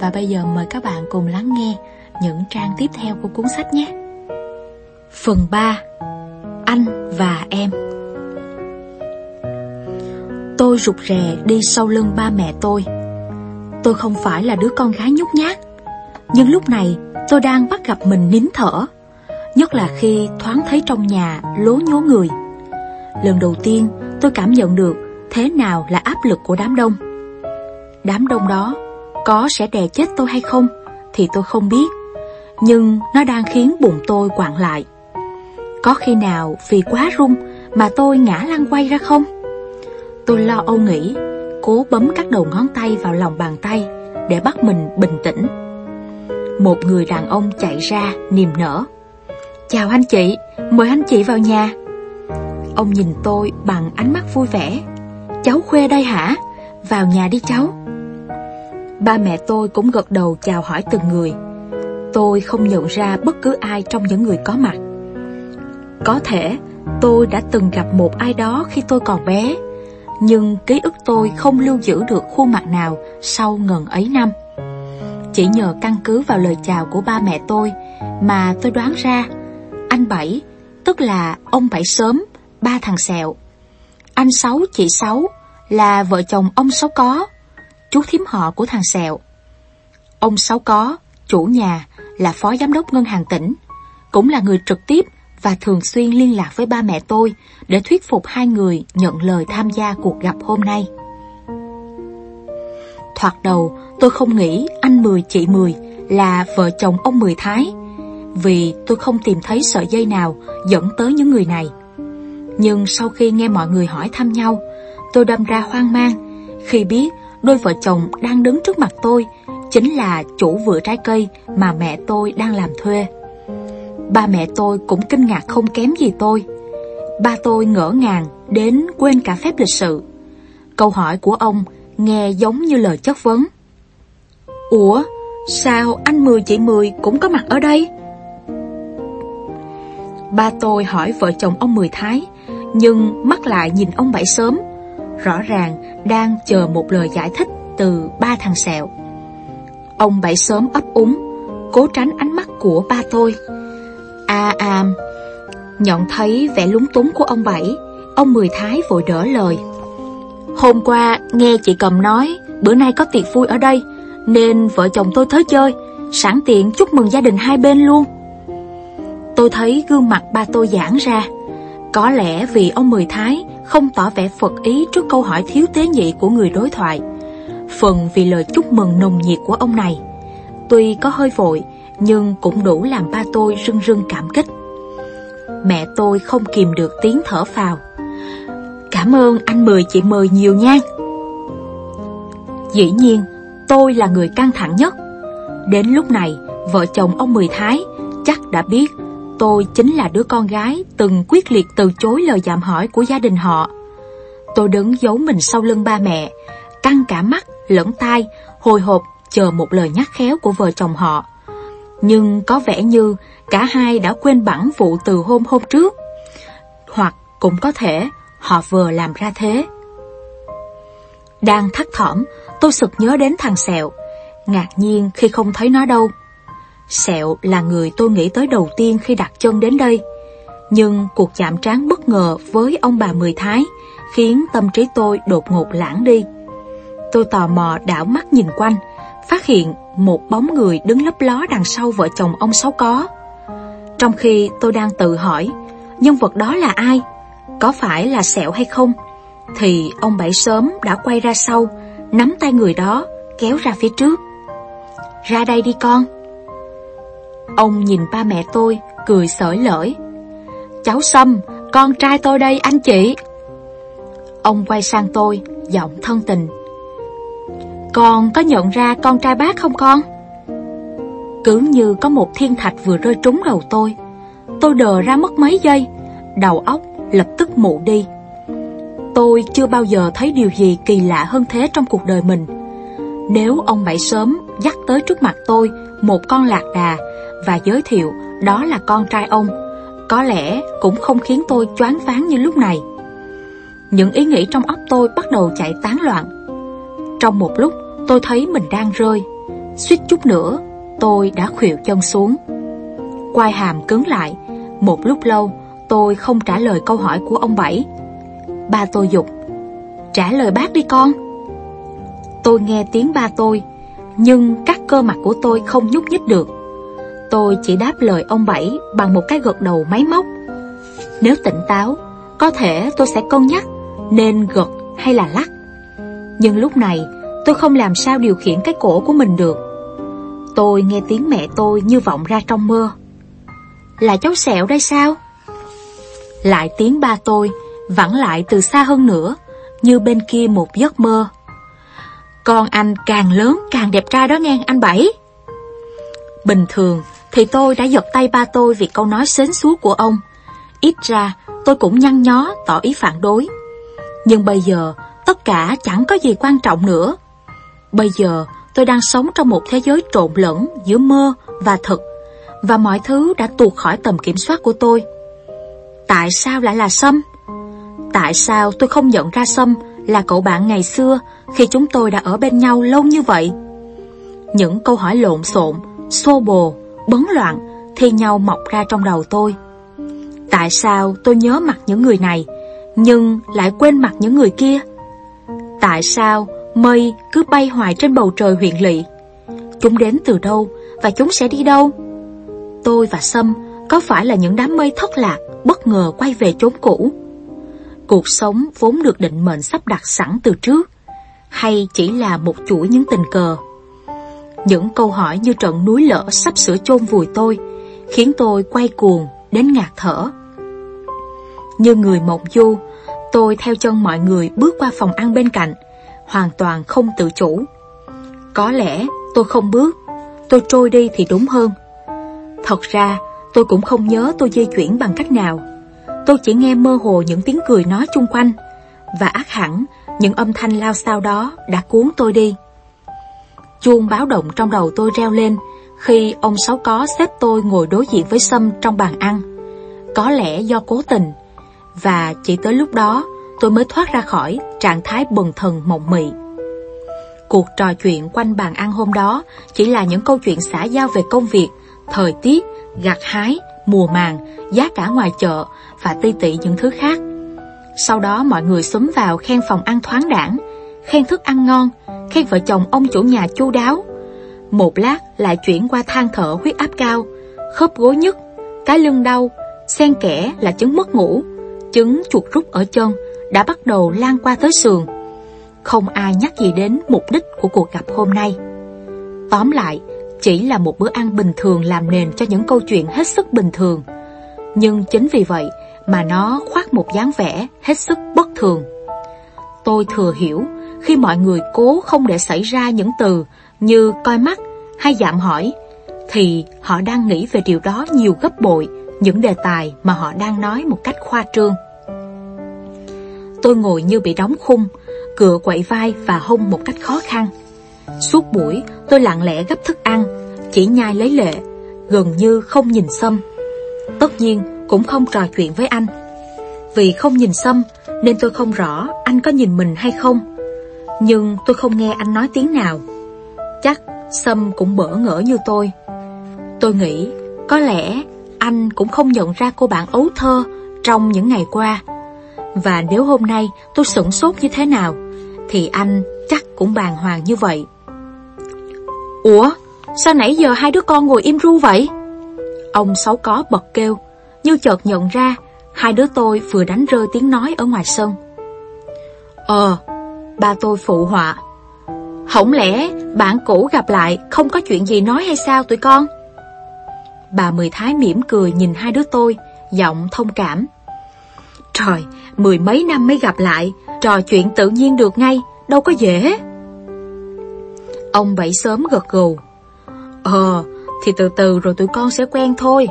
Và bây giờ mời các bạn cùng lắng nghe những trang tiếp theo của cuốn sách nhé. Phần 3 Anh và em Tôi rụt rè đi sau lưng ba mẹ tôi. Tôi không phải là đứa con gái nhút nhát, nhưng lúc này tôi đang bắt gặp mình nín thở, nhất là khi thoáng thấy trong nhà lố nhố người. Lần đầu tiên tôi cảm nhận được thế nào là áp lực của đám đông. Đám đông đó có sẽ đè chết tôi hay không thì tôi không biết, nhưng nó đang khiến bụng tôi quặn lại. Có khi nào vì quá run mà tôi ngã lăn quay ra không? Tôi lo âu nghĩ, cố bấm các đầu ngón tay vào lòng bàn tay để bắt mình bình tĩnh. Một người đàn ông chạy ra niềm nở. Chào anh chị, mời anh chị vào nhà. Ông nhìn tôi bằng ánh mắt vui vẻ. Cháu Khuê đây hả? Vào nhà đi cháu. Ba mẹ tôi cũng gật đầu chào hỏi từng người. Tôi không nhận ra bất cứ ai trong những người có mặt. Có thể tôi đã từng gặp một ai đó khi tôi còn bé, nhưng ký ức tôi không lưu giữ được khuôn mặt nào sau ngần ấy năm. Chỉ nhờ căn cứ vào lời chào của ba mẹ tôi mà tôi đoán ra anh Bảy, tức là ông Bảy sớm, ba thằng Sẹo. Anh Sáu, chị Sáu là vợ chồng ông Sáu Có, chú thím họ của thằng Sẹo. Ông Sáu Có, chủ nhà, là phó giám đốc ngân hàng tỉnh, cũng là người trực tiếp và thường xuyên liên lạc với ba mẹ tôi để thuyết phục hai người nhận lời tham gia cuộc gặp hôm nay. Thoạt đầu, tôi không nghĩ anh Mười chị Mười là vợ chồng ông Mười Thái, vì tôi không tìm thấy sợi dây nào dẫn tới những người này. Nhưng sau khi nghe mọi người hỏi thăm nhau, tôi đâm ra hoang mang khi biết đôi vợ chồng đang đứng trước mặt tôi chính là chủ vựa trái cây mà mẹ tôi đang làm thuê. Ba mẹ tôi cũng kinh ngạc không kém gì tôi. Ba tôi ngỡ ngàng đến quên cả phép lịch sự. Câu hỏi của ông nghe giống như lời chất vấn. Ủa, sao anh Mười chị Mười cũng có mặt ở đây? Ba tôi hỏi vợ chồng ông Mười Thái, nhưng mắt lại nhìn ông Bảy sớm, rõ ràng đang chờ một lời giải thích từ ba thằng sẹo. Ông Bảy sớm ấp úng, cố tránh ánh mắt của ba tôi. À à, nhận thấy vẻ lúng túng của ông Bảy, ông Mười Thái vội đỡ lời. Hôm qua nghe chị Cầm nói bữa nay có tiệc vui ở đây, nên vợ chồng tôi tới chơi, sẵn tiện chúc mừng gia đình hai bên luôn. Tôi thấy gương mặt ba tôi giãn ra. Có lẽ vì ông Mười Thái không tỏ vẻ phật ý trước câu hỏi thiếu tế nhị của người đối thoại. Phần vì lời chúc mừng nồng nhiệt của ông này. Tuy có hơi vội, nhưng cũng đủ làm ba tôi rưng rưng cảm kích. Mẹ tôi không kìm được tiếng thở phào. Cảm ơn anh Mười chị Mười nhiều nha. Dĩ nhiên, tôi là người căng thẳng nhất. Đến lúc này, vợ chồng ông Mười Thái chắc đã biết tôi chính là đứa con gái từng quyết liệt từ chối lời dạm hỏi của gia đình họ. Tôi đứng giấu mình sau lưng ba mẹ, căng cả mắt, lẫn tai, hồi hộp chờ một lời nhắc khéo của vợ chồng họ. Nhưng có vẻ như cả hai đã quên bẵng vụ từ hôm hôm trước. Hoặc cũng có thể họ vừa làm ra thế. Đang thắt thỏm, tôi sực nhớ đến thằng Sẹo, ngạc nhiên khi không thấy nó đâu. Sẹo là người tôi nghĩ tới đầu tiên khi đặt chân đến đây. Nhưng cuộc chạm trán bất ngờ với ông bà Mười Thái khiến tâm trí tôi đột ngột lãng đi. Tôi tò mò đảo mắt nhìn quanh, phát hiện một bóng người đứng lấp ló đằng sau vợ chồng ông Sáu Có. Trong khi tôi đang tự hỏi, nhân vật đó là ai? Có phải là Sẹo hay không? Thì ông Bảy sớm đã quay ra sau, nắm tay người đó, kéo ra phía trước. Ra đây đi con. Ông nhìn ba mẹ tôi, cười sởi lởi. Cháu Sâm, con trai tôi đây anh chị. Ông quay sang tôi, giọng thân tình. Con có nhận ra con trai bác không con? Cứ như có một thiên thạch vừa rơi trúng đầu tôi. Tôi đờ ra mất mấy giây, đầu óc lập tức mụ đi. Tôi chưa bao giờ thấy điều gì kỳ lạ hơn thế trong cuộc đời mình. Nếu ông Bảy sớm dắt tới trước mặt tôi một con lạc đà và giới thiệu đó là con trai ông, có lẽ cũng không khiến tôi choáng váng như lúc này. Những ý nghĩ trong óc tôi bắt đầu chạy tán loạn. Trong một lúc, tôi thấy mình đang rơi. suýt chút nữa, tôi đã khuỵu chân xuống. Quai hàm cứng lại, một lúc lâu tôi không trả lời câu hỏi của ông Bảy. Ba tôi dục, trả lời bác đi con. Tôi nghe tiếng ba tôi, nhưng các cơ mặt của tôi không nhúc nhích được. Tôi chỉ đáp lời ông Bảy bằng một cái gật đầu máy móc. Nếu tỉnh táo, có thể tôi sẽ cân nhắc nên gật hay là lắc. Nhưng lúc này, tôi không làm sao điều khiển cái cổ của mình được. Tôi nghe tiếng mẹ tôi như vọng ra trong mơ. Là cháu sẹo đây sao? Lại tiếng ba tôi, vẳng lại từ xa hơn nữa, như bên kia một giấc mơ. Con anh càng lớn càng đẹp trai đó nghe anh Bảy. Bình thường thì tôi đã giật tay ba tôi vì câu nói xến xúa của ông. Ít ra tôi cũng nhăn nhó tỏ ý phản đối. Nhưng bây giờ tất cả chẳng có gì quan trọng nữa. Bây giờ tôi đang sống trong một thế giới trộn lẫn giữa mơ và thực và mọi thứ đã tuột khỏi tầm kiểm soát của tôi. Tại sao lại là Sâm? Tại sao tôi không nhận ra Sâm là cậu bạn ngày xưa khi chúng tôi đã ở bên nhau lâu như vậy? Những câu hỏi lộn xộn, xô bồ, bấn loạn thi nhau mọc ra trong đầu tôi. Tại sao tôi nhớ mặt những người này, nhưng lại quên mặt những người kia? Tại sao mây cứ bay hoài trên bầu trời huyện lỵ? Chúng đến từ đâu và chúng sẽ đi đâu? Tôi và Sâm có phải là những đám mây thất lạc bất ngờ quay về chốn cũ? Cuộc sống vốn được định mệnh sắp đặt sẵn từ trước hay chỉ là một chuỗi những tình cờ? Những câu hỏi như trận núi lở sắp sửa chôn vùi tôi khiến tôi quay cuồng đến ngạt thở. Như người mộng du, tôi theo chân mọi người bước qua phòng ăn bên cạnh, hoàn toàn không tự chủ. Có lẽ tôi không bước, tôi trôi đi thì đúng hơn. Thật ra, tôi cũng không nhớ tôi di chuyển bằng cách nào. Tôi chỉ nghe mơ hồ những tiếng cười nói chung quanh, và ác hẳn những âm thanh lao sao đó đã cuốn tôi đi. Chuông báo động trong đầu tôi reo lên khi ông Sáu Có xếp tôi ngồi đối diện với Sâm trong bàn ăn. Có lẽ do cố tình, và chỉ tới lúc đó tôi mới thoát ra khỏi trạng thái bần thần mộng mị. Cuộc trò chuyện quanh bàn ăn hôm đó chỉ là những câu chuyện xã giao về công việc, thời tiết, gặt hái, mùa màng, giá cả ngoài chợ và ti tị những thứ khác. Sau đó mọi người xúm vào khen phòng ăn thoáng đẳng, khen thức ăn ngon, khen vợ chồng ông chủ nhà chu đáo. Một lát lại chuyển qua than thở huyết áp cao, khớp gối nhức, cái lưng đau, xen kẽ là chứng mất ngủ, chứng chuột rút ở chân đã bắt đầu lan qua tới sườn. Không ai nhắc gì đến mục đích của cuộc gặp hôm nay. Tóm lại, chỉ là một bữa ăn bình thường làm nền cho những câu chuyện hết sức bình thường. Nhưng chính vì vậy mà nó khoác một dáng vẻ hết sức bất thường. Tôi thừa hiểu khi mọi người cố không để xảy ra những từ như coi mắt hay dạm hỏi, thì họ đang nghĩ về điều đó nhiều gấp bội những đề tài mà họ đang nói một cách khoa trương. Tôi ngồi như bị đóng khung, cựa quậy vai và hông một cách khó khăn. Suốt buổi, tôi lặng lẽ gấp thức ăn, chỉ nhai lấy lệ, gần như không nhìn Sâm. Tất nhiên, cũng không trò chuyện với anh. Vì không nhìn Sâm, nên tôi không rõ anh có nhìn mình hay không. Nhưng tôi không nghe anh nói tiếng nào. Chắc Sâm cũng bỡ ngỡ như tôi. Tôi nghĩ, có lẽ anh cũng không nhận ra cô bạn ấu thơ trong những ngày qua. Và nếu hôm nay tôi sửng sốt như thế nào, thì anh chắc cũng bàng hoàng như vậy. Ủa, sao nãy giờ hai đứa con ngồi im ru vậy? Ông Sáu Có bật kêu, như chợt nhận ra hai đứa tôi vừa đánh rơi tiếng nói ở ngoài sân. Ờ, ba tôi phụ họa. Không lẽ bạn cũ gặp lại không có chuyện gì nói hay sao tụi con? Bà Mười Thái mỉm cười nhìn hai đứa tôi, giọng thông cảm. Trời, mười mấy năm mới gặp lại, trò chuyện tự nhiên được ngay, đâu có dễ. Ông Bảy sớm gật gù. Ờ, thì từ từ rồi tụi con sẽ quen thôi.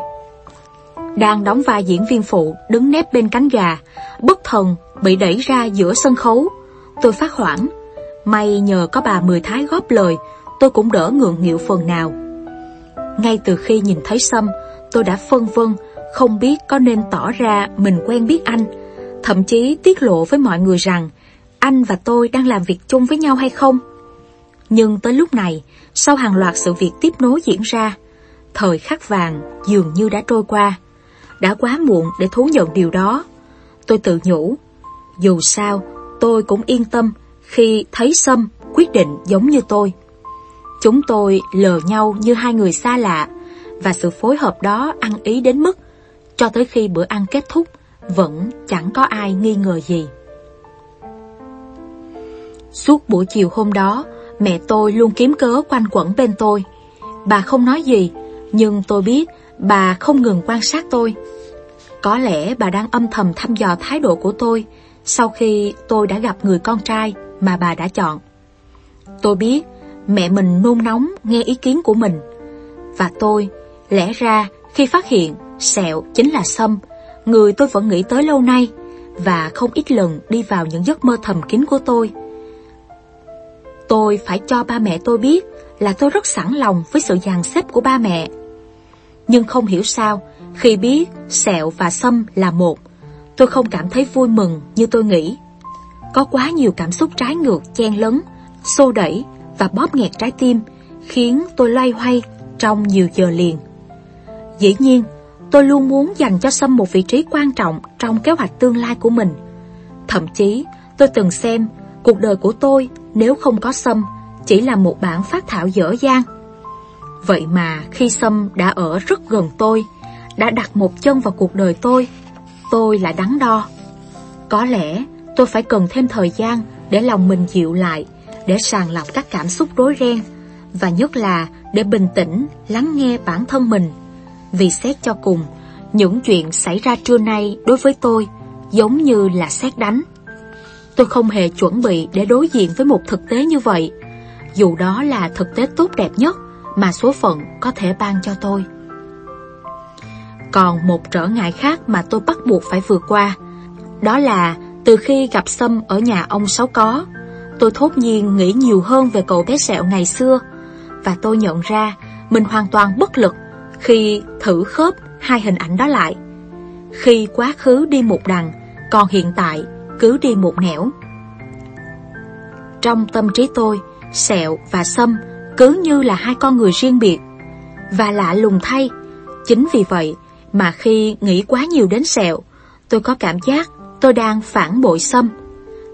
Đang đóng vai diễn viên phụ, đứng nép bên cánh gà, bất thần bị đẩy ra giữa sân khấu. Tôi phát hoảng, may nhờ có bà Mười Thái góp lời, tôi cũng đỡ ngượng nghịu phần nào. Ngay từ khi nhìn thấy Sâm, tôi đã phân vân, không biết có nên tỏ ra mình quen biết anh, thậm chí tiết lộ với mọi người rằng anh và tôi đang làm việc chung với nhau hay không. Nhưng tới lúc này, sau hàng loạt sự việc tiếp nối diễn ra, thời khắc vàng dường như đã trôi qua. Đã quá muộn để thú nhận điều đó. Tôi tự nhủ, dù sao, tôi cũng yên tâm khi thấy Sâm quyết định giống như tôi. Chúng tôi lờ nhau như hai người xa lạ và sự phối hợp đó ăn ý đến mức cho tới khi bữa ăn kết thúc vẫn chẳng có ai nghi ngờ gì. Suốt buổi chiều hôm đó, mẹ tôi luôn kiếm cớ quanh quẩn bên tôi. Bà không nói gì, nhưng tôi biết bà không ngừng quan sát tôi. Có lẽ bà đang âm thầm thăm dò thái độ của tôi sau khi tôi đã gặp người con trai mà bà đã chọn. Tôi biết mẹ mình nôn nóng nghe ý kiến của mình. Và tôi, lẽ ra khi phát hiện sẹo chính là Sâm, người tôi vẫn nghĩ tới lâu nay và không ít lần đi vào những giấc mơ thầm kín của tôi. Tôi phải cho ba mẹ tôi biết là tôi rất sẵn lòng với sự dàn xếp của ba mẹ. Nhưng không hiểu sao, khi biết sẹo và Sâm là một, tôi không cảm thấy vui mừng như tôi nghĩ. Có quá nhiều cảm xúc trái ngược chen lấn, xô đẩy và bóp nghẹt trái tim, khiến tôi loay hoay trong nhiều giờ liền. Dĩ nhiên, tôi luôn muốn dành cho Sâm một vị trí quan trọng trong kế hoạch tương lai của mình. Thậm chí, tôi từng xem cuộc đời của tôi nếu không có Sâm chỉ là một bản phát thảo dở dang. Vậy mà khi Sâm đã ở rất gần tôi, đã đặt một chân vào cuộc đời tôi, tôi lại đắn đo. Có lẽ tôi phải cần thêm thời gian để lòng mình dịu lại, để sàng lọc các cảm xúc rối ren, và nhất là để bình tĩnh lắng nghe bản thân mình. Vì xét cho cùng, những chuyện xảy ra trưa nay đối với tôi giống như là xét đánh. Tôi không hề chuẩn bị để đối diện với một thực tế như vậy, dù đó là thực tế tốt đẹp nhất mà số phận có thể ban cho tôi. Còn một trở ngại khác mà tôi bắt buộc phải vượt qua, đó là từ khi gặp Sâm ở nhà ông Sáu Có, tôi thốt nhiên nghĩ nhiều hơn về cậu bé sẹo ngày xưa, và tôi nhận ra mình hoàn toàn bất lực khi thử khớp hai hình ảnh đó lại. Khi quá khứ đi một đằng, còn hiện tại cứ đi một nẻo. Trong tâm trí tôi, sẹo và sâm cứ như là hai con người riêng biệt. Và lạ lùng thay, chính vì vậy mà khi nghĩ quá nhiều đến sẹo, tôi có cảm giác tôi đang phản bội Sâm.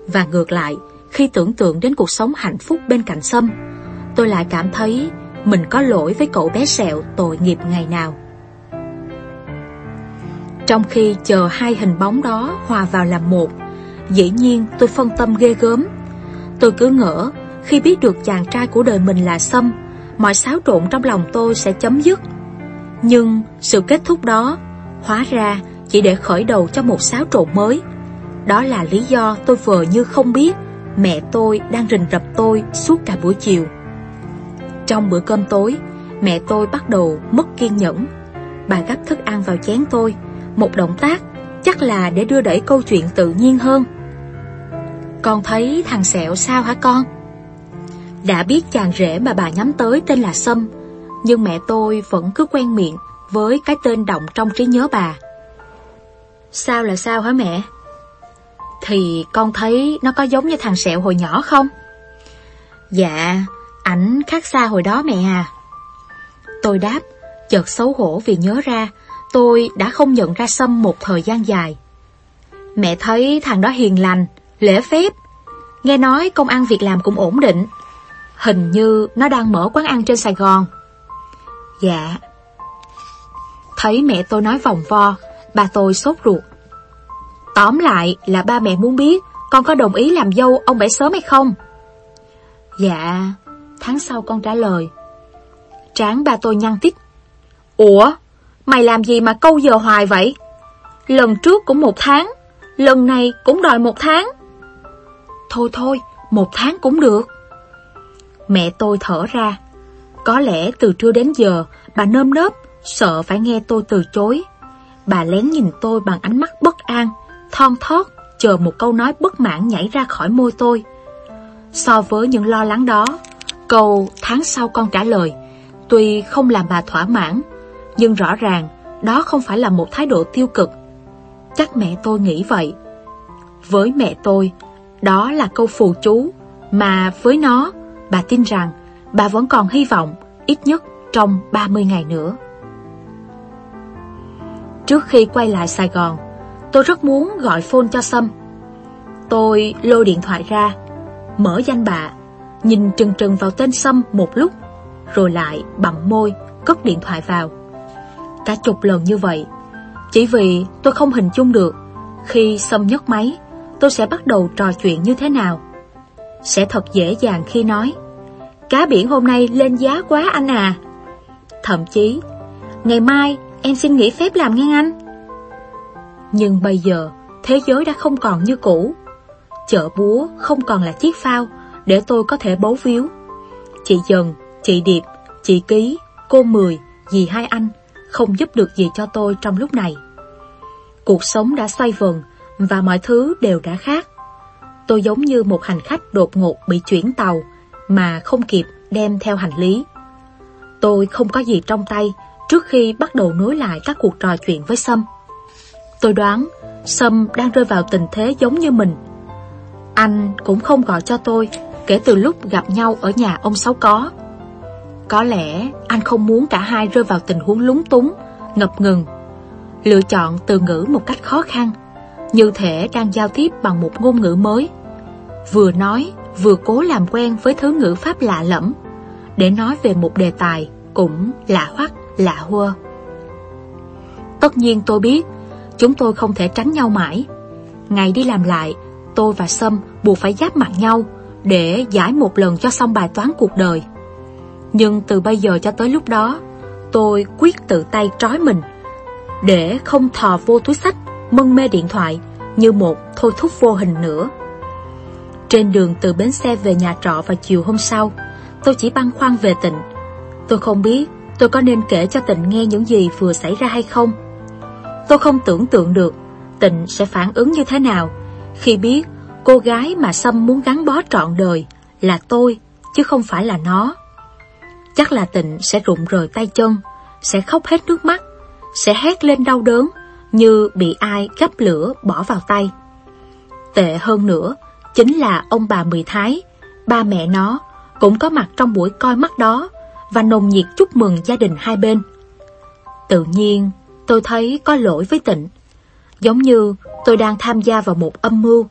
Và ngược lại, khi tưởng tượng đến cuộc sống hạnh phúc bên cạnh Sâm, tôi lại cảm thấy mình có lỗi với cậu bé sẹo tội nghiệp ngày nào. Trong khi chờ hai hình bóng đó hòa vào làm một, dĩ nhiên tôi phân tâm ghê gớm. Tôi cứ ngỡ khi biết được chàng trai của đời mình là Sâm, mọi xáo trộn trong lòng tôi sẽ chấm dứt. Nhưng sự kết thúc đó hóa ra chỉ để khởi đầu cho một xáo trộn mới. Đó là lý do tôi vờ như không biết mẹ tôi đang rình rập tôi suốt cả buổi chiều. Trong bữa cơm tối, mẹ tôi bắt đầu mất kiên nhẫn. Bà gắp thức ăn vào chén tôi, một động tác chắc là để đưa đẩy câu chuyện tự nhiên hơn. Con thấy thằng Sẹo sao hả con? Đã biết chàng rể mà bà nhắm tới tên là Sâm, nhưng mẹ tôi vẫn cứ quen miệng với cái tên động trong trí nhớ bà. Sao là sao hả mẹ? Thì con thấy nó có giống như thằng Sẹo hồi nhỏ không? Dạ, ảnh khác xa hồi đó mẹ à. Tôi đáp, chợt xấu hổ vì nhớ ra tôi đã không nhận ra Sâm một thời gian dài. Mẹ thấy thằng đó hiền lành, lễ phép. Nghe nói công ăn việc làm cũng ổn định. Hình như nó đang mở quán ăn trên Sài Gòn. Dạ. Thấy mẹ tôi nói vòng vo, bà tôi sốt ruột. Tóm lại là ba mẹ muốn biết con có đồng ý làm dâu ông bảy sớm hay không? Dạ, tháng sau con trả lời. Tráng ba tôi nhăn tít. Ủa, mày làm gì mà câu giờ hoài vậy? Lần trước cũng một tháng, lần này cũng đòi một tháng. Thôi thôi, một tháng cũng được. Mẹ tôi thở ra. Có lẽ từ trưa đến giờ, bà nơm nớp, sợ phải nghe tôi từ chối. Bà lén nhìn tôi bằng ánh mắt bất an, thon thót, chờ một câu nói bất mãn nhảy ra khỏi môi tôi. So với những lo lắng đó, câu tháng sau con trả lời, tuy không làm bà thỏa mãn, nhưng rõ ràng đó không phải là một thái độ tiêu cực. Chắc mẹ tôi nghĩ vậy. Với mẹ tôi, đó là câu phù chú, mà với nó, bà tin rằng bà vẫn còn hy vọng ít nhất trong 30 ngày nữa. Trước khi quay lại Sài Gòn, tôi rất muốn gọi phone cho Sâm. Tôi lôi điện thoại ra, mở danh bạ, nhìn trừng trừng vào tên Sâm một lúc, rồi lại bặm môi, cất điện thoại vào. Cả chục lần như vậy, chỉ vì tôi không hình dung được khi Sâm nhấc máy, tôi sẽ bắt đầu trò chuyện như thế nào. Sẽ thật dễ dàng khi nói Cá biển hôm nay lên giá quá anh à. Thậm chí Ngày mai em xin nghỉ phép làm nghe anh. Nhưng bây giờ Thế giới đã không còn như cũ. Chợ búa không còn là chiếc phao Để tôi có thể bấu víu. Chị Dần, chị Điệp, chị Ký, cô Mười, dì hai anh Không giúp được gì cho tôi trong lúc này. Cuộc sống đã xoay vần Và mọi thứ đều đã khác. Tôi giống như một hành khách đột ngột bị chuyển tàu mà không kịp đem theo hành lý. Tôi không có gì trong tay trước khi bắt đầu nối lại các cuộc trò chuyện với Sâm. Tôi đoán Sâm đang rơi vào tình thế giống như mình. Anh cũng không gọi cho tôi kể từ lúc gặp nhau ở nhà ông Sáu Có. Có lẽ anh không muốn cả hai rơi vào tình huống lúng túng, ngập ngừng. Lựa chọn từ ngữ một cách khó khăn, như thể đang giao tiếp bằng một ngôn ngữ mới. Vừa nói, vừa cố làm quen với thứ ngữ pháp lạ lẫm, để nói về một đề tài cũng lạ hoắc, lạ hua. Tất nhiên tôi biết, chúng tôi không thể tránh nhau mãi. Ngày đi làm lại, tôi và Sâm buộc phải giáp mặt nhau để giải một lần cho xong bài toán cuộc đời. Nhưng từ bây giờ cho tới lúc đó, tôi quyết tự tay trói mình để không thò vô túi sách, mân mê điện thoại như một thôi thúc vô hình nữa. Trên đường từ bến xe về nhà trọ vào chiều hôm sau, tôi chỉ băn khoăn về tịnh. Tôi không biết tôi có nên kể cho tịnh nghe những gì vừa xảy ra hay không. Tôi không tưởng tượng được tịnh sẽ phản ứng như thế nào khi biết cô gái mà Sâm muốn gắn bó trọn đời là tôi, chứ không phải là nó. Chắc là tịnh sẽ rụng rời tay chân, sẽ khóc hết nước mắt, sẽ hét lên đau đớn như bị ai gấp lửa bỏ vào tay. Tệ hơn nữa chính là ông bà Mười Thái, ba mẹ nó cũng có mặt trong buổi coi mắt đó và nồng nhiệt chúc mừng gia đình hai bên. Tự nhiên, tôi thấy có lỗi với Tịnh. Giống như tôi đang tham gia vào một âm mưu,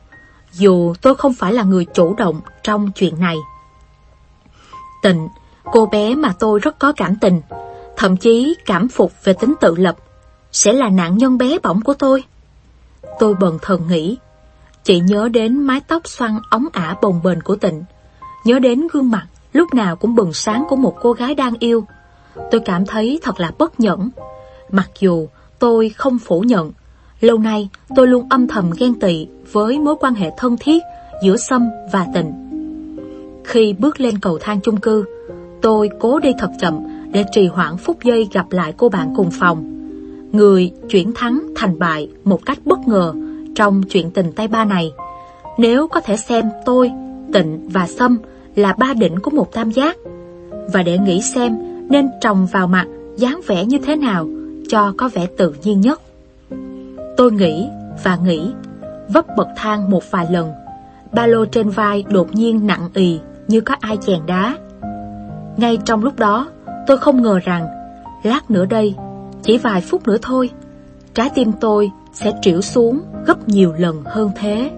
dù tôi không phải là người chủ động trong chuyện này. Tịnh, cô bé mà tôi rất có cảm tình, thậm chí cảm phục về tính tự lập, sẽ là nạn nhân bé bỏng của tôi. Tôi bần thần nghĩ, Chị nhớ đến mái tóc xoăn ống ả bồng bềnh của tịnh Nhớ đến gương mặt lúc nào cũng bừng sáng của một cô gái đang yêu Tôi cảm thấy thật là bất nhẫn Mặc dù tôi không phủ nhận Lâu nay tôi luôn âm thầm ghen tị với mối quan hệ thân thiết giữa Sâm và Tịnh. Khi bước lên cầu thang chung cư, tôi cố đi thật chậm để trì hoãn phút giây gặp lại cô bạn cùng phòng. Người chuyển thắng thành bại một cách bất ngờ trong chuyện tình tay ba này. Nếu có thể xem tôi, Tịnh và Sâm là ba đỉnh của một tam giác, và để nghĩ xem nên trồng vào mặt dáng vẻ như thế nào cho có vẻ tự nhiên nhất. Tôi nghĩ và nghĩ, vấp bậc thang một vài lần, ba lô trên vai đột nhiên nặng ì như có ai chèn đá. Ngay trong lúc đó, tôi không ngờ rằng, lát nữa đây, chỉ vài phút nữa thôi, trái tim tôi sẽ trĩu xuống gấp nhiều lần hơn thế.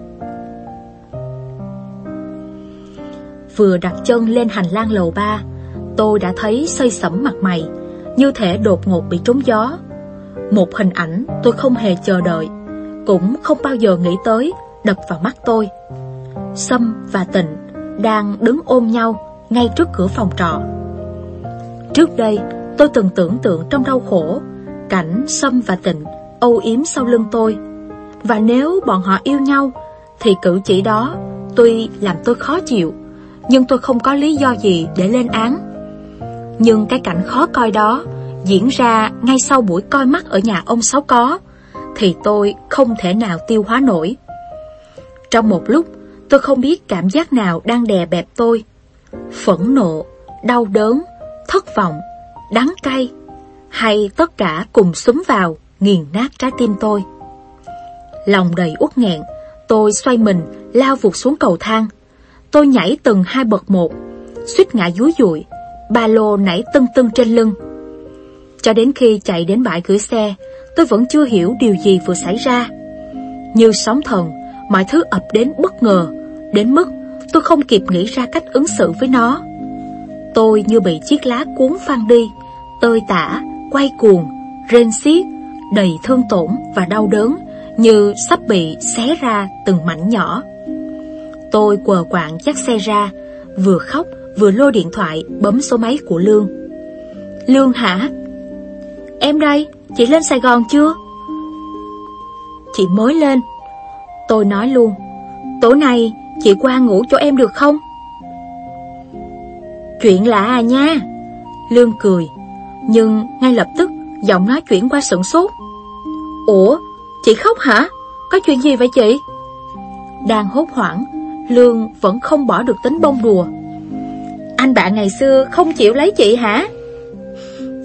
Vừa đặt chân lên hành lang lầu ba, tôi đã thấy xây sẩm mặt mày, như thể đột ngột bị trúng gió. Một hình ảnh tôi không hề chờ đợi, cũng không bao giờ nghĩ tới đập vào mắt tôi. Sâm và Tịnh đang đứng ôm nhau ngay trước cửa phòng trọ. Trước đây, tôi từng tưởng tượng trong đau khổ, cảnh Sâm và Tịnh âu yếm sau lưng tôi. Và nếu bọn họ yêu nhau, thì cử chỉ đó tuy làm tôi khó chịu, nhưng tôi không có lý do gì để lên án. Nhưng cái cảnh khó coi đó diễn ra ngay sau buổi coi mắt ở nhà ông Sáu Có, thì tôi không thể nào tiêu hóa nổi. Trong một lúc, tôi không biết cảm giác nào đang đè bẹp tôi. Phẫn nộ, đau đớn, thất vọng, đắng cay, hay tất cả cùng xúm vào nghiền nát trái tim tôi. Lòng đầy uất nghẹn, tôi xoay mình, lao vụt xuống cầu thang. Tôi nhảy từng hai bậc một, suýt ngã dúi dụi, ba lô nảy tưng tưng trên lưng. Cho đến khi chạy đến bãi gửi xe, tôi vẫn chưa hiểu điều gì vừa xảy ra. Như sóng thần, mọi thứ ập đến bất ngờ, đến mức tôi không kịp nghĩ ra cách ứng xử với nó. Tôi như bị chiếc lá cuốn phăng đi, tơi tả, quay cuồng, rên xiết, đầy thương tổn và đau đớn, như sắp bị xé ra từng mảnh nhỏ. Tôi quờ quạng chắc xe ra, vừa khóc vừa lôi điện thoại bấm số máy của Lương. Lương hả? Em đây, chị lên Sài Gòn chưa? Chị mới lên. Tôi nói luôn, tối nay chị qua ngủ chỗ em được không? Chuyện lạ à nha. Lương cười, nhưng ngay lập tức giọng nói chuyển qua sửng sốt. Ủa, chị khóc hả? Có chuyện gì vậy chị? Đang hốt hoảng, Lương vẫn không bỏ được tính bông đùa. Anh bạn ngày xưa không chịu lấy chị hả?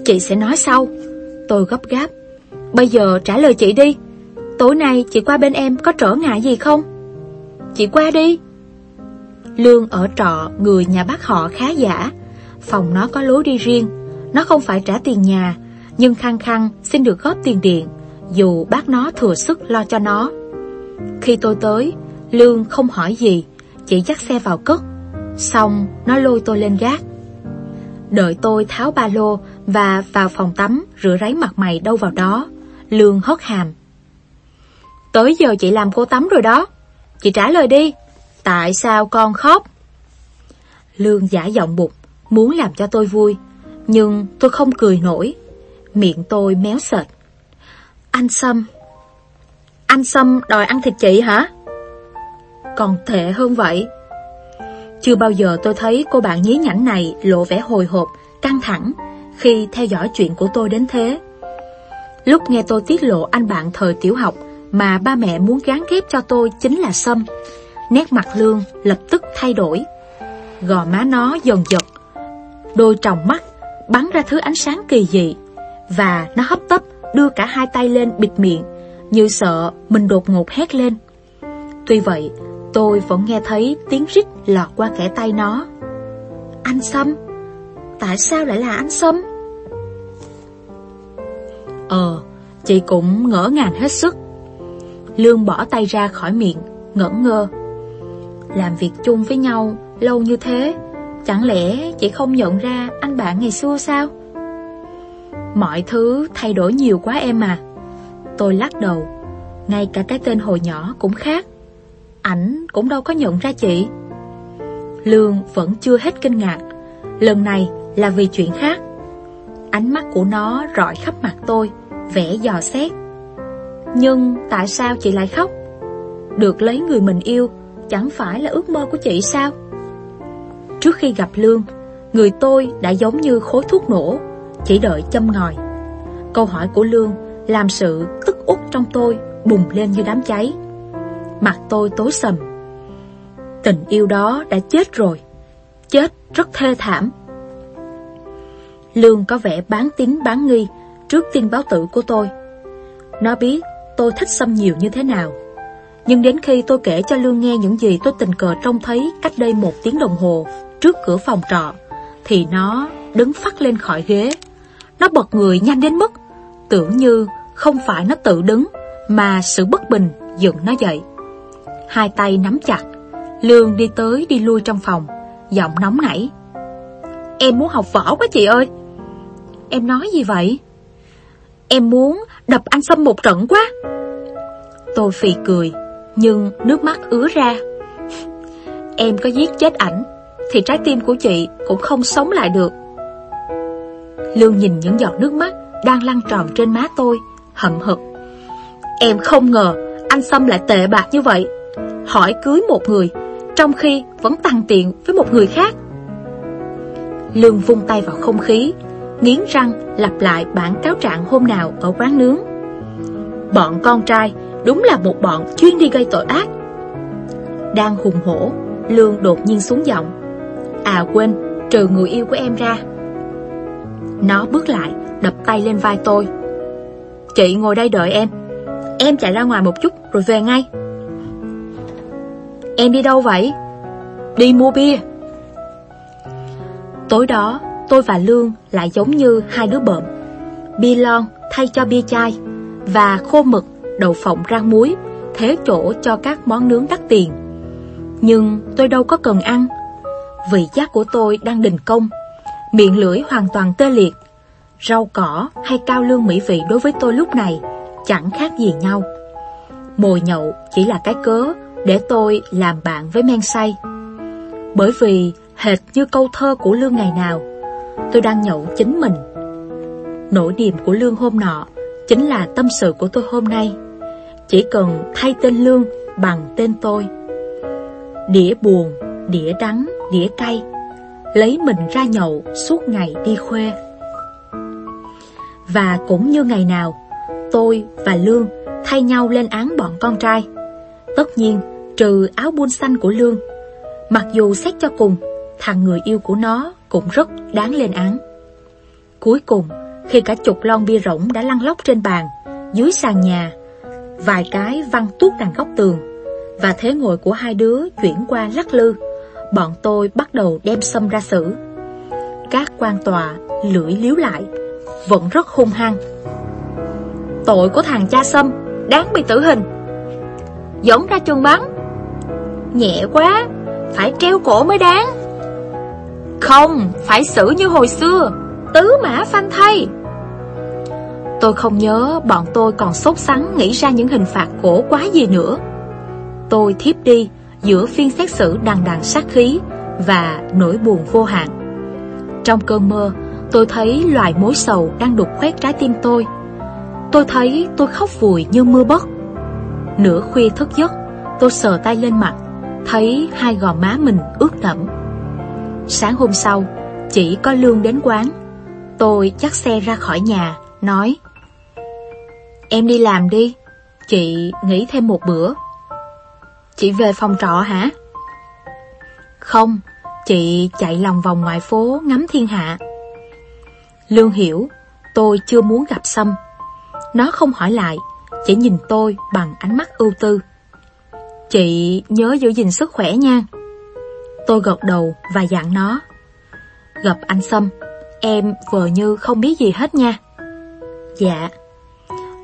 Chị sẽ nói sau. Tôi gấp gáp. Bây giờ trả lời chị đi. Tối nay chị qua bên em có trở ngại gì không? Chị qua đi. Lương ở trọ người nhà bác họ khá giả. Phòng nó có lối đi riêng. Nó không phải trả tiền nhà, nhưng khăng khăng xin được góp tiền điện, dù bác nó thừa sức lo cho nó. Khi tôi tới, Lương không hỏi gì, chỉ dắt xe vào cất. Xong, nó lôi tôi lên gác. Đợi tôi tháo ba lô và vào phòng tắm rửa ráy mặt mày đâu vào đó. Lương hất hàm. Tới giờ chị làm cô tắm rồi đó. Chị trả lời đi. Tại sao con khóc? Lương giả giọng bụt, muốn làm cho tôi vui. Nhưng tôi không cười nổi. Miệng tôi méo sệt. Anh Sâm. Anh Sâm đòi ăn thịt chị hả? Còn tệ hơn vậy. Chưa bao giờ tôi thấy cô bạn nhí nhảnh này lộ vẻ hồi hộp, căng thẳng khi theo dõi chuyện của tôi đến thế. Lúc nghe tôi tiết lộ anh bạn thời tiểu học mà ba mẹ muốn gán ghép cho tôi chính là Sâm, nét mặt Lương lập tức thay đổi. Gò má nó dần giật, đôi tròng mắt bắn ra thứ ánh sáng kỳ dị, và nó hấp tấp đưa cả hai tay lên bịt miệng, như sợ mình đột ngột hét lên. Tuy vậy, tôi vẫn nghe thấy tiếng rít lọt qua kẻ tay nó. Anh Sâm? Tại sao lại là anh Sâm? Ờ, chị cũng ngỡ ngàng hết sức. Lương bỏ tay ra khỏi miệng, ngẩn ngơ. Làm việc chung với nhau lâu như thế, chẳng lẽ chị không nhận ra anh bạn ngày xưa sao? Mọi thứ thay đổi nhiều quá em à. Tôi lắc đầu, ngay cả cái tên hồi nhỏ cũng khác. Ảnh cũng đâu có nhận ra chị. Lương vẫn chưa hết kinh ngạc. Lần này là vì chuyện khác. Ánh mắt của nó rọi khắp mặt tôi, vẽ dò xét. Nhưng tại sao chị lại khóc? Được lấy người mình yêu chẳng phải là ước mơ của chị sao? Trước khi gặp Lương, người tôi đã giống như khối thuốc nổ, chỉ đợi châm ngòi. Câu hỏi của Lương làm sự tức út trong tôi bùng lên như đám cháy. Mặt tôi tối sầm. Tình yêu đó đã chết rồi, chết rất thê thảm. Lương có vẻ bán tín bán nghi trước tin báo tử của tôi. Nó biết tôi thích xâm nhiều như thế nào. Nhưng đến khi tôi kể cho Lương nghe những gì tôi tình cờ trông thấy cách đây một tiếng đồng hồ trước cửa phòng trọ, thì nó đứng phát lên khỏi ghế. Nó bật người nhanh đến mức tưởng như không phải nó tự đứng, mà sự bất bình dựng nó dậy. Hai tay nắm chặt, Lương đi tới đi lui trong phòng, giọng nóng nảy. Em muốn học võ quá chị ơi. Em nói gì vậy? Em muốn đập anh Sâm một trận quá. Tôi phì cười, nhưng nước mắt ứa ra. Em có giết chết ảnh, thì trái tim của chị cũng không sống lại được. Lương nhìn những giọt nước mắt đang lăn tròn trên má tôi, hậm hực. Em không ngờ anh Sâm lại tệ bạc như vậy. Hỏi cưới một người, trong khi vẫn tăng tiện với một người khác. Lương vung tay vào không khí, nghiến răng lặp lại bản cáo trạng hôm nào ở quán nướng. Bọn con trai đúng là một bọn chuyên đi gây tội ác. Đang hùng hổ, Lương đột nhiên xuống giọng. À quên, trừ người yêu của em ra. Nó bước lại, đập tay lên vai tôi. Chị ngồi đây đợi em. Em chạy ra ngoài một chút rồi về ngay. Em đi đâu vậy? Đi mua bia. Tối đó, tôi và Lương lại giống như hai đứa bợm. Bia lon thay cho bia chai và khô mực, đậu phộng rang muối thế chỗ cho các món nướng đắt tiền. Nhưng tôi đâu có cần ăn. Vị giác của tôi đang đình công, miệng lưỡi hoàn toàn tê liệt. Rau cỏ hay cao lương mỹ vị đối với tôi lúc này chẳng khác gì nhau. Mồi nhậu chỉ là cái cớ để tôi làm bạn với men say. Bởi vì hệt như câu thơ của Lương ngày nào, tôi đang nhậu chính mình. Nỗi niềm của Lương hôm nọ chính là tâm sự của tôi hôm nay. Chỉ cần thay tên Lương bằng tên tôi. Đĩa buồn, đĩa đắng, đĩa cay, lấy mình ra nhậu suốt ngày đi khuê. Và cũng như ngày nào, tôi và Lương thay nhau lên án bọn con trai. Tất nhiên, trừ áo buôn xanh của Lương. Mặc dù xét cho cùng, thằng người yêu của nó cũng rất đáng lên án. Cuối cùng, khi cả chục lon bia rỗng đã lăn lóc trên bàn, dưới sàn nhà, vài cái văng tuốt đằng góc tường, và thế ngồi của hai đứa chuyển qua lắc lư, bọn tôi bắt đầu đem xâm ra xử. Các quan tòa lưỡi liếu lại, vẫn rất hung hăng. Tội của thằng cha Sâm đáng bị tử hình. Dẫn ra trường bắn. Nhẹ quá, phải treo cổ mới đáng. Không, phải xử như hồi xưa, tứ mã phanh thay. Tôi không nhớ bọn tôi còn sốt sắng nghĩ ra những hình phạt cổ quá gì nữa. Tôi thiếp đi giữa phiên xét xử đằng đằng sát khí và nỗi buồn vô hạn. Trong cơn mơ, tôi thấy loài mối sầu đang đục khoét trái tim tôi. Tôi thấy tôi khóc vùi như mưa bất. Nửa khuya thức giấc, tôi sờ tay lên mặt, thấy hai gò má mình ướt đẫm. Sáng hôm sau, chỉ có Lương đến quán. Tôi chắc xe ra khỏi nhà, nói Em đi làm đi, chị nghỉ thêm một bữa. Chị về phòng trọ hả? Không, chị chạy lòng vòng ngoài phố ngắm thiên hạ. Lương hiểu, tôi chưa muốn gặp Sâm. Nó không hỏi lại, chỉ nhìn tôi bằng ánh mắt ưu tư. Chị nhớ giữ gìn sức khỏe nha. Tôi gật đầu và dặn nó. Gặp anh Sâm, em vờ như không biết gì hết nha. Dạ.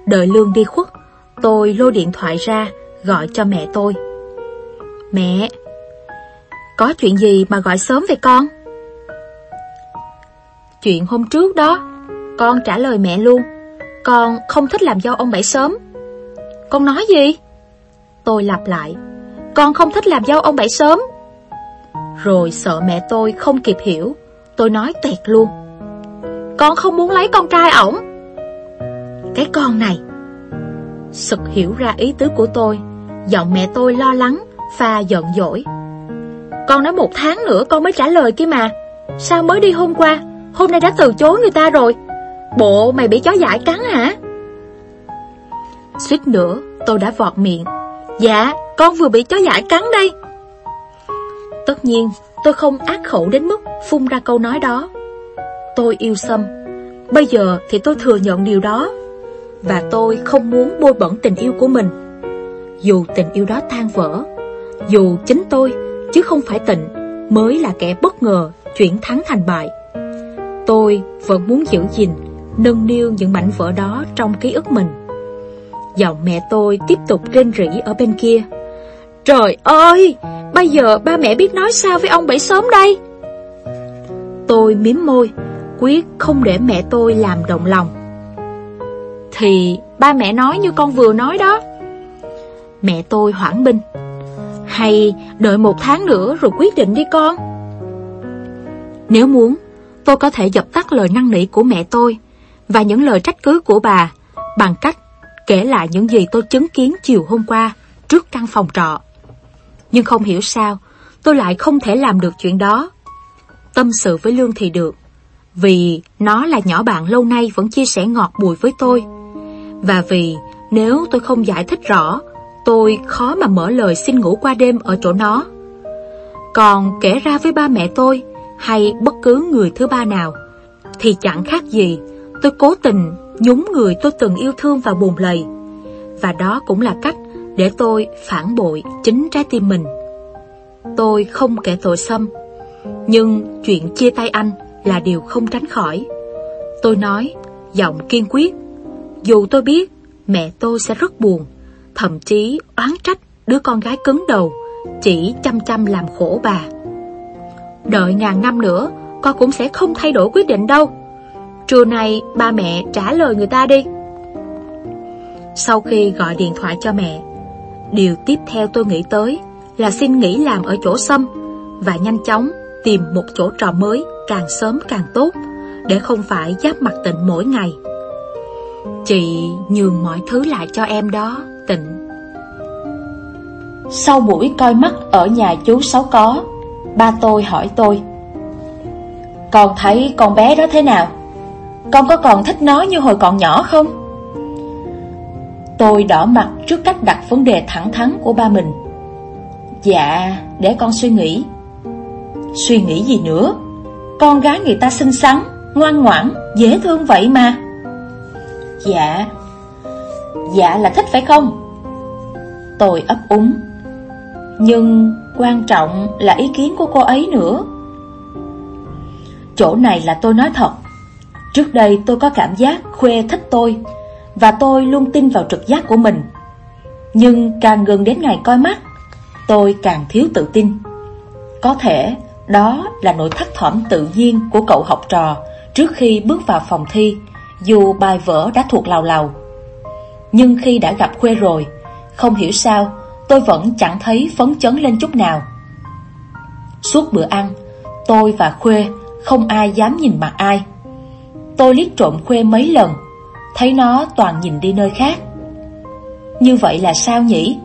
Đợi Lương đi khuất, tôi lôi điện thoại ra, gọi cho mẹ tôi. Mẹ, có chuyện gì mà gọi sớm về con? Chuyện hôm trước đó, con trả lời mẹ luôn. Con không thích làm dâu ông Bảy sớm. Con nói gì? Tôi lặp lại. Con không thích làm dâu ông Bảy sớm. Rồi sợ mẹ tôi không kịp hiểu, tôi nói tẹt luôn. Con không muốn lấy con trai ổng. Cái con này. Sực hiểu ra ý tứ của tôi, giọng mẹ tôi lo lắng, pha giận dỗi. Con nói một tháng nữa con mới trả lời kia mà. Sao mới đi hôm qua, hôm nay đã từ chối người ta rồi. Bộ mày bị chó dại cắn hả? Suýt nữa, tôi đã vọt miệng. Dạ, con vừa bị chó dại cắn đây. Tất nhiên, tôi không ác khẩu đến mức phun ra câu nói đó. Tôi yêu Sâm. Bây giờ thì tôi thừa nhận điều đó. Và tôi không muốn bôi bẩn tình yêu của mình. Dù tình yêu đó tan vỡ, dù chính tôi, chứ không phải tịnh, mới là kẻ bất ngờ chuyển thắng thành bại. Tôi vẫn muốn giữ gìn, nâng niu những mảnh vỡ đó trong ký ức mình. Giọng mẹ tôi tiếp tục rên rỉ ở bên kia. Trời ơi, bây giờ ba mẹ biết nói sao với ông Bảy sớm đây? Tôi miếm môi, quyết không để mẹ tôi làm động lòng. Thì ba mẹ nói như con vừa nói đó. Mẹ tôi hoảng binh. Hay đợi một tháng nữa rồi quyết định đi con? Nếu muốn, tôi có thể dập tắt lời năn nỉ của mẹ tôi và những lời trách cứ của bà bằng cách kể lại những gì tôi chứng kiến chiều hôm qua trước căn phòng trọ. Nhưng không hiểu sao, tôi lại không thể làm được chuyện đó. Tâm sự với Lương thì được, vì nó là nhỏ bạn lâu nay vẫn chia sẻ ngọt bùi với tôi. Và vì nếu tôi không giải thích rõ, tôi khó mà mở lời xin ngủ qua đêm ở chỗ nó. Còn kể ra với ba mẹ tôi hay bất cứ người thứ ba nào, thì chẳng khác gì tôi cố tình nhúng người tôi từng yêu thương vào bùn lầy. Và đó cũng là cách để tôi phản bội chính trái tim mình. Tôi không kể tội xâm, Nhưng chuyện chia tay anh là điều không tránh khỏi. Tôi nói, giọng kiên quyết. Dù tôi biết mẹ tôi sẽ rất buồn, thậm chí oán trách đứa con gái cứng đầu, chỉ chăm chăm làm khổ bà. Đợi ngàn năm nữa, con cũng sẽ không thay đổi quyết định đâu. Trưa nay ba mẹ trả lời người ta đi. Sau khi gọi điện thoại cho mẹ, điều tiếp theo tôi nghĩ tới là xin nghỉ làm ở chỗ sâm và nhanh chóng tìm một chỗ trọ mới càng sớm càng tốt để không phải giáp mặt tịnh mỗi ngày. Chị nhường mọi thứ lại cho em đó, tịnh. Sau buổi coi mắt ở nhà chú Sáu Có, ba tôi hỏi tôi Con thấy con bé đó thế nào? Con có còn thích nó như hồi còn nhỏ không? Tôi đỏ mặt trước cách đặt vấn đề thẳng thắn của ba mình Dạ, để con suy nghĩ Suy nghĩ gì nữa Con gái người ta xinh xắn Ngoan ngoãn, dễ thương vậy mà Dạ Dạ là thích phải không? Tôi ấp úng. Nhưng quan trọng là ý kiến của cô ấy nữa. Chỗ này là tôi nói thật. Trước đây tôi có cảm giác Khuê thích tôi Và tôi luôn tin vào trực giác của mình. Nhưng càng gần đến ngày coi mắt, Tôi càng thiếu tự tin. Có thể đó là nỗi thất thỏm tự nhiên của cậu học trò Trước khi bước vào phòng thi, Dù bài vở đã thuộc lào lào. Nhưng khi đã gặp Khuê rồi, Không hiểu sao, Tôi vẫn chẳng thấy phấn chấn lên chút nào. Suốt bữa ăn, Tôi và Khuê Không ai dám nhìn mặt ai. Tôi liếc trộm Khuê mấy lần, Thấy nó toàn nhìn đi nơi khác. Như vậy là sao nhỉ?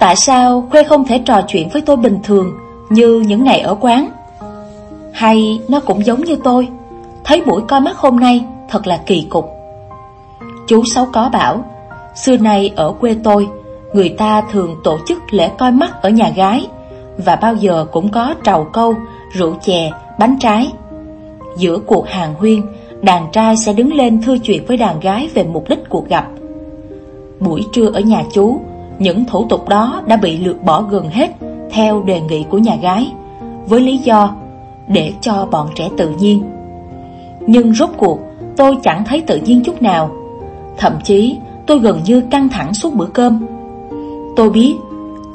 Tại sao Khuê không thể trò chuyện với tôi bình thường Như những ngày ở quán? Hay nó cũng giống như tôi, Thấy buổi coi mắt hôm nay Thật là kỳ cục. Chú Sáu có bảo Xưa nay ở quê tôi Người ta thường tổ chức lễ coi mắt ở nhà gái Và bao giờ cũng có trầu câu, rượu chè, bánh trái Giữa cuộc hàng huyên Đàn trai sẽ đứng lên thưa chuyện với đàn gái về mục đích cuộc gặp Buổi trưa ở nhà chú những thủ tục đó đã bị lược bỏ gần hết theo đề nghị của nhà gái, với lý do để cho bọn trẻ tự nhiên. Nhưng rốt cuộc, tôi chẳng thấy tự nhiên chút nào. Thậm chí, tôi gần như căng thẳng suốt bữa cơm. Tôi biết,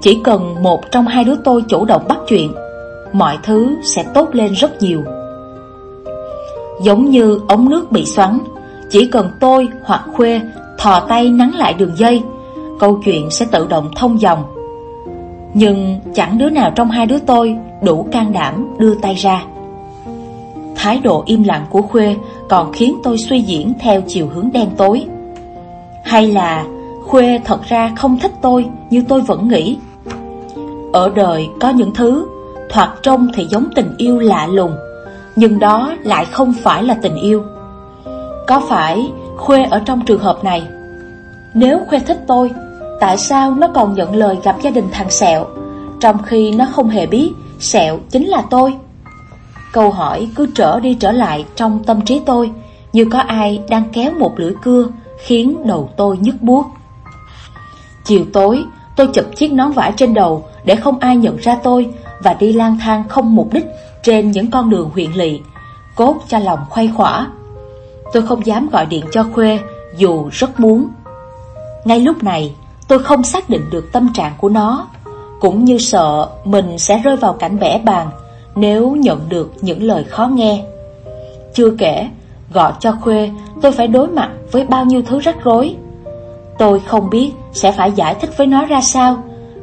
chỉ cần một trong hai đứa tôi chủ động bắt chuyện, mọi thứ sẽ tốt lên rất nhiều. Giống như ống nước bị xoắn, chỉ cần tôi hoặc Khuê thò tay nắn lại đường dây, câu chuyện sẽ tự động thông dòng. Nhưng chẳng đứa nào trong hai đứa tôi đủ can đảm đưa tay ra. Thái độ im lặng của Khuê còn khiến tôi suy diễn theo chiều hướng đen tối. Hay là Khuê thật ra không thích tôi như tôi vẫn nghĩ. Ở đời có những thứ thoạt trông thì giống tình yêu lạ lùng, nhưng đó lại không phải là tình yêu. Có phải Khuê ở trong trường hợp này? Nếu Khuê thích tôi Tại sao nó còn nhận lời gặp gia đình thằng Sẹo Trong khi nó không hề biết Sẹo chính là tôi Câu hỏi cứ trở đi trở lại trong tâm trí tôi Như có ai đang kéo một lưỡi cưa Khiến đầu tôi nhức buốt. Chiều tối, tôi chụp chiếc nón vải trên đầu Để không ai nhận ra tôi Và đi lang thang không mục đích Trên những con đường huyện lỵ, Cốt cho lòng khuây khỏa. Tôi không dám gọi điện cho Khuê, Dù rất muốn. Ngay lúc này, Tôi không xác định được tâm trạng của nó, Cũng như sợ mình sẽ rơi vào cảnh bẻ bàn Nếu nhận được những lời khó nghe. Chưa kể Gọi cho Khuê, Tôi phải đối mặt với bao nhiêu thứ rắc rối. Tôi không biết sẽ phải giải thích với nó ra sao.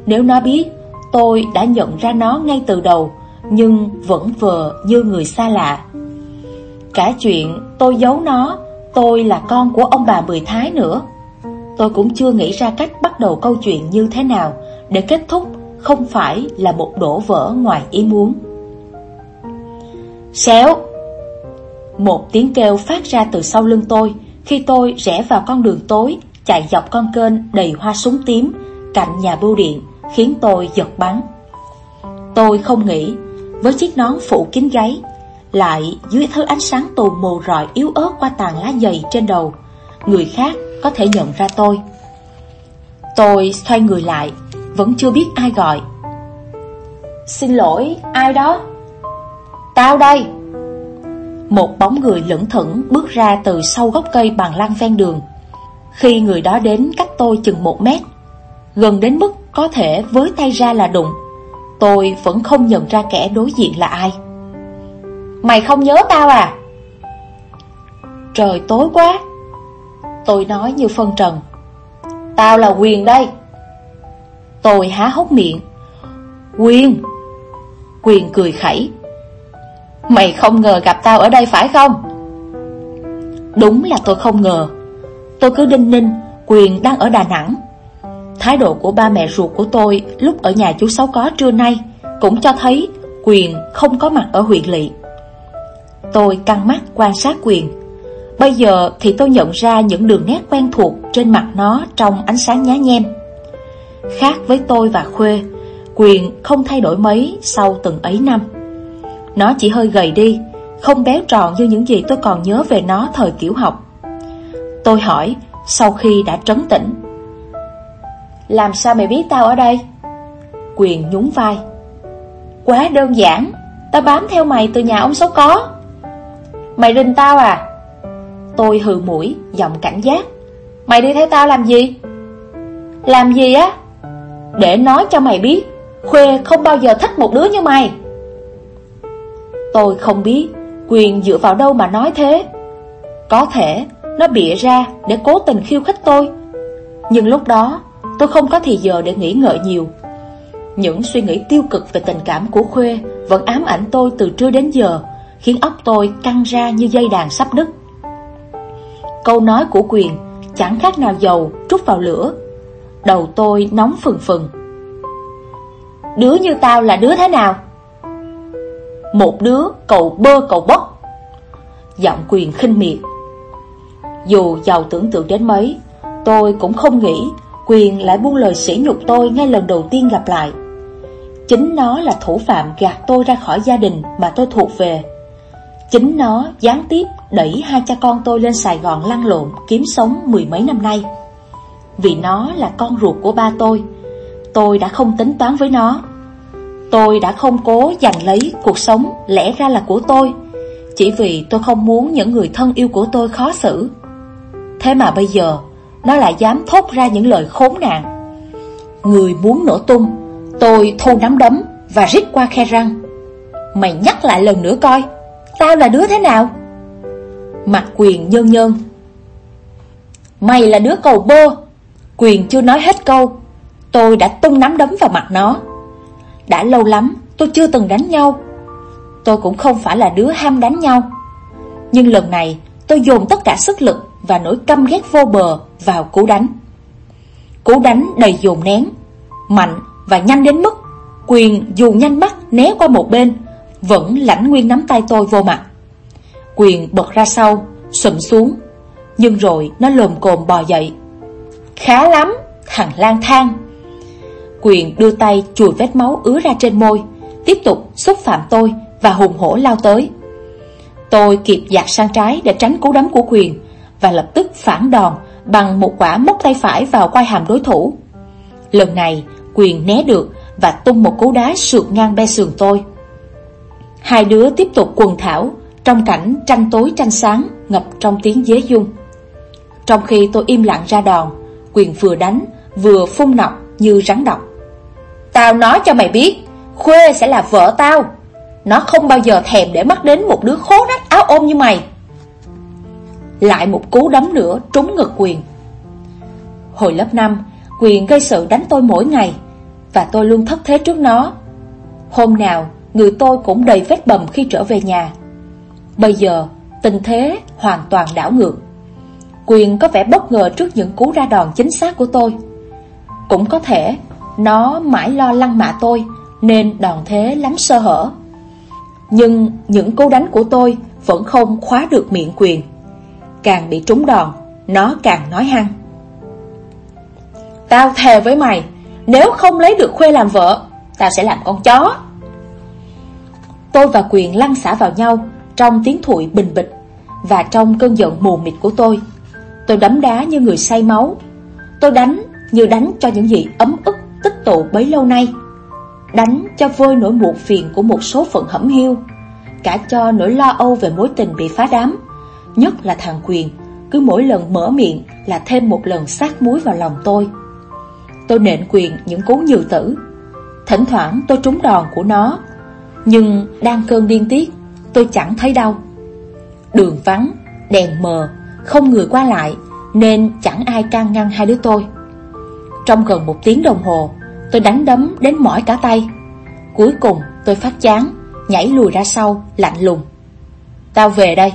Nếu nó biết, Tôi đã nhận ra nó ngay từ đầu, Nhưng vẫn vờ như người xa lạ. Cả chuyện tôi giấu nó, Tôi là con của ông bà Mười Thái nữa. Tôi cũng chưa nghĩ ra cách bắt đầu câu chuyện như thế nào Để kết thúc không phải là một đổ vỡ ngoài ý muốn. Xéo một tiếng kêu phát ra từ sau lưng tôi Khi tôi rẽ vào con đường tối Chạy dọc con kênh đầy hoa súng tím Cạnh nhà bưu điện Khiến tôi giật bắn. Tôi không nghĩ Với chiếc nón phủ kín gáy Lại dưới thứ ánh sáng tù mù rọi yếu ớt qua tàn lá dày trên đầu Người khác có thể nhận ra tôi. Tôi xoay người lại Vẫn chưa biết ai gọi. Xin lỗi, ai đó? Tao đây. Một bóng người lững thững bước ra từ sau gốc cây bằng lăng ven đường. Khi người đó đến cách tôi chừng một mét, Gần đến mức có thể với tay ra là đụng, Tôi vẫn không nhận ra kẻ đối diện là ai. Mày không nhớ tao à? Trời tối quá, Tôi nói như phân trần. Tao là Quyền đây. Tôi há hốc miệng. Quyền. Quyền cười khẩy. Mày không ngờ gặp tao ở đây phải không? Đúng là tôi không ngờ Tôi cứ đinh ninh Quyền đang ở Đà Nẵng Thái độ của ba mẹ ruột của tôi Lúc ở nhà chú Sáu Có trưa nay Cũng cho thấy Quyền không có mặt ở huyện lỵ Tôi căng mắt quan sát Quyền Bây giờ thì tôi nhận ra những đường nét quen thuộc trên mặt nó trong ánh sáng nhá nhem. Khác với tôi và Khuê, Quyền không thay đổi mấy sau từng ấy năm. Nó chỉ hơi gầy đi, không béo tròn như những gì tôi còn nhớ về nó thời tiểu học. Tôi hỏi, sau khi đã trấn tĩnh. Làm sao mày biết tao ở đây? Quyền nhún vai. Quá đơn giản, tao bám theo mày từ nhà ông xấu có. Mày rình tao à? Tôi hừ mũi, giọng cảnh giác Mày đi theo tao làm gì? Làm gì á? Để nói cho mày biết Khuê không bao giờ thích một đứa như mày Tôi không biết Quyền dựa vào đâu mà nói thế. Có thể Nó bịa ra để cố tình khiêu khích tôi, Nhưng lúc đó Tôi không có thì giờ để nghĩ ngợi nhiều. Những suy nghĩ tiêu cực về tình cảm của Khuê Vẫn ám ảnh tôi từ trưa đến giờ, Khiến óc tôi căng ra như dây đàn sắp đứt. Câu nói của quyền chẳng khác nào dầu trút vào lửa, Đầu tôi nóng phừng phừng. Đứa như tao là đứa thế nào? Một đứa cầu bơ cầu bốc Giọng quyền khinh miệt Dù giàu tưởng tượng đến mấy Tôi cũng không nghĩ Quyền lại buông lời sỉ nhục tôi ngay lần đầu tiên gặp lại Chính nó là thủ phạm gạt tôi ra khỏi gia đình mà tôi thuộc về Chính nó gián tiếp đẩy hai cha con tôi lên Sài Gòn lăn lộn kiếm sống mười mấy năm nay. Vì nó là con ruột của ba tôi, tôi đã không tính toán với nó. Tôi đã không cố giành lấy cuộc sống lẽ ra là của tôi, chỉ vì tôi không muốn những người thân yêu của tôi khó xử. Thế mà bây giờ, nó lại dám thốt ra những lời khốn nạn. Người muốn nổ tung, tôi thu nắm đấm và rít qua khe răng. Mày nhắc lại lần nữa coi. Tao là đứa thế nào? Mặt quyền nhơn nhơn Mày là đứa cầu bơ Quyền chưa nói hết câu Tôi đã tung nắm đấm vào mặt nó đã lâu lắm, tôi chưa từng đánh nhau. Tôi cũng không phải là đứa ham đánh nhau. Nhưng lần này, tôi dồn tất cả sức lực Và nỗi căm ghét vô bờ vào cú đánh. Cú đánh đầy dồn nén, Mạnh và nhanh đến mức Quyền dù nhanh mắt né qua một bên, vẫn lãnh nguyên nắm tay tôi vô mặt. Quyền bật ra sau, Sụm xuống, Nhưng rồi nó lồm cồm bò dậy. Khá lắm, Thằng lang thang. Quyền đưa tay chùi vết máu ứa ra trên môi, Tiếp tục xúc phạm tôi Và hùng hổ lao tới. Tôi kịp dạt sang trái để tránh cú đấm của Quyền Và lập tức phản đòn Bằng một quả móc tay phải vào quai hàm đối thủ. Lần này, Quyền né được Và tung một cú đá sượt ngang be sườn tôi. Hai đứa tiếp tục quần thảo, Trong cảnh tranh tối tranh sáng Ngập trong tiếng dế dung. Trong khi tôi im lặng ra đòn, Quyền vừa đánh, Vừa phun nọc như rắn độc. Tao nói cho mày biết Khuê sẽ là vợ tao Nó không bao giờ thèm để mắt đến một đứa khố rách áo ôm như mày Lại một cú đấm nữa trúng ngực quyền Hồi lớp 5 Quyền gây sự đánh tôi mỗi ngày Và tôi luôn thất thế trước nó Hôm nào người tôi cũng đầy vết bầm khi trở về nhà. Bây giờ, tình thế hoàn toàn đảo ngược. Quyền có vẻ bất ngờ trước những cú ra đòn chính xác của tôi. Cũng có thể, nó mãi lo lăng mạ tôi, nên đòn thế lắm sơ hở. Nhưng những cú đánh của tôi vẫn không khóa được miệng quyền. Càng bị trúng đòn, nó càng nói hăng. Tao thề với mày, nếu không lấy được Khuê làm vợ, tao sẽ làm con chó. Tôi và Quyền lăn xả vào nhau Trong tiếng thụi bình bịch Và trong cơn giận mù mịt của tôi Tôi đấm đá như người say máu Tôi đánh như đánh cho những gì ấm ức tích tụ bấy lâu nay Đánh cho vơi nỗi muộn phiền của một số phận hẩm hiu cả cho nỗi lo âu về mối tình bị phá đám. Nhất là thằng Quyền, cứ mỗi lần mở miệng là thêm một lần sát muối vào lòng tôi. Tôi nện Quyền những cú nhiều tử. Thỉnh thoảng tôi trúng đòn của nó, nhưng đang cơn điên tiết, tôi chẳng thấy đâu. Đường vắng, đèn mờ, không người qua lại, nên chẳng ai can ngăn hai đứa tôi. Trong gần một tiếng đồng hồ, tôi đánh đấm đến mỏi cả tay. Cuối cùng tôi phát chán, nhảy lùi ra sau, lạnh lùng. Tao về đây,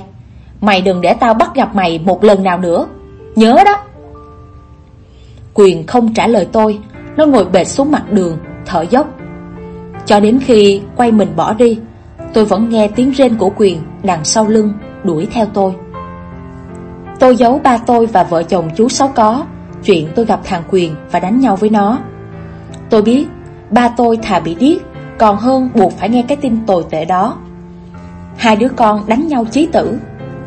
mày đừng để tao bắt gặp mày một lần nào nữa, nhớ đó. Quyền không trả lời tôi, nó ngồi bệt xuống mặt đường, thở dốc. Cho đến khi quay mình bỏ đi, tôi vẫn nghe tiếng rên của Quyền đằng sau lưng đuổi theo tôi. Tôi giấu ba tôi và vợ chồng chú Sáu Có Chuyện tôi gặp thằng Quyền và đánh nhau với nó. Tôi biết, Ba tôi thà bị điếc, Còn hơn buộc phải nghe cái tin tồi tệ đó. Hai đứa con đánh nhau chí tử,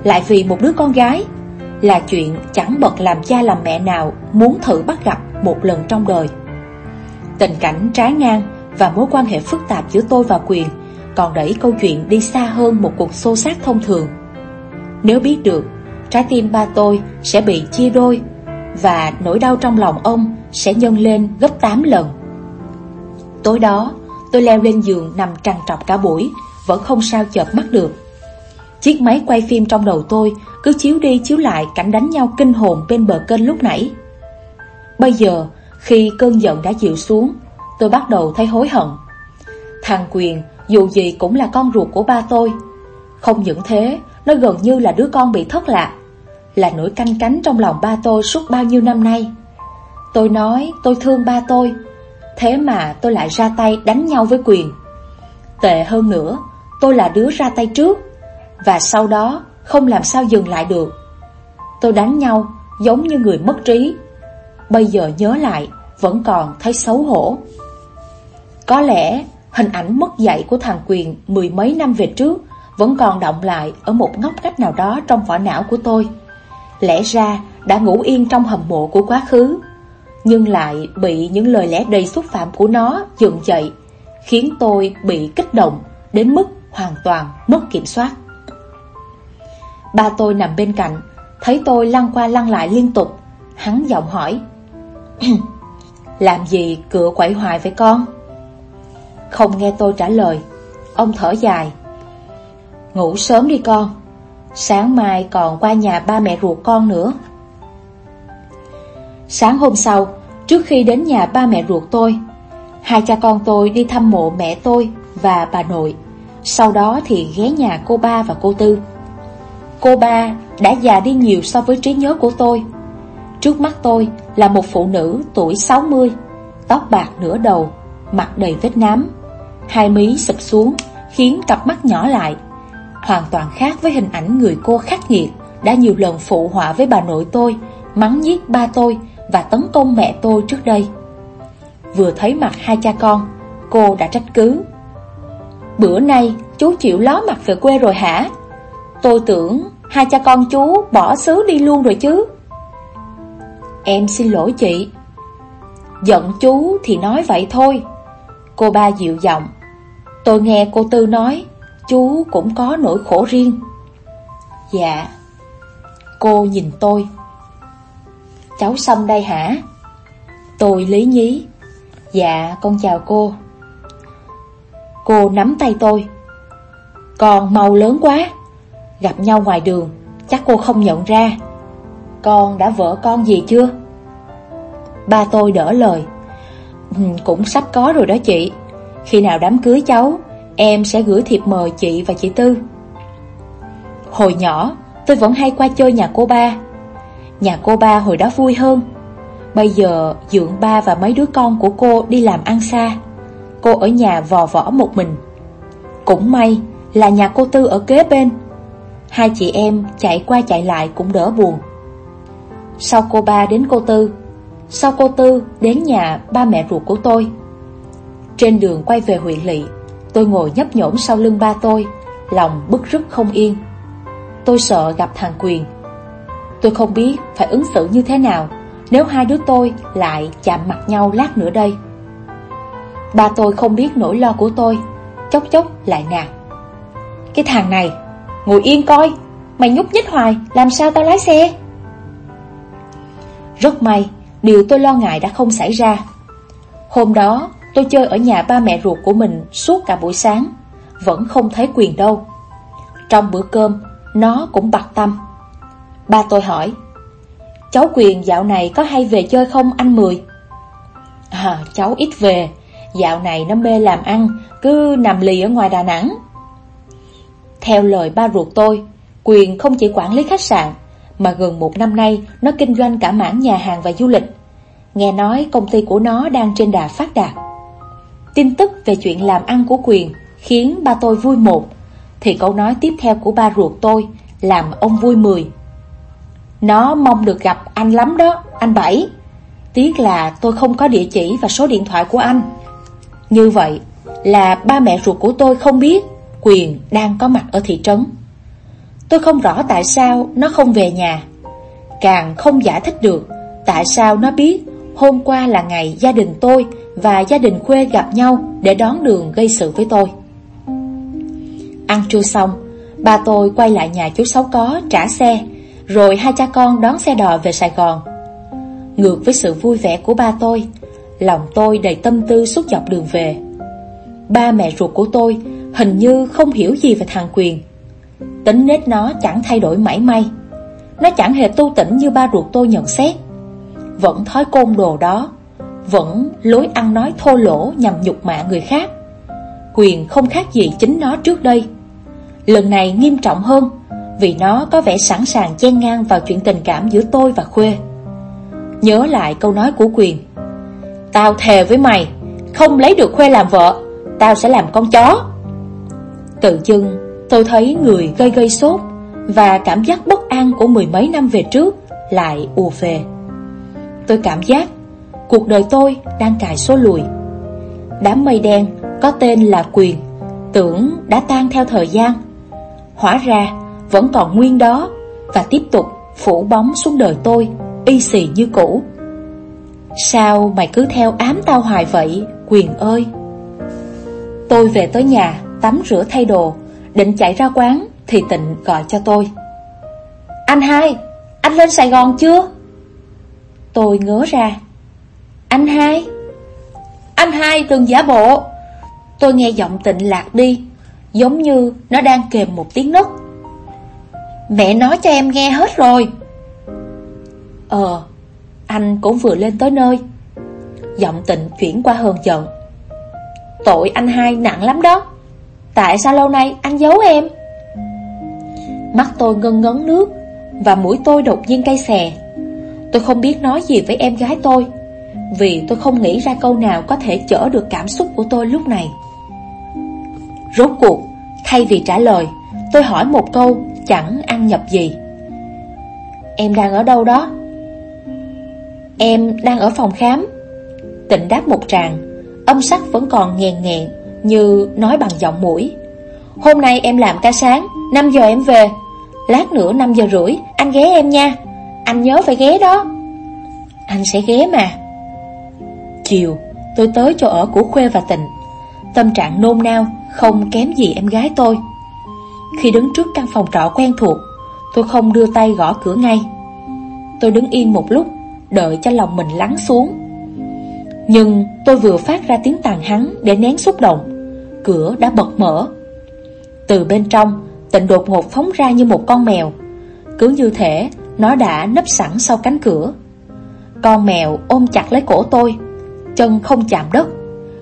Lại vì một đứa con gái, Là chuyện chẳng bật làm cha làm mẹ nào Muốn thử bắt gặp một lần trong đời. Tình cảnh trái ngang Và mối quan hệ phức tạp giữa tôi và Quyền Còn đẩy câu chuyện đi xa hơn một cuộc xô xát thông thường. Nếu biết được, trái tim ba tôi sẽ bị chia đôi và nỗi đau trong lòng ông sẽ nhân lên gấp 8 lần. Tối đó, tôi leo lên giường nằm trằn trọc cả buổi, vẫn không sao chợp mắt được. Chiếc máy quay phim trong đầu tôi cứ chiếu đi chiếu lại cảnh đánh nhau kinh hồn bên bờ kênh lúc nãy. Bây giờ, khi cơn giận đã dịu xuống, tôi bắt đầu thấy hối hận. Thằng Quyền dù gì cũng là con ruột của ba tôi. Không những thế, nó gần như là đứa con bị thất lạc là nỗi canh cánh trong lòng ba tôi suốt bao nhiêu năm nay. Tôi nói tôi thương ba tôi, thế mà tôi lại ra tay đánh nhau với quyền. Tệ hơn nữa, tôi là đứa ra tay trước, và sau đó không làm sao dừng lại được. Tôi đánh nhau giống như người mất trí. Bây giờ nhớ lại, vẫn còn thấy xấu hổ. Có lẽ hình ảnh mất dạy của thằng Quyền mười mấy năm về trước vẫn còn động lại ở một ngóc ngách nào đó trong vỏ não của tôi. Lẽ ra đã ngủ yên trong hầm mộ của quá khứ, Nhưng lại bị những lời lẽ đầy xúc phạm của nó dựng dậy, Khiến tôi bị kích động đến mức hoàn toàn mất kiểm soát. Ba tôi nằm bên cạnh, Thấy tôi lăn qua lăn lại liên tục, Hắn giọng hỏi, Làm gì cửa quậy hoài với con? Không nghe tôi trả lời, Ông thở dài, Ngủ sớm đi con. Sáng mai còn qua nhà ba mẹ ruột con nữa. Sáng hôm sau, Trước khi đến nhà ba mẹ ruột tôi, Hai cha con tôi đi thăm mộ mẹ tôi và bà nội. Sau đó thì ghé nhà cô ba và cô tư. Cô ba đã già đi nhiều so với trí nhớ của tôi. Trước mắt tôi là một phụ nữ tuổi 60 Tóc bạc nửa đầu, Mặt đầy vết nám, Hai mí sụp xuống, Khiến cặp mắt nhỏ lại hoàn toàn khác với hình ảnh người cô khắc nghiệt đã nhiều lần phụ họa với bà nội tôi, mắng nhiếc ba tôi và tấn công mẹ tôi trước đây. Vừa thấy mặt hai cha con, cô đã trách cứ. Bữa nay chú chịu ló mặt về quê rồi hả? Tôi tưởng hai cha con chú bỏ xứ đi luôn rồi chứ. Em xin lỗi chị. Giận chú thì nói vậy thôi. Cô ba dịu giọng. Tôi nghe cô Tư nói Chú cũng có nỗi khổ riêng. Dạ Cô nhìn tôi. Cháu xong đây hả? Tôi lý nhí. Dạ con chào cô. Cô nắm tay tôi. Con mau lớn quá. Gặp nhau ngoài đường, Chắc cô không nhận ra. Con đã vợ con gì chưa? Ba tôi đỡ lời. Ừ, cũng sắp có rồi đó chị. Khi nào đám cưới cháu Em sẽ gửi thiệp mời chị và chị Tư. Hồi nhỏ, tôi vẫn hay qua chơi nhà cô ba. Nhà cô ba hồi đó vui hơn. Bây giờ, dưỡng ba và mấy đứa con của cô đi làm ăn xa. Cô ở nhà vò võ một mình. Cũng may là nhà cô Tư ở kế bên. Hai chị em chạy qua chạy lại cũng đỡ buồn. Sau cô ba đến cô Tư, Sau cô Tư đến nhà ba mẹ ruột của tôi. Trên đường quay về huyện lỵ Tôi ngồi nhấp nhổm sau lưng ba tôi, Lòng bức rứt không yên. Tôi sợ gặp thằng Quyền. Tôi không biết phải ứng xử như thế nào Nếu hai đứa tôi lại chạm mặt nhau lát nữa đây. Ba tôi không biết nỗi lo của tôi, Chốc chốc lại nạt. Cái thằng này, Ngồi yên coi, Mày nhúc nhích hoài, Làm sao tao lái xe? Rất may, Điều tôi lo ngại đã không xảy ra. Hôm đó tôi chơi ở nhà ba mẹ ruột của mình Suốt cả buổi sáng, Vẫn không thấy quyền đâu. Trong bữa cơm, Nó cũng bặt tâm. Ba tôi hỏi, Cháu quyền dạo này có hay về chơi không, anh Mười? À cháu ít về. Dạo này nó mê làm ăn, Cứ nằm lì ở ngoài Đà Nẵng. Theo lời ba ruột tôi, Quyền không chỉ quản lý khách sạn, Mà gần một năm nay Nó kinh doanh cả mảng nhà hàng và du lịch. Nghe nói công ty của nó đang trên đà phát đạt. Tin tức về chuyện làm ăn của Quyền Khiến ba tôi vui một. Thì câu nói tiếp theo của ba ruột tôi Làm ông vui mười. Nó mong được gặp anh lắm đó, Anh Bảy. Tiếc là tôi không có địa chỉ và số điện thoại của anh. Như vậy là ba mẹ ruột của tôi không biết Quyền đang có mặt ở thị trấn. Tôi không rõ tại sao nó không về nhà. Càng không giải thích được Tại sao nó biết Hôm qua là ngày gia đình tôi Và gia đình Khuê gặp nhau Để đón đường gây sự với tôi. Ăn trưa xong Ba tôi quay lại nhà chú Sáu Có trả xe, Rồi hai cha con đón xe đò về Sài Gòn. Ngược với sự vui vẻ của ba tôi, Lòng tôi đầy tâm tư suốt dọc đường về. Ba mẹ ruột của tôi Hình như không hiểu gì về thằng Quyền. Tính nết nó chẳng thay đổi mảy may. Nó chẳng hề tu tỉnh như ba ruột tôi nhận xét. Vẫn thói côn đồ đó, Vẫn lối ăn nói thô lỗ nhằm nhục mạ người khác. Quyền không khác gì chính nó trước đây. Lần này nghiêm trọng hơn, Vì nó có vẻ sẵn sàng chen ngang vào chuyện tình cảm giữa tôi và Khuê. Nhớ lại câu nói của Quyền, Tao thề với mày, Không lấy được Khuê làm vợ, Tao sẽ làm con chó. Tự dưng, tôi thấy người gây gây sốt Và cảm giác bất an của mười mấy năm về trước Lại ùa về. Tôi cảm giác Cuộc đời tôi đang cài số lùi. Đám mây đen có tên là quyền, Tưởng đã tan theo thời gian. Hóa ra vẫn còn nguyên đó Và tiếp tục phủ bóng xuống đời tôi, Y xì như cũ. Sao mày cứ theo ám tao hoài vậy, Quyền ơi? Tôi về tới nhà, Tắm rửa thay đồ, Định chạy ra quán Thì tịnh gọi cho tôi. Anh hai, Anh lên Sài Gòn chưa? Tôi ngớ ra. Anh hai? Anh hai đừng giả bộ. Tôi nghe giọng tịnh lạc đi, Giống như nó đang kèm một tiếng nấc. Mẹ nói cho em nghe hết rồi. Ờ Anh cũng vừa lên tới nơi. Giọng tịnh chuyển qua hờn giận. Tội anh hai nặng lắm đó. Tại sao lâu nay anh giấu em? Mắt tôi ngân ngấn nước Và mũi tôi đột nhiên cay xè. Tôi không biết nói gì với em gái tôi, Vì tôi không nghĩ ra câu nào Có thể chở được cảm xúc của tôi lúc này. Rốt cuộc, Thay vì trả lời, Tôi hỏi một câu chẳng ăn nhập gì. Em đang ở đâu đó? Em đang ở phòng khám. Tịnh đáp một tràng, Âm sắc vẫn còn nghèn nghẹn Như nói bằng giọng mũi. Hôm nay em làm ca sáng 5 giờ em về. Lát nữa 5 giờ rưỡi, Anh ghé em nha. Anh nhớ phải ghé đó. Anh sẽ ghé mà. Chiều, tôi tới chỗ ở của Khuê và Tịnh. Tâm trạng nôn nao, Không kém gì em gái tôi. Khi đứng trước căn phòng trọ quen thuộc, Tôi không đưa tay gõ cửa ngay. Tôi đứng yên một lúc, Đợi cho lòng mình lắng xuống. Nhưng tôi vừa phát ra tiếng tàn hắn Để nén xúc động. Cửa đã bật mở. Từ bên trong, Tịnh đột ngột phóng ra như một con mèo. Cứ như thể nó đã nấp sẵn sau cánh cửa. Con mèo ôm chặt lấy cổ tôi. Chân không chạm đất.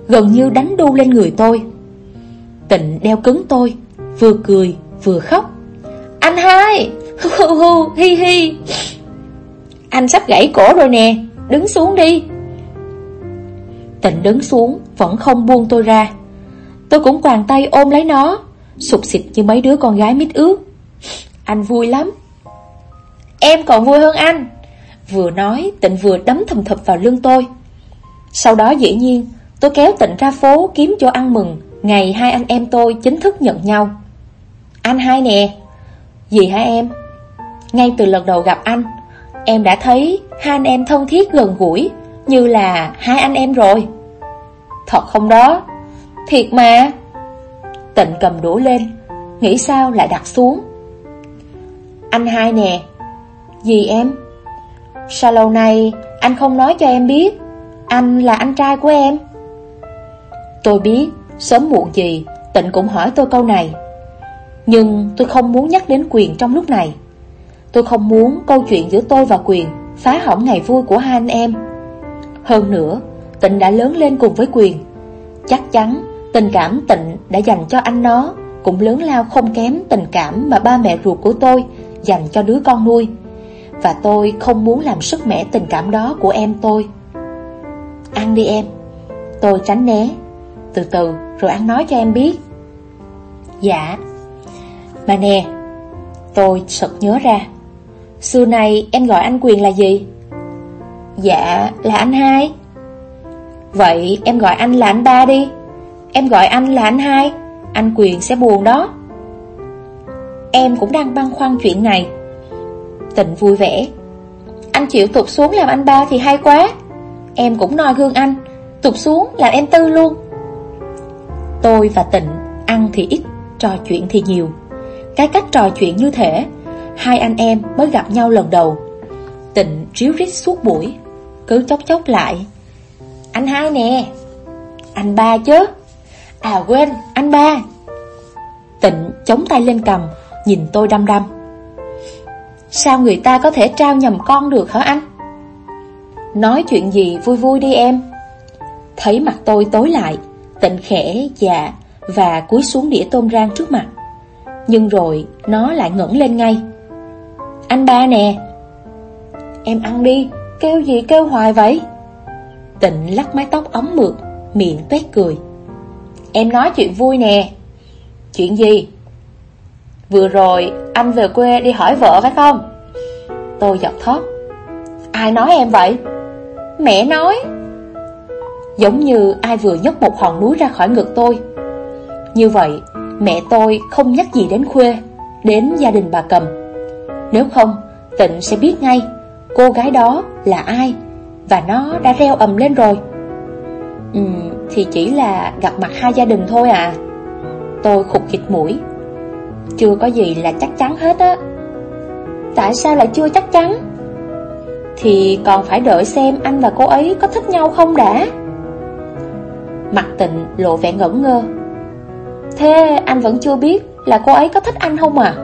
Gần như đánh đu lên người tôi. Tịnh đeo cứng tôi, Vừa cười, vừa khóc. Anh hai! Hu hu hi hi. Anh sắp gãy cổ rồi nè, Đứng xuống đi. Tịnh đứng xuống, Vẫn không buông tôi ra. Tôi cũng quàng tay ôm lấy nó Sụt xịt như mấy đứa con gái mít ướt. Anh vui lắm. Em còn vui hơn anh. Vừa nói, tịnh vừa đấm thầm thập vào lưng tôi. Sau đó dĩ nhiên, Tôi kéo tịnh ra phố kiếm chỗ ăn mừng. Ngày hai anh em tôi chính thức nhận nhau. Anh hai nè. Gì hả em? Ngay từ lần đầu gặp anh, Em đã thấy hai anh em thân thiết gần gũi Như là hai anh em rồi. Thật không đó? Thiệt mà. Tịnh cầm đũa lên, Nghĩ sao lại đặt xuống. Anh hai nè. Gì em? Sao lâu nay anh không nói cho em biết? Anh là anh trai của em. Tôi biết, Sớm muộn gì, Tịnh cũng hỏi tôi câu này. Nhưng tôi không muốn nhắc đến quyền trong lúc này. Tôi không muốn câu chuyện giữa tôi và quyền Phá hỏng ngày vui của hai anh em. Hơn nữa, Tịnh đã lớn lên cùng với quyền. Chắc chắn tình cảm Tịnh đã dành cho anh nó Cũng lớn lao không kém tình cảm mà ba mẹ ruột của tôi Dành cho đứa con nuôi. Và tôi không muốn làm sức mẻ tình cảm đó của em tôi. Ăn đi em. Tôi tránh né. Từ từ, rồi ăn nói cho em biết. Dạ. Mà nè, Tôi sực nhớ ra. Xưa này em gọi anh Quyền là gì? Dạ là anh hai. Vậy em gọi anh là anh ba đi. Em gọi anh là anh hai. Anh Quyền sẽ buồn đó. Em cũng đang băn khoăn chuyện này. Tình vui vẻ. Anh chịu tụt xuống làm anh ba thì hay quá. Em cũng noi gương anh. Tụt xuống làm em tư luôn. Tôi và Tịnh ăn thì ít, trò chuyện thì nhiều. Cái cách trò chuyện như thế Hai anh em mới gặp nhau lần đầu. Tịnh ríu rít suốt buổi Cứ chốc chốc lại. Anh hai nè. Anh ba chứ? À quên, anh ba. Tịnh chống tay lên cầm Nhìn tôi đăm đăm. Sao người ta có thể trao nhầm con được hả anh? Nói chuyện gì vui vui đi em. Thấy mặt tôi tối lại Tịnh khẽ, dạ Và cúi xuống đĩa tôm rang trước mặt. Nhưng rồi nó lại ngẩng lên ngay. Anh ba nè. Em ăn đi Kêu gì kêu hoài vậy? Tịnh lắc mái tóc ấm mượt Miệng tuét cười. Em nói chuyện vui nè. Chuyện gì? Vừa rồi, anh về quê đi hỏi vợ phải không? Tôi giọt thót. Ai nói em vậy? Mẹ nói. Giống như ai vừa nhấc một hòn núi ra khỏi ngực tôi. Như vậy, Mẹ tôi không nhắc gì đến khuê Đến gia đình bà cầm. Nếu không, Tịnh sẽ biết ngay, Cô gái đó là ai, Và nó đã reo ầm lên rồi. Ừ Thì chỉ là gặp mặt hai gia đình thôi à. Tôi khục khịt mũi. Chưa có gì là chắc chắn hết á. Tại sao lại chưa chắc chắn? Thì còn phải đợi xem anh và cô ấy có thích nhau không đã. Mặt tịnh lộ vẻ ngẩn ngơ. Thế anh vẫn chưa biết là cô ấy có thích anh không à?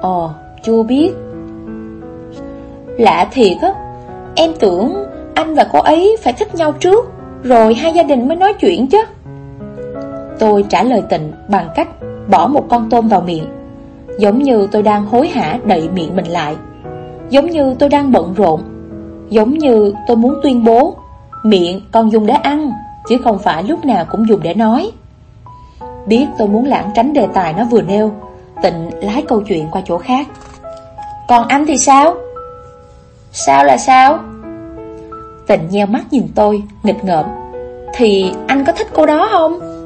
Ồ, chưa biết. Lạ thiệt á Em tưởng anh và cô ấy phải thích nhau trước Rồi hai gia đình mới nói chuyện chứ. Tôi trả lời tịnh bằng cách bỏ một con tôm vào miệng Giống như tôi đang hối hả đậy miệng mình lại Giống như tôi đang bận rộn Giống như tôi muốn tuyên bố Miệng còn dùng để ăn Chứ không phải lúc nào cũng dùng để nói Biết tôi muốn lãng tránh đề tài nó vừa nêu Tịnh lái câu chuyện qua chỗ khác Còn anh thì sao? Sao là sao? Tịnh nheo mắt nhìn tôi, nghịch ngợm Thì anh có thích cô đó không?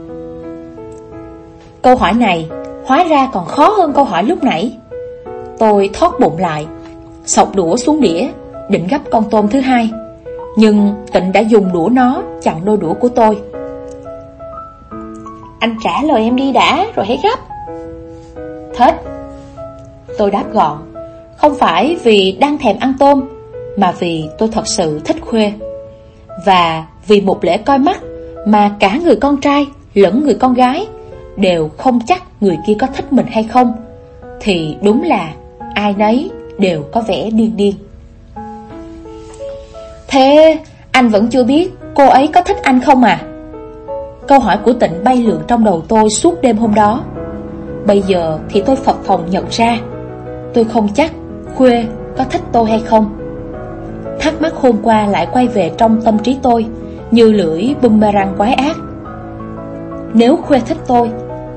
Câu hỏi này, Hóa ra còn khó hơn câu hỏi lúc nãy. Tôi thoát bụng lại, Sọc đũa xuống đĩa, Định gấp con tôm thứ hai. Nhưng tịnh đã dùng đũa nó Chặn đôi đũa của tôi. Anh trả lời em đi đã, Rồi hãy gấp thết Tôi đáp gọn, Không phải vì đang thèm ăn tôm, Mà vì tôi thật sự thích khuê. Và vì một lễ coi mắt Mà cả người con trai lẫn người con gái Đều không chắc người kia có thích mình hay không, Thì đúng là ai nấy đều có vẻ điên điên. Thế anh vẫn chưa biết cô ấy có thích anh không à? Câu hỏi của tịnh bay lượn trong đầu tôi suốt đêm hôm đó. Bây giờ thì tôi phật phòng nhận ra, Tôi không chắc Khuê có thích tôi hay không. Thắc mắc hôm qua lại quay về trong tâm trí tôi Như lưỡi boomerang quái ác. Nếu Khuê thích tôi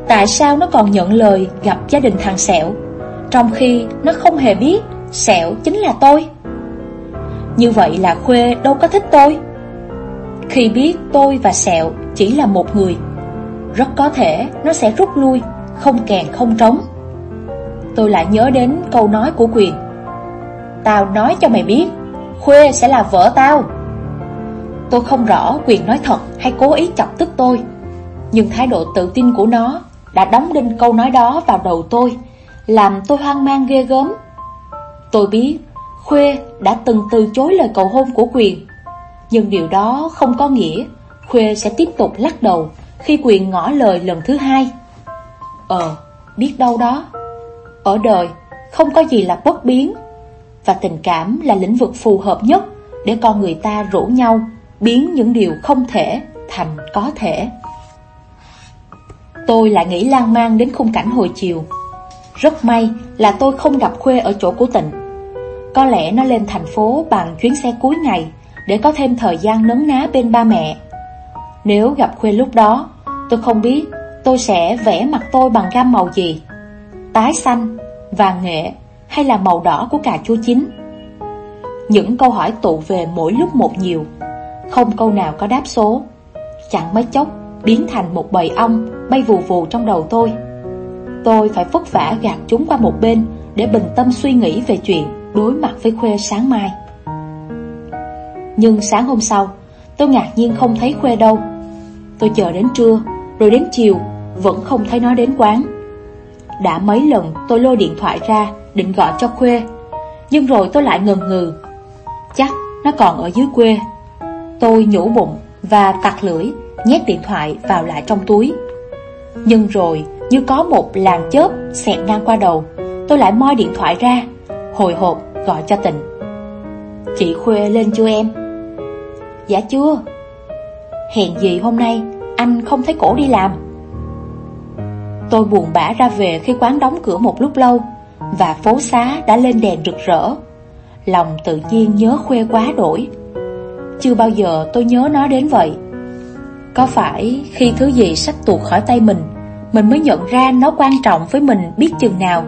Tại sao nó còn nhận lời gặp gia đình thằng Sẹo, Trong khi nó không hề biết Sẹo chính là tôi? Như vậy là Khuê đâu có thích tôi. Khi biết tôi và Sẹo chỉ là một người, Rất có thể nó sẽ rút lui, Không kèn không trống. Tôi lại nhớ đến câu nói của Quyền. Tao nói cho mày biết, Khuê sẽ là vợ tao. Tôi không rõ Quyền nói thật hay cố ý chọc tức tôi, Nhưng thái độ tự tin của nó đã đóng đinh câu nói đó vào đầu tôi, làm tôi hoang mang ghê gớm. Tôi biết Khuê đã từng từ chối lời cầu hôn của Quyền, nhưng điều đó không có nghĩa Khuê sẽ tiếp tục lắc đầu khi Quyền ngỏ lời lần thứ hai. Ờ, biết đâu đó. Ở đời, không có gì là bất biến, và tình cảm là lĩnh vực phù hợp nhất để con người ta rủ nhau biến những điều không thể thành có thể. Tôi lại nghĩ lan man đến khung cảnh hồi chiều. Rất may là tôi không gặp Khuê ở chỗ của Tịnh. Có lẽ nó lên thành phố bằng chuyến xe cuối ngày để có thêm thời gian nấn ná bên ba mẹ. Nếu gặp Khuê lúc đó, tôi không biết tôi sẽ vẽ mặt tôi bằng gam màu gì. Tái xanh, vàng nghệ hay là màu đỏ của cà chua chín. Những câu hỏi tụ về mỗi lúc một nhiều, không câu nào có đáp số. Chẳng mấy chốc biến thành một bầy ong bay vù vù trong đầu tôi. Tôi phải vất vả gạt chúng qua một bên để bình tâm suy nghĩ về chuyện đối mặt với Khuê sáng mai. Nhưng sáng hôm sau, tôi ngạc nhiên không thấy Khuê đâu. Tôi chờ đến trưa, rồi đến chiều, vẫn không thấy nó đến quán. Đã mấy lần tôi lôi điện thoại ra định gọi cho Khuê, nhưng rồi tôi lại ngần ngừ. Chắc nó còn ở dưới quê. Tôi nhủ bụng và tặc lưỡi nhét điện thoại vào lại trong túi. Nhưng rồi, như có một làn chớp xẹt ngang qua đầu, tôi lại moi điện thoại ra, hồi hộp gọi cho tình. Chị Khuê lên chưa em? Dạ chưa. hẹn gì hôm nay anh không thấy cổ đi làm. Tôi buồn bã ra về khi quán đóng cửa một lúc lâu và phố xá đã lên đèn rực rỡ. Lòng tự nhiên nhớ Khuê quá đổi. Chưa bao giờ tôi nhớ nó đến vậy. Có phải khi thứ gì sắp tuột khỏi tay mình Mình mới nhận ra nó quan trọng với mình biết chừng nào?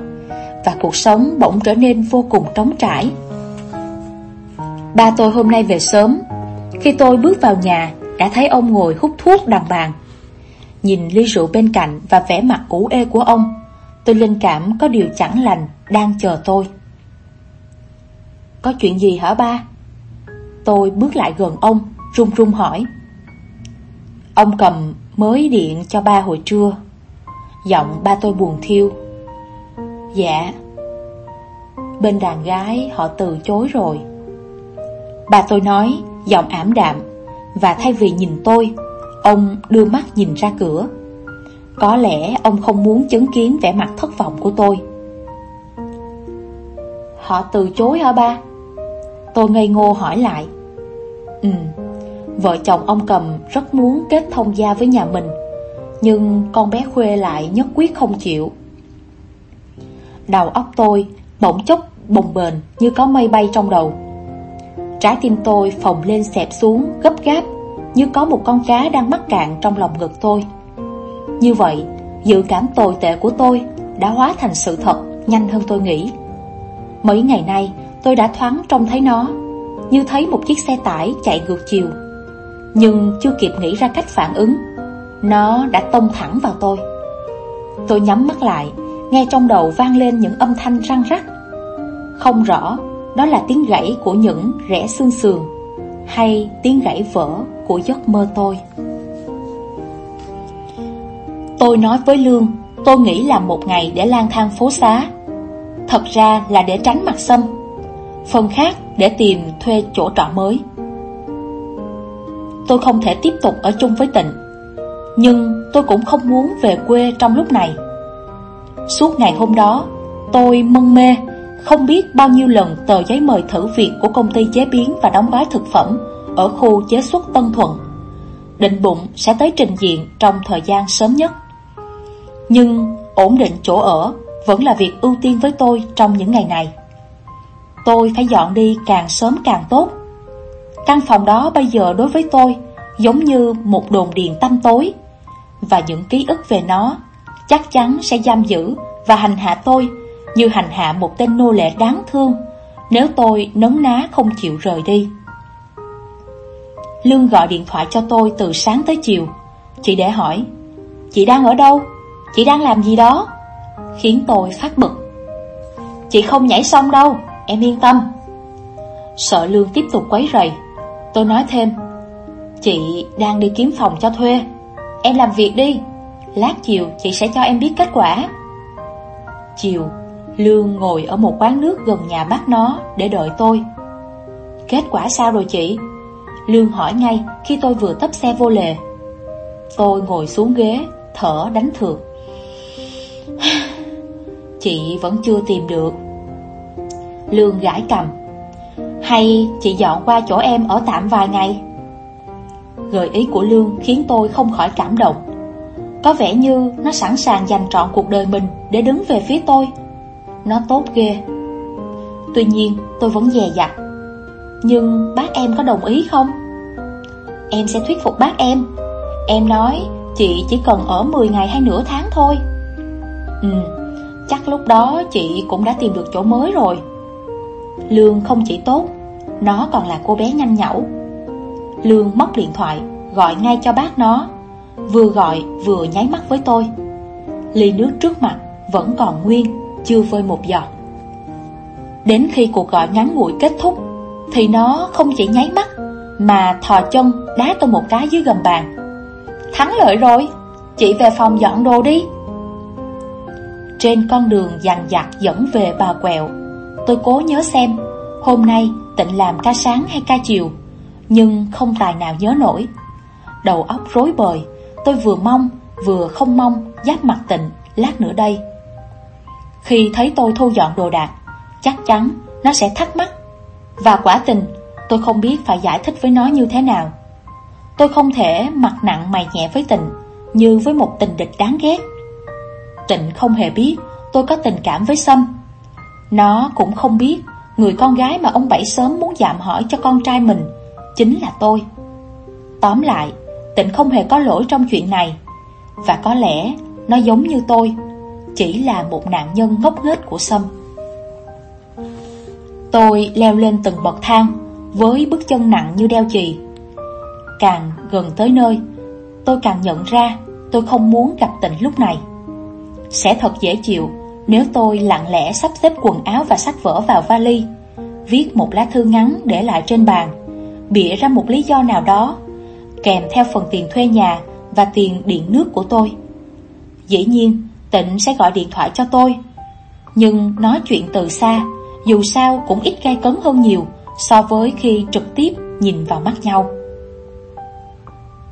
Và cuộc sống bỗng trở nên vô cùng trống trải. Ba tôi hôm nay về sớm. Khi tôi bước vào nhà, Đã thấy ông ngồi hút thuốc đằng bàn. Nhìn ly rượu bên cạnh Và vẻ mặt ủ ê của ông, Tôi linh cảm có điều chẳng lành Đang chờ tôi. Có chuyện gì hả ba? Tôi bước lại gần ông, Run run hỏi. Ông cầm mới điện cho ba hồi trưa. Giọng ba tôi buồn thiêu. Dạ. Bên đàn gái họ từ chối rồi. Ba tôi nói Giọng ảm đạm Và thay vì nhìn tôi, Ông đưa mắt nhìn ra cửa. Có lẽ ông không muốn chứng kiến vẻ mặt thất vọng của tôi. Họ từ chối hả ba? Tôi ngây ngô hỏi lại. Ừ Vợ chồng ông cầm rất muốn kết thông gia với nhà mình Nhưng con bé Khuê lại nhất quyết không chịu. Đầu óc tôi bỗng chốc bồng bềnh như có mây bay trong đầu. Trái tim tôi phồng lên xẹp xuống gấp gáp Như có một con cá đang mắc cạn trong lòng ngực tôi. Như vậy, dự cảm tồi tệ của tôi đã hóa thành sự thật nhanh hơn tôi nghĩ. Mấy ngày nay tôi đã thoáng trông thấy nó Như thấy một chiếc xe tải chạy ngược chiều nhưng chưa kịp nghĩ ra cách phản ứng, Nó đã tông thẳng vào tôi. Tôi nhắm mắt lại, Nghe trong đầu vang lên những âm thanh răng rắc. Không rõ Đó là tiếng gãy của những rẽ xương sườn Hay tiếng gãy vỡ của giấc mơ tôi. Tôi nói với Lương, Tôi nghĩ là một ngày để lang thang phố xá. Thật ra là để tránh mặt sâm. Phần khác, để tìm thuê chỗ trọ mới tôi không thể tiếp tục ở chung với tịnh Nhưng tôi cũng không muốn về quê trong lúc này. Suốt ngày hôm đó, Tôi mân mê, Không biết bao nhiêu lần tờ giấy mời thử việc Của công ty chế biến và đóng gói thực phẩm Ở khu chế xuất Tân Thuận. Định bụng sẽ tới trình diện Trong thời gian sớm nhất. Nhưng ổn định chỗ ở Vẫn là việc ưu tiên với tôi Trong những ngày này. Tôi phải dọn đi càng sớm càng tốt. Căn phòng đó bây giờ đối với tôi giống như một đồn điền tăm tối Và những ký ức về nó chắc chắn sẽ giam giữ và hành hạ tôi như hành hạ một tên nô lệ đáng thương nếu tôi nấn ná không chịu rời đi. Lương gọi điện thoại cho tôi từ sáng tới chiều, chỉ để hỏi, chị đang ở đâu? Chị đang làm gì đó? Khiến tôi phát bực. Chị không nhảy xong đâu, em yên tâm. Sợ Lương tiếp tục quấy rầy, Tôi nói thêm, Chị đang đi kiếm phòng cho thuê. Em làm việc đi, Lát chiều chị sẽ cho em biết kết quả. Chiều, Lương ngồi ở một quán nước gần nhà bác nó để đợi tôi. Kết quả sao rồi chị? Lương hỏi ngay khi tôi vừa tấp xe vô lề. Tôi ngồi xuống ghế, Thở đánh thượt. Chị vẫn chưa tìm được. Lương gãi cầm hay chị dọn qua chỗ em ở tạm vài ngày? Gợi ý của Lương khiến tôi không khỏi cảm động. Có vẻ như nó sẵn sàng dành trọn cuộc đời mình Để đứng về phía tôi. Nó tốt ghê. Tuy nhiên tôi vẫn dè dặt. Nhưng bác em có đồng ý không? Em sẽ thuyết phục bác em. Em nói chị chỉ cần ở 10 ngày hay nửa tháng thôi. Ừ, chắc lúc đó chị cũng đã tìm được chỗ mới rồi. Lương không chỉ tốt, Nó còn là cô bé nhanh nhẩu. Lương móc điện thoại, Gọi ngay cho bác nó. Vừa gọi, vừa nháy mắt với tôi. Ly nước trước mặt Vẫn còn nguyên, Chưa vơi một giọt. Đến khi cuộc gọi ngắn ngủi kết thúc, Thì nó không chỉ nháy mắt, Mà thò chân đá tôi một cái dưới gầm bàn. Thắng lợi rồi, Chị về phòng dọn đồ đi. Trên con đường dằn dặt dẫn về bà quẹo Tôi cố nhớ xem, Hôm nay tịnh làm ca sáng hay ca chiều, Nhưng không tài nào nhớ nổi. Đầu óc rối bời, Tôi vừa mong, vừa không mong Giáp mặt tịnh lát nữa đây. Khi thấy tôi thu dọn đồ đạc, Chắc chắn nó sẽ thắc mắc. Và quả tình, tôi không biết phải giải thích với nó như thế nào. Tôi không thể mặt nặng mày nhẹ với tình Như với một tình địch đáng ghét. Tịnh không hề biết tôi có tình cảm với Sâm. Nó cũng không biết Người con gái mà ông Bảy sớm muốn dạm hỏi cho con trai mình Chính là tôi. Tóm lại, Tịnh không hề có lỗi trong chuyện này. Và có lẽ nó giống như tôi, Chỉ là một nạn nhân ngốc nghếch của Sâm. Tôi leo lên từng bậc thang Với bước chân nặng như đeo chì. Càng gần tới nơi, Tôi càng nhận ra Tôi không muốn gặp tịnh lúc này. Sẽ thật dễ chịu nếu tôi lặng lẽ sắp xếp quần áo và sách vở vào vali, Viết một lá thư ngắn để lại trên bàn, Bịa ra một lý do nào đó, Kèm theo phần tiền thuê nhà Và tiền điện nước của tôi, Dĩ nhiên Tịnh sẽ gọi điện thoại cho tôi. Nhưng nói chuyện từ xa, Dù sao cũng ít gai cấn hơn nhiều So với khi trực tiếp nhìn vào mắt nhau.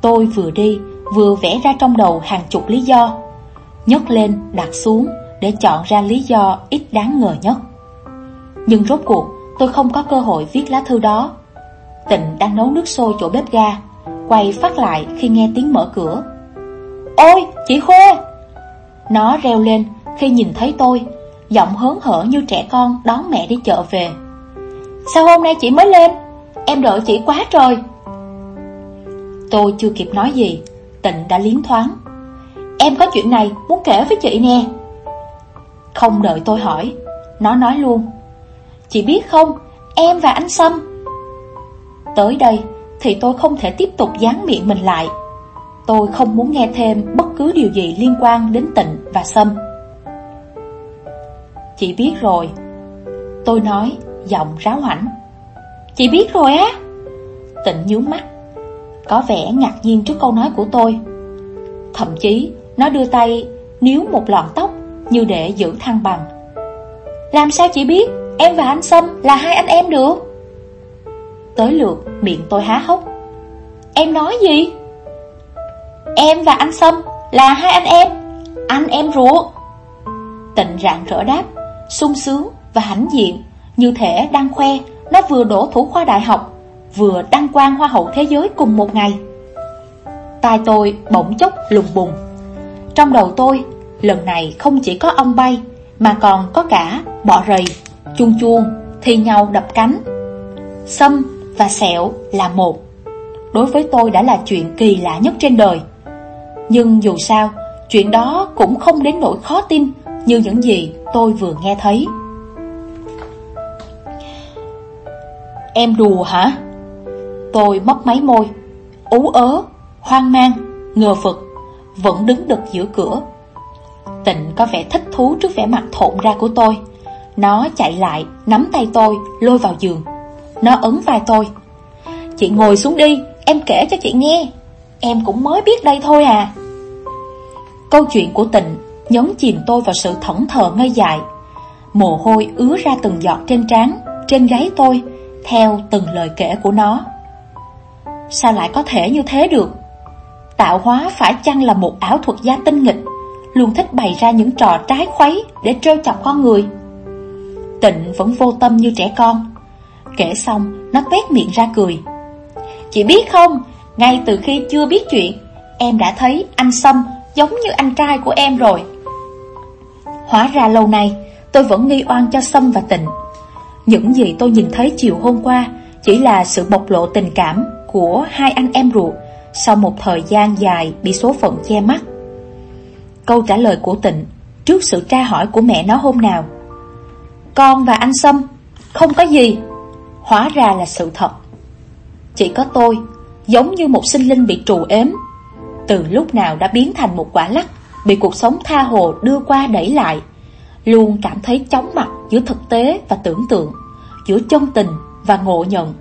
Tôi vừa đi, Vừa vẽ ra trong đầu hàng chục lý do, nhấc lên, đặt xuống. Để chọn ra lý do ít đáng ngờ nhất. Nhưng rốt cuộc, tôi không có cơ hội viết lá thư đó. Tịnh đang nấu nước sôi chỗ bếp ga, Quay phát lại khi nghe tiếng mở cửa. Ôi, chị Khuê! Nó reo lên khi nhìn thấy tôi, Giọng hớn hở như trẻ con đón mẹ đi chợ về. Sao hôm nay chị mới lên? Em đợi chị quá trời. Tôi chưa kịp nói gì, Tịnh đã liến thoáng. Em có chuyện này muốn kể với chị nè. Không đợi tôi hỏi Nó nói luôn. Chị biết không Em và anh Sâm? Tới đây thì tôi không thể tiếp tục dán miệng mình lại. Tôi không muốn nghe thêm bất cứ điều gì liên quan đến Tịnh và Sâm. Chị biết rồi. Tôi nói giọng ráo hẳn. Chị biết rồi á. Tịnh nhướng mắt có vẻ ngạc nhiên trước câu nói của tôi. Thậm chí, nó đưa tay níu một lọn tóc như để giữ thăng bằng. Làm sao chị biết em và anh Sâm là hai anh em được? Tới lượt miệng tôi há hốc. Em nói gì? Em và anh Sâm là hai anh em, anh em ruột. Tịnh rạng rỡ đáp, sung sướng và hãnh diện, như thể đang khoe nó vừa đổ thủ khoa đại học vừa đăng quang hoa hậu thế giới cùng một ngày. Tai tôi bỗng chốc lùng bùng. Trong đầu tôi, lần này không chỉ có ong bay, mà còn có cả bọ rầy, chuông chuông, thi nhau đập cánh. Sâm và sẹo là một. Đối với tôi đã là chuyện kỳ lạ nhất trên đời. Nhưng dù sao, chuyện đó cũng không đến nỗi khó tin như những gì tôi vừa nghe thấy. Em đùa hả? Tôi móc máy môi Ú ớ, hoang mang, ngờ vực Vẫn đứng đực giữa cửa Tịnh có vẻ thích thú trước vẻ mặt thộn ra của tôi Nó chạy lại, nắm tay tôi, lôi vào giường Nó ấn vai tôi Chị ngồi xuống đi, em kể cho chị nghe Em cũng mới biết đây thôi à Câu chuyện của tịnh nhấn chìm tôi vào sự thẫn thờ ngây dại. Mồ hôi ứa ra từng giọt trên trán, trên gáy tôi, theo từng lời kể của nó. Sao lại có thể như thế được? Tạo hóa phải chăng là một ảo thuật gia tinh nghịch, luôn thích bày ra những trò trái khuấy để trêu chọc con người? Tịnh vẫn vô tâm như trẻ con. Kể xong, nó tuét miệng ra cười. Chị biết không, ngay từ khi chưa biết chuyện, em đã thấy anh Sâm giống như anh trai của em rồi. Hóa ra lâu nay, tôi vẫn nghi oan cho Sâm và Tịnh. Những gì tôi nhìn thấy chiều hôm qua chỉ là sự bộc lộ tình cảm của hai anh em ruột sau một thời gian dài bị số phận che mắt. Câu trả lời của Tịnh trước sự tra hỏi của mẹ nó hôm nào. Con và anh Sâm không có gì, hóa ra là sự thật. Chỉ có tôi, giống như một sinh linh bị trù ếm, từ lúc nào đã biến thành một quả lắc, bị cuộc sống tha hồ đưa qua đẩy lại, luôn cảm thấy chóng mặt giữa thực tế và tưởng tượng, giữa chân tình và ngộ nhận,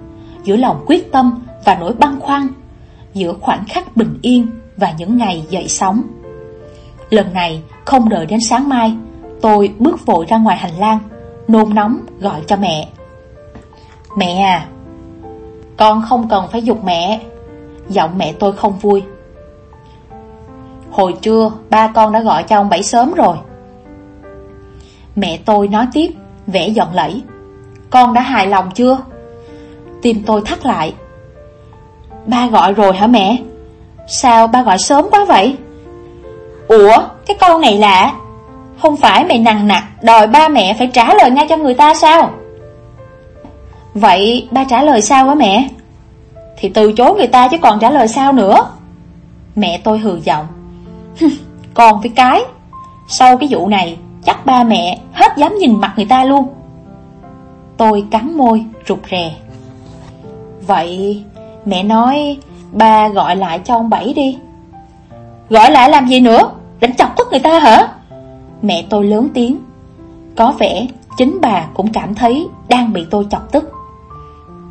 giữa lòng quyết tâm và nỗi băn khoăn, giữa khoảnh khắc bình yên và những ngày dậy sóng. Lần này, không đợi đến sáng mai, tôi bước vội ra ngoài hành lang, nôn nóng gọi cho mẹ. Mẹ à, con không cần phải dục mẹ. Giọng mẹ tôi không vui. Hồi trưa, ba con đã gọi cho ông Bảy sớm rồi. Mẹ tôi nói tiếp, vẻ giận lẫy. Con đã hài lòng chưa? Tim tôi thắt lại. Ba gọi rồi hả mẹ? Sao ba gọi sớm quá vậy? Ủa, cái con này lạ. Không phải mày nặng nặc đòi ba mẹ phải trả lời ngay cho người ta sao? Vậy ba trả lời sao hả mẹ? Thì từ chối người ta chứ còn trả lời sao nữa? Mẹ tôi hừ giọng. Còn với cái. Sau cái vụ này Chắc ba mẹ hết dám nhìn mặt người ta luôn. Tôi cắn môi rụt rè. Vậy mẹ nói Ba gọi lại cho ông Bảy đi. Gọi lại làm gì nữa? Đánh chọc tức người ta hả? Mẹ tôi lớn tiếng. Có vẻ chính bà cũng cảm thấy Đang bị tôi chọc tức.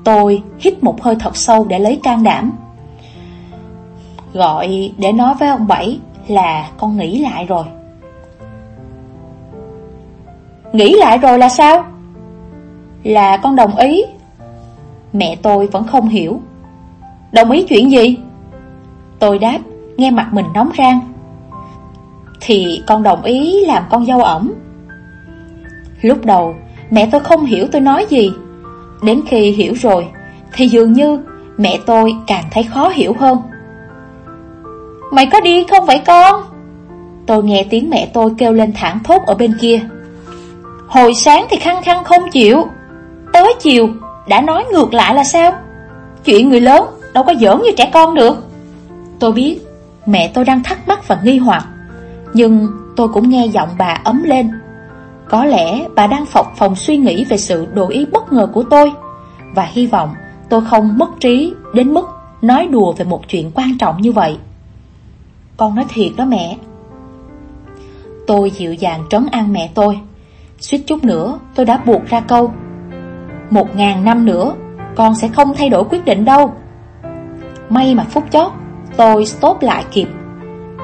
Tôi hít một hơi thật sâu để lấy can đảm. Gọi để nói với ông Bảy là con nghĩ lại rồi. Nghĩ lại rồi là sao? Là con đồng ý. Mẹ tôi vẫn không hiểu. Đồng ý chuyện gì? Tôi đáp, Nghe mặt mình nóng rang. Thì con đồng ý làm con dâu ổng. Lúc đầu, Mẹ tôi không hiểu tôi nói gì. Đến khi hiểu rồi, Thì dường như mẹ tôi càng thấy khó hiểu hơn. Mày có đi không vậy con? Tôi nghe tiếng mẹ tôi kêu lên thẳng thốt ở bên kia. Hồi sáng thì khăng khăng không chịu. Tới chiều, đã nói ngược lại là sao? Chuyện người lớn đâu có giỡn như trẻ con được. Tôi biết mẹ tôi đang thắc mắc và nghi hoặc. Nhưng tôi cũng nghe giọng bà ấm lên. Có lẽ bà đang phọc phòng suy nghĩ về sự đổi ý bất ngờ của tôi, Và hy vọng tôi không mất trí đến mức nói đùa về một chuyện quan trọng như vậy. Con nói thiệt đó mẹ. Tôi dịu dàng trấn an mẹ tôi. Suýt chút nữa tôi đã buộc ra câu, Một ngàn năm nữa, Con sẽ không thay đổi quyết định đâu. May mà phút chót, Tôi stop lại kịp.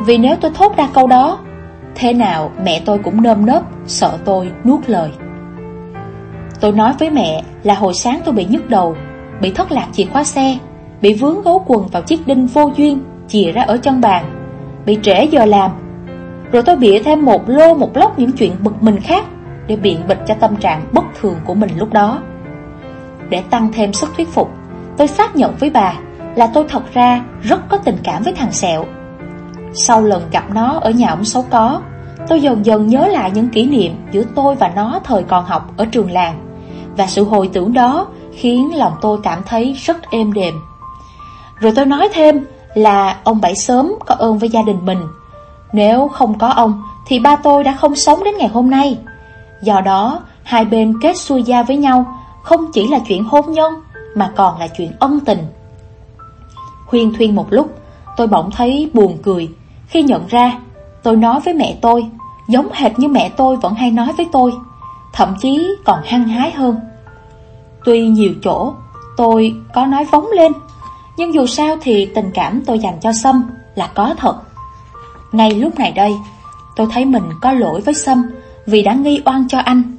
Vì nếu tôi thốt ra câu đó, Thế nào mẹ tôi cũng nơm nớp, Sợ tôi nuốt lời. Tôi nói với mẹ là hồi sáng tôi bị nhức đầu, Bị thất lạc chìa khóa xe, Bị vướng gấu quần vào chiếc đinh vô duyên Chìa ra ở chân bàn, Bị trễ giờ làm. Rồi tôi bịa thêm một lô một lốc những chuyện bực mình khác Để biện bịch cho tâm trạng bất thường của mình lúc đó. Để tăng thêm sức thuyết phục, Tôi xác nhận với bà Là tôi thật ra rất có tình cảm với thằng Sẹo sau lần gặp nó ở nhà ông Xấu Có, Tôi dần dần nhớ lại những kỷ niệm giữa tôi và nó thời còn học ở trường làng, Và sự hồi tưởng đó khiến lòng tôi cảm thấy rất êm đềm. Rồi tôi nói thêm là ông Bảy sớm có ơn với gia đình mình. Nếu không có ông, thì ba tôi đã không sống đến ngày hôm nay. Do đó, hai bên kết xuôi gia với nhau Không chỉ là chuyện hôn nhân mà còn là chuyện ân tình. Huyên thuyên một lúc, Tôi bỗng thấy buồn cười khi nhận ra, tôi nói với mẹ tôi, giống hệt như mẹ tôi vẫn hay nói với tôi, thậm chí còn hăng hái hơn. Tuy nhiều chỗ, tôi có nói phóng lên, nhưng dù sao thì tình cảm tôi dành cho Sâm là có thật. Ngay lúc này đây, tôi thấy mình có lỗi với Sâm vì đã nghi oan cho anh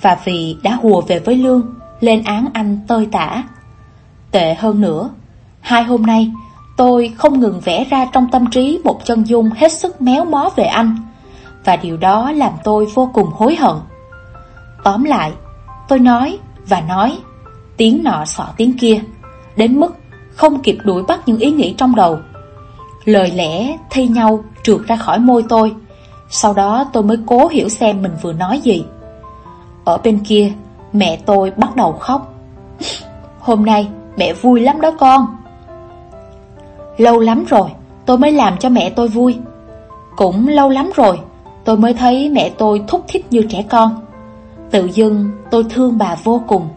và vì đã hùa về với Lương, lên án anh tơi tả. Tệ hơn nữa, hai hôm nay tôi không ngừng vẽ ra trong tâm trí một chân dung hết sức méo mó về anh và điều đó làm tôi vô cùng hối hận. Tóm lại, tôi nói và nói, tiếng nọ sọ tiếng kia, đến mức không kịp đuổi bắt những ý nghĩ trong đầu. Lời lẽ thay nhau trượt ra khỏi môi tôi, sau đó tôi mới cố hiểu xem mình vừa nói gì. Ở bên kia, mẹ tôi bắt đầu khóc. Hôm nay mẹ vui lắm đó con. Lâu lắm rồi, tôi mới làm cho mẹ tôi vui. Cũng lâu lắm rồi, tôi mới thấy mẹ tôi thúc thích như trẻ con. Tự dưng tôi thương bà vô cùng.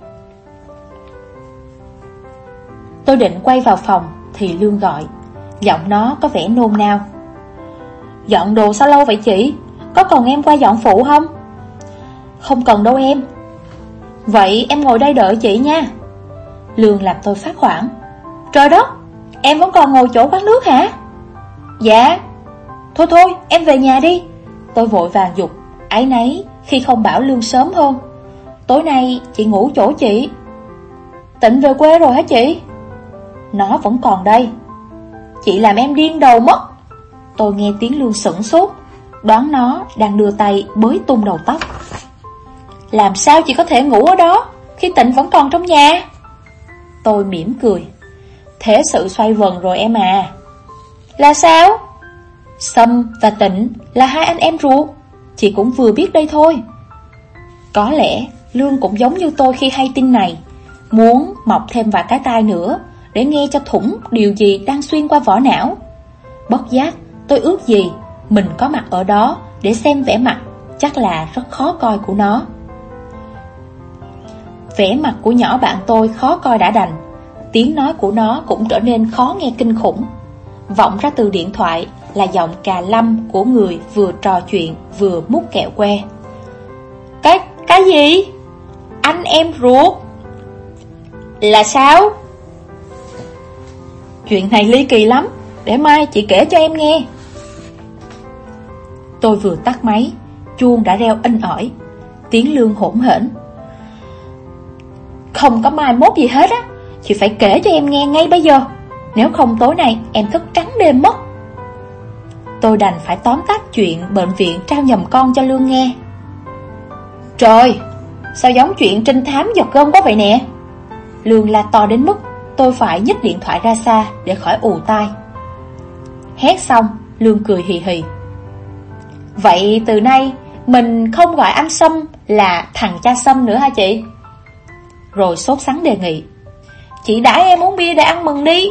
Tôi định quay vào phòng thì Lương gọi. Giọng nó có vẻ nôn nao. Dọn đồ sao lâu vậy chị? Có cần em qua dọn phụ không? Không cần đâu em Vậy em ngồi đây đợi chị nha Lương làm tôi phát hoảng Trời đất Em vẫn còn ngồi chỗ quán nước hả? Dạ. Thôi thôi, em về nhà đi. Tôi vội vàng dục. Ái nấy, khi không bảo Lương sớm hơn. Tối nay chị ngủ chỗ chị. Tịnh về quê rồi hả chị? Nó vẫn còn đây. Chị làm em điên đầu mất. Tôi nghe tiếng Lương sửng sốt. Đoán nó đang đưa tay bới tung đầu tóc. Làm sao chị có thể ngủ ở đó Khi tịnh vẫn còn trong nhà? Tôi mỉm cười. Thế sự xoay vần rồi em à. Là sao? Sâm và Tịnh là hai anh em ruột. Chị cũng vừa biết đây thôi. Có lẽ Lương cũng giống như tôi khi hay tin này, Muốn mọc thêm vài cái tai nữa Để nghe cho thủng điều gì đang xuyên qua vỏ não. Bất giác, tôi ước gì Mình có mặt ở đó Để xem vẻ mặt, Chắc là rất khó coi của nó. Vẻ mặt của nhỏ bạn tôi khó coi đã đành. Tiếng nói của nó cũng trở nên khó nghe kinh khủng. Vọng ra từ điện thoại là giọng cà lâm của người vừa trò chuyện vừa mút kẹo que. Cái, cái gì? Anh em ruột. Là sao? Chuyện này ly kỳ lắm Để mai chị kể cho em nghe. Tôi vừa tắt máy Chuông đã reo in ỏi Tiếng lương hỗn hển. Không có mai mốt gì hết á. Chị phải kể cho em nghe ngay bây giờ. Nếu không tối nay, em thức trắng đêm mất. Tôi đành phải tóm tắt chuyện bệnh viện trao nhầm con cho Lương nghe. Trời, Sao giống chuyện trinh thám giật gân quá vậy nè? Lương la to đến mức Tôi phải nhích điện thoại ra xa Để khỏi ù tai. Hét xong, Lương cười hì hì. Vậy từ nay, Mình không gọi anh Sâm là thằng cha Sâm nữa hả chị? Rồi sốt sắng đề nghị. Chị đãi em uống bia để ăn mừng đi.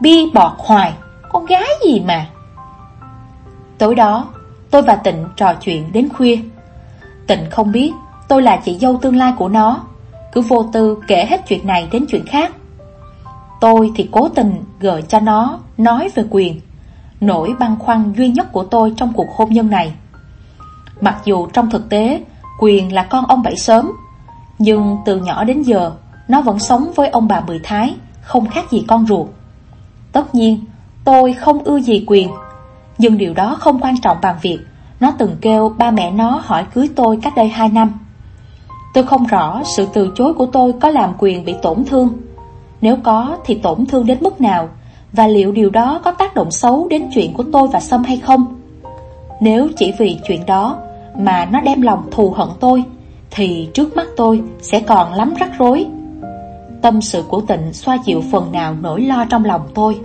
Bia bọt hoài, Con gái gì mà. Tối đó, Tôi và Tịnh trò chuyện đến khuya. Tịnh không biết Tôi là chị dâu tương lai của nó. Cứ vô tư kể hết chuyện này đến chuyện khác. Tôi thì cố tình gợi cho nó Nói về quyền, Nỗi băn khoăn duy nhất của tôi trong cuộc hôn nhân này. Mặc dù trong thực tế, Quyền là con ông Bảy sớm, nhưng từ nhỏ đến giờ nó vẫn sống với ông bà Mười Thái, Không khác gì con ruột. Tất nhiên, tôi không ưa gì quyền, Nhưng điều đó không quan trọng bằng việc Nó từng kêu ba mẹ nó hỏi cưới tôi cách đây 2 năm. Tôi không rõ sự từ chối của tôi có làm quyền bị tổn thương. Nếu có thì tổn thương đến mức nào Và liệu điều đó có tác động xấu đến chuyện của tôi và Sâm hay không? Nếu chỉ vì chuyện đó mà nó đem lòng thù hận tôi, thì trước mắt tôi sẽ còn lắm rắc rối. Tâm sự của tịnh xoa dịu phần nào nỗi lo trong lòng tôi.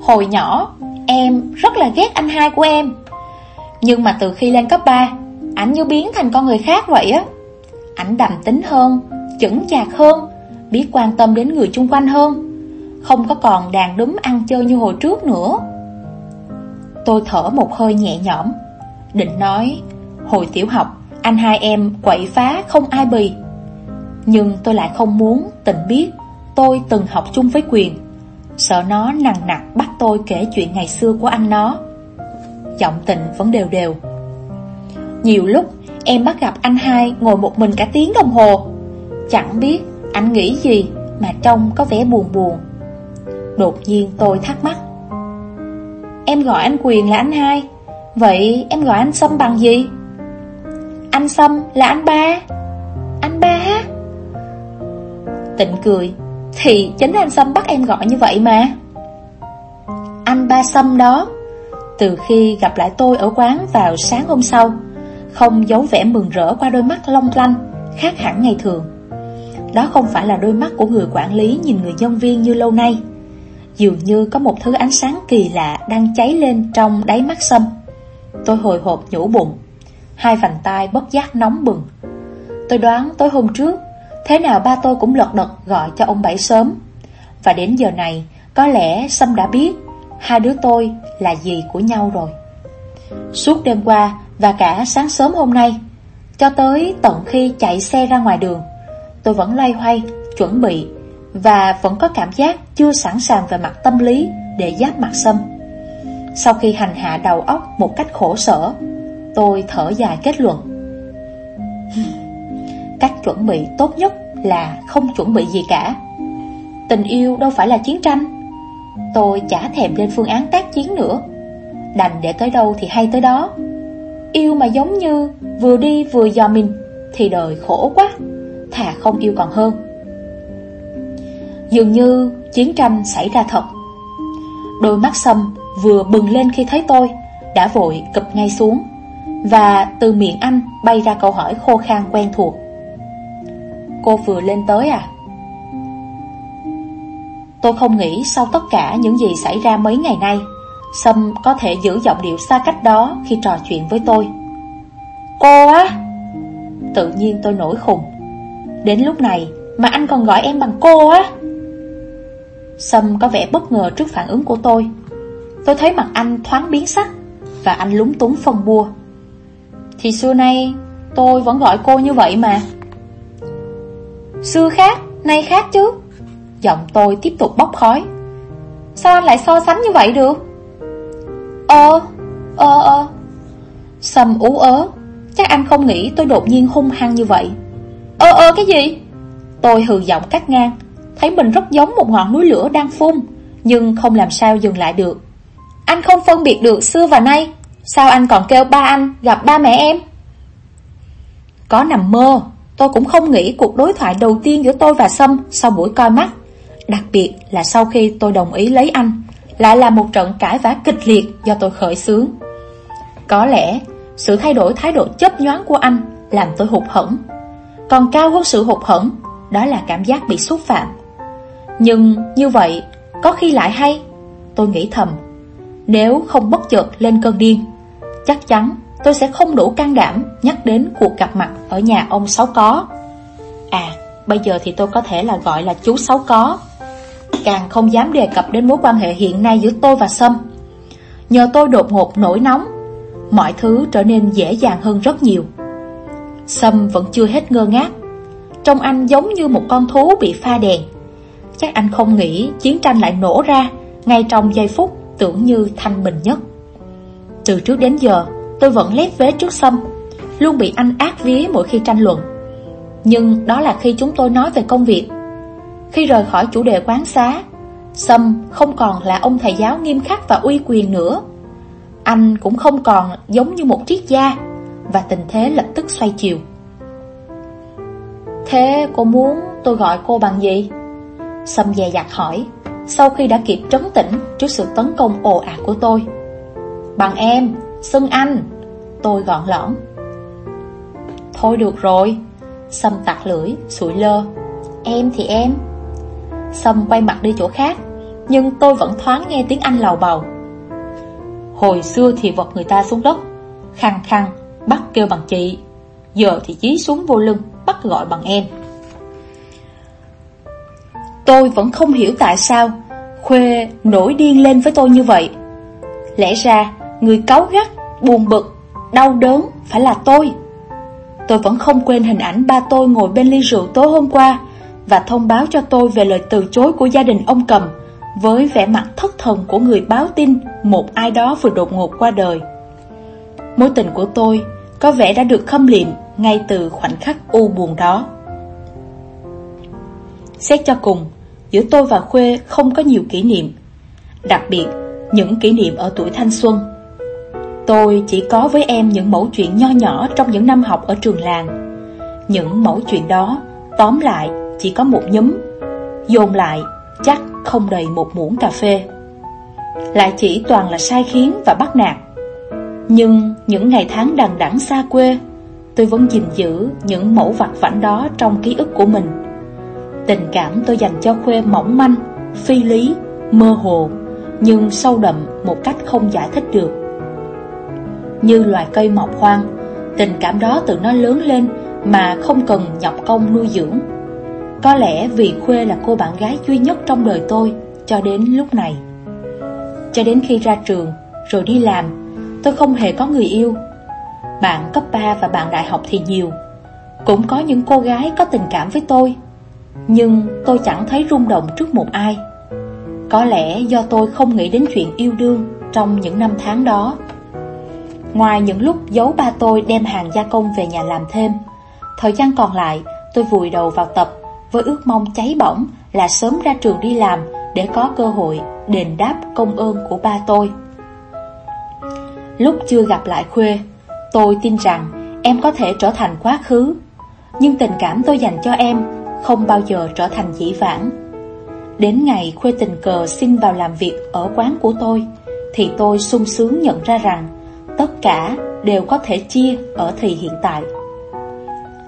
Hồi nhỏ, em rất là ghét anh hai của em. Nhưng mà từ khi lên cấp 3, ảnh như biến thành con người khác vậy á. Ảnh đầm tính hơn, chững chạc hơn, biết quan tâm đến người chung quanh hơn. Không có còn đàn đúng ăn chơi như hồi trước nữa. Tôi thở một hơi nhẹ nhõm, định nói, hồi tiểu học anh hai em quậy phá không ai bì nhưng tôi lại không muốn tình biết Tôi từng học chung với quyền. Sợ nó nặng nặc bắt tôi kể chuyện ngày xưa của anh nó. Giọng tình vẫn đều đều. Nhiều lúc, em bắt gặp anh hai ngồi một mình cả tiếng đồng hồ. Chẳng biết anh nghĩ gì mà trông có vẻ buồn buồn. Đột nhiên tôi thắc mắc. Em gọi anh Quyền là anh hai? Vậy em gọi anh Sâm bằng gì? Anh Sâm là anh ba. Anh ba Tịnh cười, Thì chính anh Sâm bắt em gọi như vậy mà. Anh ba Sâm đó, Từ khi gặp lại tôi ở quán vào sáng hôm sau, Không giấu vẻ mừng rỡ qua đôi mắt long lanh, Khác hẳn ngày thường. Đó không phải là đôi mắt của người quản lý nhìn người nhân viên như lâu nay. Dường như có một thứ ánh sáng kỳ lạ đang cháy lên trong đáy mắt Sâm. Tôi hồi hộp nhủ bụng, Hai vành tay bất giác nóng bừng. Tôi đoán tối hôm trước Thế nào ba tôi cũng lật đật gọi cho ông Bảy sớm. Và đến giờ này, Có lẽ Sâm đã biết Hai đứa tôi là gì của nhau rồi. Suốt đêm qua Và cả sáng sớm hôm nay, Cho tới tận khi chạy xe ra ngoài đường, Tôi vẫn loay hoay, Chuẩn bị Và vẫn có cảm giác chưa sẵn sàng về mặt tâm lý Để giáp mặt Sâm. Sau khi hành hạ đầu óc một cách khổ sở, Tôi thở dài kết luận. Cách chuẩn bị tốt nhất là không chuẩn bị gì cả. Tình yêu đâu phải là chiến tranh. Tôi chả thèm lên phương án tác chiến nữa. Đành để tới đâu thì hay tới đó. Yêu mà giống như vừa đi vừa dò mình Thì đời khổ quá, Thà không yêu còn hơn. Dường như chiến tranh xảy ra thật. Đôi mắt sâm vừa bừng lên khi thấy tôi Đã vội cụp ngay xuống Và từ miệng anh bay ra câu hỏi khô khan quen thuộc. Cô vừa lên tới à? Tôi không nghĩ sau tất cả những gì xảy ra mấy ngày nay, Sâm có thể giữ giọng điệu xa cách đó khi trò chuyện với tôi. Cô á! Tự nhiên tôi nổi khùng. Đến lúc này mà anh còn gọi em bằng cô á! Sâm có vẻ bất ngờ trước phản ứng của tôi. Tôi thấy mặt anh thoáng biến sắc Và anh lúng túng phân bua. Thì xưa nay tôi vẫn gọi cô như vậy mà. Xưa khác, nay khác chứ. Giọng tôi tiếp tục bốc khói. Sao anh lại so sánh như vậy được? Ờ, ờ, ờ. Sâm ú ớ Chắc anh không nghĩ tôi đột nhiên hung hăng như vậy. Ờ, ờ cái gì? Tôi hừ giọng cắt ngang Thấy mình rất giống một ngọn núi lửa đang phun Nhưng không làm sao dừng lại được. Anh không phân biệt được xưa và nay Sao anh còn kêu ba anh gặp ba mẹ em? Có nằm mơ Tôi cũng không nghĩ cuộc đối thoại đầu tiên giữa tôi và Sâm sau buổi coi mắt. Đặc biệt là sau khi tôi đồng ý lấy anh, Lại là một trận cãi vã kịch liệt do tôi khởi xướng. Có lẽ, sự thay đổi thái độ chấp nhoáng của anh làm tôi hụt hẫng. Còn cao hơn sự hụt hẫng, Đó là cảm giác bị xúc phạm. Nhưng như vậy, có khi lại hay. Tôi nghĩ thầm, Nếu không bất chợt lên cơn điên, Chắc chắn tôi sẽ không đủ can đảm nhắc đến cuộc gặp mặt ở nhà ông Sáu Có. À, bây giờ thì tôi có thể là gọi là chú Sáu Có. Càng không dám đề cập đến mối quan hệ hiện nay giữa tôi và Sâm. Nhờ tôi đột ngột nổi nóng, mọi thứ trở nên dễ dàng hơn rất nhiều. Sâm vẫn chưa hết ngơ ngác. Trông anh giống như một con thú bị pha đèn. Chắc anh không nghĩ chiến tranh lại nổ ra ngay trong giây phút tưởng như thanh bình nhất. Từ trước đến giờ, tôi vẫn lép vế trước Sâm, Luôn bị anh ác vía mỗi khi tranh luận. Nhưng đó là khi chúng tôi nói về công việc. Khi rời khỏi chủ đề quán xá, Sâm không còn là ông thầy giáo nghiêm khắc và uy quyền nữa. Anh cũng không còn giống như một triết gia, Và tình thế lập tức xoay chiều. Thế cô muốn tôi gọi cô bằng gì? Sâm dè dặt hỏi, Sau khi đã kịp trấn tĩnh trước sự tấn công ồ ạt của tôi. Bằng em Xưng anh Tôi gọn lõn Thôi được rồi Sâm tặc lưỡi, sủi lơ. Em thì em. Sâm quay mặt đi chỗ khác Nhưng tôi vẫn thoáng nghe tiếng anh lầu bầu. Hồi xưa thì vật người ta xuống đất Khăng khăng Bắt kêu bằng chị. Giờ thì chí xuống vô lưng Bắt gọi bằng em. Tôi vẫn không hiểu tại sao Khuê nổi điên lên với tôi như vậy. Lẽ ra Người cáu gắt, buồn bực, đau đớn phải là tôi. Tôi vẫn không quên hình ảnh ba tôi ngồi bên ly rượu tối hôm qua Và thông báo cho tôi về lời từ chối của gia đình ông Cầm Với vẻ mặt thất thần của người báo tin một ai đó vừa đột ngột qua đời. Mối tình của tôi có vẻ đã được khâm liệm ngay từ khoảnh khắc u buồn đó. Xét cho cùng, giữa tôi và Khuê không có nhiều kỷ niệm Đặc biệt, những kỷ niệm ở tuổi thanh xuân. Tôi chỉ có với em những mẫu chuyện nho nhỏ trong những năm học ở trường làng. Những mẫu chuyện đó, tóm lại, chỉ có một nhúm. Dồn lại, chắc không đầy một muỗng cà phê. Lại chỉ toàn là sai khiến và bắt nạt. Nhưng những ngày tháng đằng đẵng xa quê, tôi vẫn gìn giữ những mẫu vặt vảnh đó trong ký ức của mình. Tình cảm tôi dành cho Khuê mỏng manh, phi lý, mơ hồ, nhưng sâu đậm một cách không giải thích được. Như loài cây mọc hoang, tình cảm đó tự nó lớn lên mà không cần nhọc công nuôi dưỡng. Có lẽ vì Khuê là cô bạn gái duy nhất trong đời tôi cho đến lúc này. Cho đến khi ra trường, rồi đi làm, tôi không hề có người yêu. Bạn cấp 3 và bạn đại học thì nhiều. Cũng có những cô gái có tình cảm với tôi. Nhưng tôi chẳng thấy rung động trước một ai. Có lẽ do tôi không nghĩ đến chuyện yêu đương trong những năm tháng đó. Ngoài những lúc giấu ba tôi đem hàng gia công về nhà làm thêm, thời gian còn lại tôi vùi đầu vào tập với ước mong cháy bỏng là sớm ra trường đi làm để có cơ hội đền đáp công ơn của ba tôi. Lúc chưa gặp lại Khuê, tôi tin rằng em có thể trở thành quá khứ, nhưng tình cảm tôi dành cho em không bao giờ trở thành dĩ vãng. Đến ngày Khuê tình cờ xin vào làm việc ở quán của tôi, thì tôi sung sướng nhận ra rằng tất cả đều có thể chia ở thì hiện tại.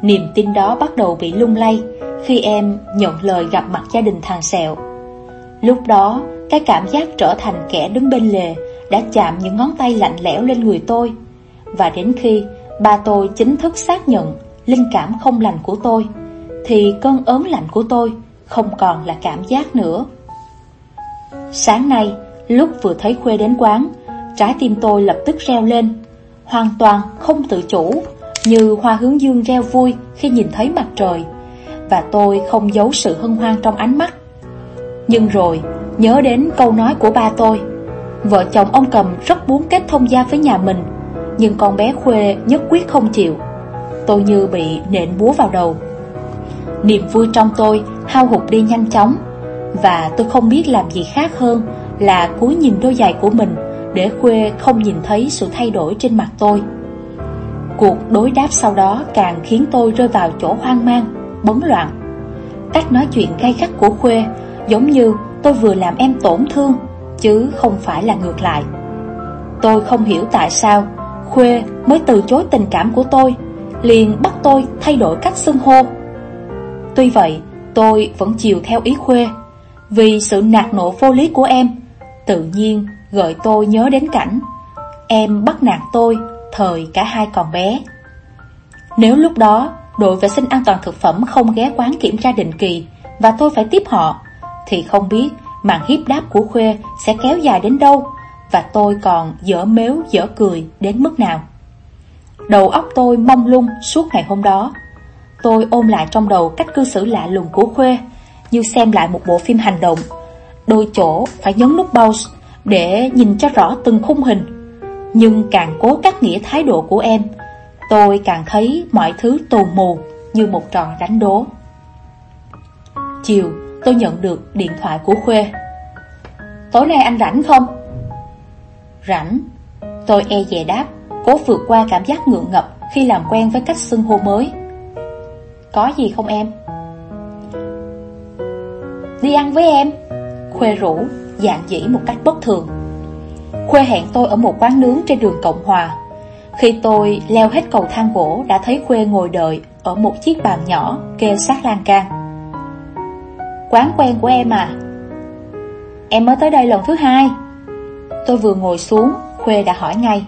Niềm tin đó bắt đầu bị lung lay khi em nhận lời gặp mặt gia đình thằng Sẹo. Lúc đó, cái cảm giác trở thành kẻ đứng bên lề đã chạm những ngón tay lạnh lẽo lên người tôi. Và đến khi ba tôi chính thức xác nhận linh cảm không lành của tôi, thì cơn ớn lạnh của tôi không còn là cảm giác nữa. Sáng nay, lúc vừa thấy Khuê đến quán, trái tim tôi lập tức reo lên, hoàn toàn không tự chủ, như hoa hướng dương reo vui khi nhìn thấy mặt trời, và tôi không giấu sự hân hoan trong ánh mắt. Nhưng rồi, nhớ đến câu nói của ba tôi, vợ chồng ông Cầm rất muốn kết thông gia với nhà mình, nhưng con bé Khuê nhất quyết không chịu. Tôi như bị nện búa vào đầu. Niềm vui trong tôi hao hụt đi nhanh chóng, và tôi không biết làm gì khác hơn là cúi nhìn đôi giày của mình để Khuê không nhìn thấy sự thay đổi trên mặt tôi. Cuộc đối đáp sau đó càng khiến tôi rơi vào chỗ hoang mang, bấn loạn. Cách nói chuyện gay gắt của Khuê giống như tôi vừa làm em tổn thương, chứ không phải là ngược lại. Tôi không hiểu tại sao Khuê mới từ chối tình cảm của tôi, liền bắt tôi thay đổi cách xưng hô. Tuy vậy, tôi vẫn chiều theo ý Khuê, vì sự nạt nộ vô lý của em, tự nhiên gợi tôi nhớ đến cảnh em bắt nạt tôi thời cả hai còn bé. Nếu lúc đó đội vệ sinh an toàn thực phẩm không ghé quán kiểm tra định kỳ và tôi phải tiếp họ, thì không biết màn hiếp đáp của Khuê sẽ kéo dài đến đâu và tôi còn dở mếu dở cười đến mức nào. Đầu óc tôi mông lung suốt ngày hôm đó. Tôi ôm lại trong đầu cách cư xử lạ lùng của Khuê như xem lại một bộ phim hành động. Đôi chỗ phải nhấn nút pause để nhìn cho rõ từng khung hình. Nhưng càng cố cắt nghĩa thái độ của em, tôi càng thấy mọi thứ tù mù như một trò đánh đố. Chiều, tôi nhận được điện thoại của Khuê. Tối nay anh rảnh không? Rảnh. Tôi e dè đáp, cố vượt qua cảm giác ngượng ngập khi làm quen với cách xưng hô mới. Có gì không em? Đi ăn với em. Khuê rủ, dạng dĩ một cách bất thường. Khuê hẹn tôi ở một quán nướng trên đường Cộng Hòa. Khi tôi leo hết cầu thang gỗ đã thấy Khuê ngồi đợi ở một chiếc bàn nhỏ kê sát lan can. Quán quen của em à? Em mới tới đây lần thứ hai. Tôi vừa ngồi xuống, Khuê đã hỏi ngay.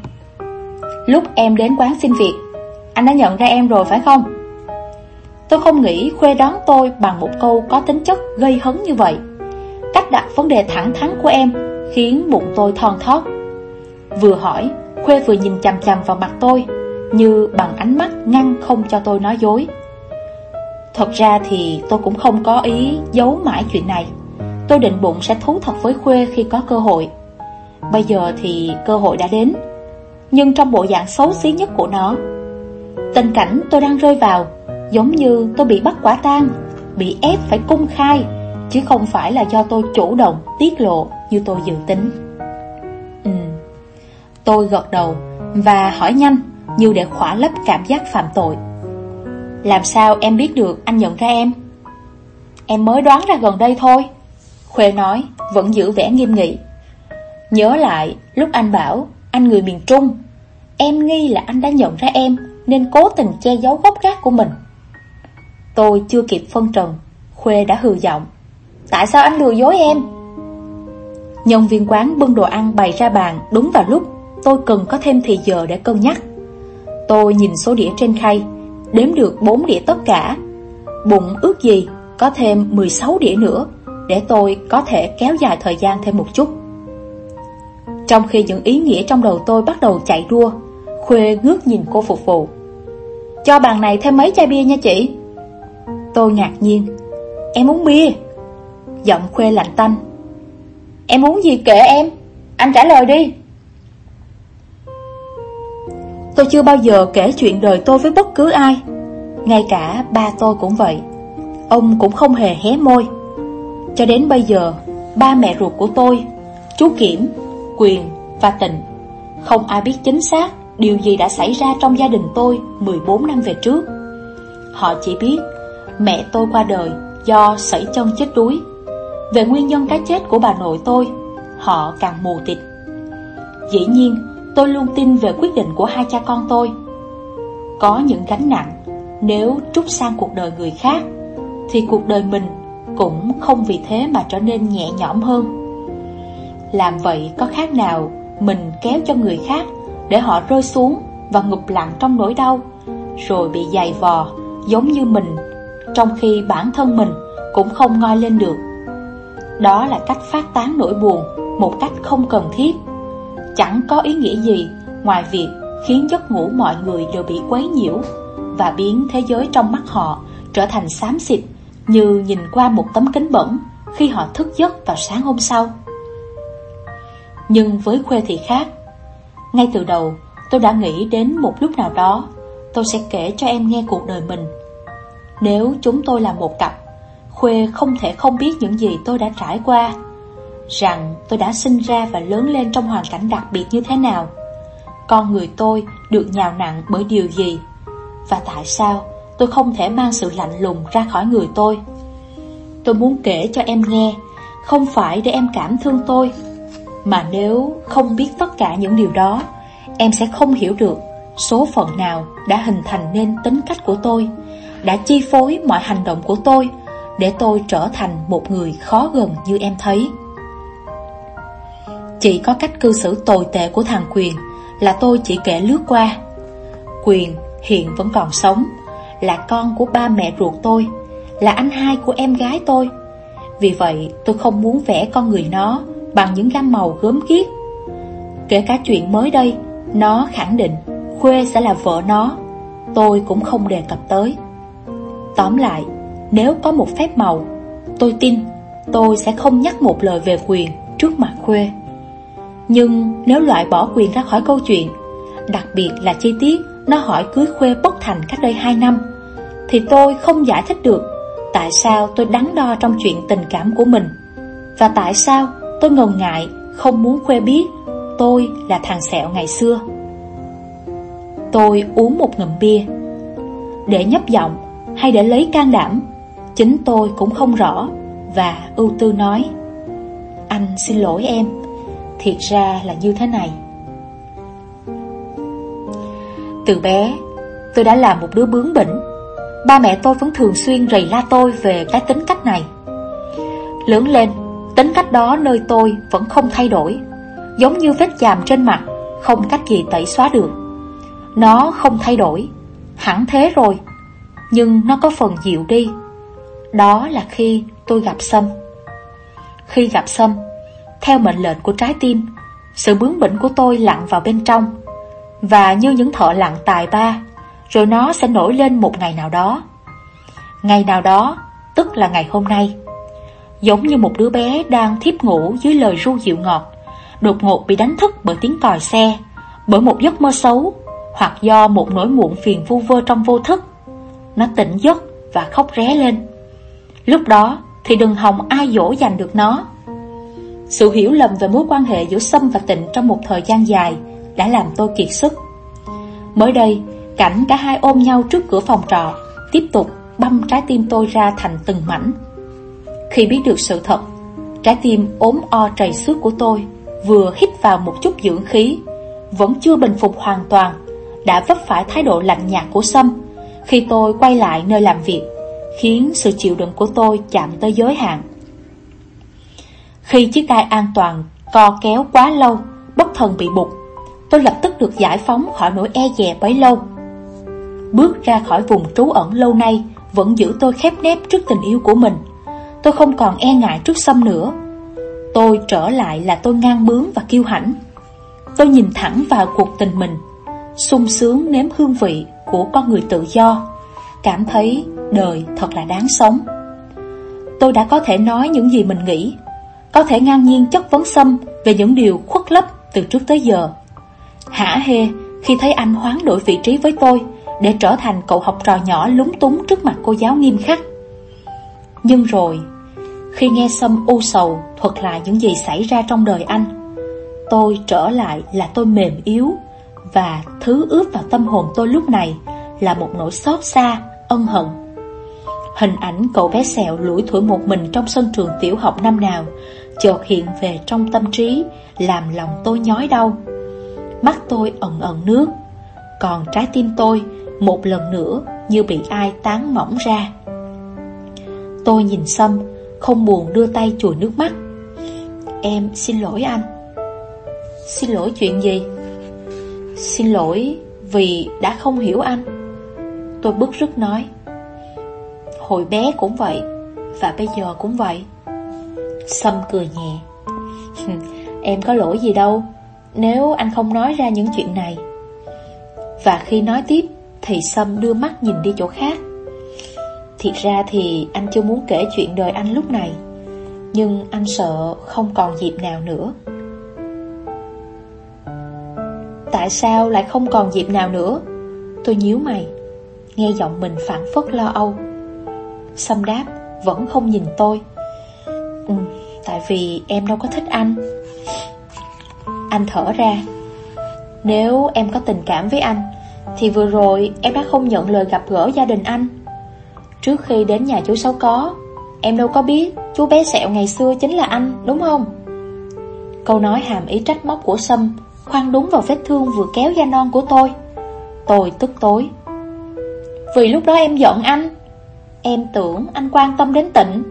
Lúc em đến quán xin việc, anh đã nhận ra em rồi phải không? Tôi không nghĩ Khuê đón tôi bằng một câu có tính chất gây hấn như vậy. Cách đặt vấn đề thẳng thắn của em khiến bụng tôi thon thót. Vừa hỏi, Khuê vừa nhìn chằm chằm vào mặt tôi, như bằng ánh mắt ngăn không cho tôi nói dối. Thật ra thì tôi cũng không có ý giấu mãi chuyện này. Tôi định bụng sẽ thú thật với Khuê khi có cơ hội. Bây giờ thì cơ hội đã đến, nhưng trong bộ dạng xấu xí nhất của nó. Tình cảnh tôi đang rơi vào giống như tôi bị bắt quả tang, bị ép phải cung khai chứ không phải là do tôi chủ động tiết lộ như tôi dự tính. Ừ. Tôi gật đầu và hỏi nhanh như để khỏa lấp cảm giác phạm tội. Làm sao em biết được anh nhận ra em? Em mới đoán ra gần đây thôi. Khuê nói, vẫn giữ vẻ nghiêm nghị. Nhớ lại, lúc anh bảo anh người miền Trung, em nghi là anh đã nhận ra em nên cố tình che giấu gốc gác của mình. Tôi chưa kịp phân trần, Khuê đã hừ giọng. Tại sao anh lừa dối em? Nhân viên quán bưng đồ ăn bày ra bàn đúng vào lúc tôi cần có thêm thì giờ để cân nhắc. Tôi nhìn số đĩa trên khay, đếm được 4 đĩa tất cả. Bụng ước gì có thêm 16 đĩa nữa để tôi có thể kéo dài thời gian thêm một chút. Trong khi những ý nghĩa trong đầu tôi bắt đầu chạy đua, Khuê ngước nhìn cô phục vụ. Cho bàn này thêm mấy chai bia nha chị. Tôi ngạc nhiên. Em uống bia. Giọng Khuê lạnh tanh. Em muốn gì kệ em, anh trả lời đi. Tôi chưa bao giờ kể chuyện đời tôi với bất cứ ai. Ngay cả ba tôi cũng vậy. Ông cũng không hề hé môi. Cho đến bây giờ Ba mẹ ruột của tôi Chú Kiểm, Quyền và tình Không ai biết chính xác Điều gì đã xảy ra trong gia đình tôi 14 năm về trước. Họ chỉ biết Mẹ tôi qua đời Do sẩy chân chết đuối. Về nguyên nhân cái chết của bà nội tôi, Họ càng mù tịt. Dĩ nhiên, Tôi luôn tin về quyết định của hai cha con tôi. Có những gánh nặng, Nếu trút sang cuộc đời người khác, Thì cuộc đời mình Cũng không vì thế mà trở nên nhẹ nhõm hơn. Làm vậy có khác nào Mình kéo cho người khác Để họ rơi xuống Và ngụp lặng trong nỗi đau, Rồi bị dày vò Giống như mình, Trong khi bản thân mình Cũng không ngoi lên được. Đó là cách phát tán nỗi buồn Một cách không cần thiết chẳng có ý nghĩa gì ngoài việc khiến giấc ngủ mọi người đều bị quấy nhiễu và biến thế giới trong mắt họ trở thành xám xịt như nhìn qua một tấm kính bẩn khi họ thức giấc vào sáng hôm sau. Nhưng với Khuê thì khác. Ngay từ đầu, tôi đã nghĩ đến một lúc nào đó tôi sẽ kể cho em nghe cuộc đời mình. Nếu chúng tôi là một cặp, Khuê không thể không biết những gì tôi đã trải qua rằng tôi đã sinh ra và lớn lên trong hoàn cảnh đặc biệt như thế nào. Con người tôi được nhào nặng bởi điều gì? Và tại sao tôi không thể mang sự lạnh lùng ra khỏi người tôi? Tôi muốn kể cho em nghe, không phải để em cảm thương tôi, mà nếu không biết tất cả những điều đó, em sẽ không hiểu được số phận nào đã hình thành nên tính cách của tôi, đã chi phối mọi hành động của tôi, để tôi trở thành một người khó gần như em thấy. Chỉ có cách cư xử tồi tệ của thằng Quyền Là tôi chỉ kể lướt qua. Quyền hiện vẫn còn sống, Là con của ba mẹ ruột tôi, Là anh hai của em gái tôi. Vì vậy tôi không muốn vẽ con người nó Bằng những gam màu gớm ghiếc. Kể cả chuyện mới đây, Nó khẳng định Khuê sẽ là vợ nó, Tôi cũng không đề cập tới. Tóm lại nếu có một phép màu, Tôi tin tôi sẽ không nhắc một lời về quyền trước mặt Khuê. Nhưng nếu loại bỏ quyền ra khỏi câu chuyện, Đặc biệt là chi tiết Nó hỏi cưới khuê bất thành cách đây 2 năm, Thì tôi không giải thích được Tại sao tôi đắn đo trong chuyện tình cảm của mình Và tại sao tôi ngần ngại Không muốn khuê biết Tôi là thằng sẹo ngày xưa. Tôi uống một ngụm bia Để nhấp giọng Hay để lấy can đảm Chính tôi cũng không rõ, Và ưu tư nói, Anh xin lỗi em, Thiệt ra là như thế này. Từ bé, Tôi đã là một đứa bướng bỉnh. Ba mẹ tôi vẫn thường xuyên rầy la tôi Về cái tính cách này. Lớn lên, Tính cách đó nơi tôi vẫn không thay đổi, Giống như vết chàm trên mặt, Không cách gì tẩy xóa được. Nó không thay đổi, Hẳn thế rồi, Nhưng nó có phần dịu đi. Đó là khi tôi gặp Sâm. Khi gặp Sâm, theo mệnh lệnh của trái tim, Sự bướng bỉnh của tôi lặn vào bên trong. Và như những thợ lặn tài ba, Rồi nó sẽ nổi lên một ngày nào đó. Ngày nào đó, Tức là ngày hôm nay, Giống như một đứa bé đang thiếp ngủ Dưới lời ru dịu ngọt, Đột ngột bị đánh thức bởi tiếng còi xe, Bởi một giấc mơ xấu, Hoặc do một nỗi muộn phiền vu vơ trong vô thức. Nó tỉnh giấc và khóc ré lên. Lúc đó thì đừng hòng ai dỗ dành được nó sự hiểu lầm về mối quan hệ giữa Sâm và Tịnh trong một thời gian dài đã làm tôi kiệt sức. Mới đây, cảnh cả hai ôm nhau trước cửa phòng trọ, tiếp tục băm trái tim tôi ra thành từng mảnh. Khi biết được sự thật, trái tim ốm o trầy xước của tôi vừa hít vào một chút dưỡng khí, vẫn chưa bình phục hoàn toàn, đã vấp phải thái độ lạnh nhạt của Sâm khi tôi quay lại nơi làm việc, khiến sự chịu đựng của tôi chạm tới giới hạn. Khi chiếc tay an toàn co kéo quá lâu, bất thần bị bục, tôi lập tức được giải phóng khỏi nỗi e dè bấy lâu. Bước ra khỏi vùng trú ẩn lâu nay vẫn giữ tôi khép nép trước tình yêu của mình. Tôi không còn e ngại trước xâm nữa. Tôi trở lại là tôi ngang bướng và kiêu hãnh. Tôi nhìn thẳng vào cuộc tình mình, sung sướng nếm hương vị của con người tự do, cảm thấy đời thật là đáng sống. Tôi đã có thể nói những gì mình nghĩ, có thể ngang nhiên chất vấn xâm về những điều khuất lấp từ trước tới giờ. Hả hê khi thấy anh hoán đổi vị trí với tôi để trở thành cậu học trò nhỏ lúng túng trước mặt cô giáo nghiêm khắc. Nhưng rồi, khi nghe Sâm u sầu thuật lại những gì xảy ra trong đời anh, tôi trở lại là tôi mềm yếu và thứ ướp vào tâm hồn tôi lúc này là một nỗi xót xa, ân hận. Hình ảnh cậu bé sẹo lủi thủi một mình trong sân trường tiểu học năm nào chợt hiện về trong tâm trí, làm lòng tôi nhói đau. Mắt tôi ẩn ẩn nước, còn trái tim tôi một lần nữa như bị ai tán mỏng ra. Tôi nhìn Sâm, không buồn đưa tay chùi nước mắt. Em xin lỗi anh. Xin lỗi chuyện gì? Xin lỗi vì đã không hiểu anh. Tôi bức rứt nói. Hồi bé cũng vậy, và bây giờ cũng vậy. Sâm cười nhẹ. em có lỗi gì đâu, nếu anh không nói ra những chuyện này. Và khi nói tiếp, thì Sâm đưa mắt nhìn đi chỗ khác Thiệt ra thì anh chưa muốn kể chuyện đời anh lúc này Nhưng anh sợ không còn dịp nào nữa Tại sao lại không còn dịp nào nữa Tôi nhíu mày Nghe giọng mình phản phất lo âu Sâm đáp Vẫn không nhìn tôi. Ừ, Tại vì em đâu có thích anh. Anh thở ra Nếu em có tình cảm với anh thì vừa rồi em đã không nhận lời gặp gỡ gia đình anh. Trước khi đến nhà chú Sáu Có Em đâu có biết chú bé sẹo ngày xưa chính là anh đúng không? Câu nói hàm ý trách móc của Sâm Khoan đúng vào vết thương vừa kéo da non của tôi. Tôi tức tối. Vì lúc đó em giận anh Em tưởng anh quan tâm đến tịnh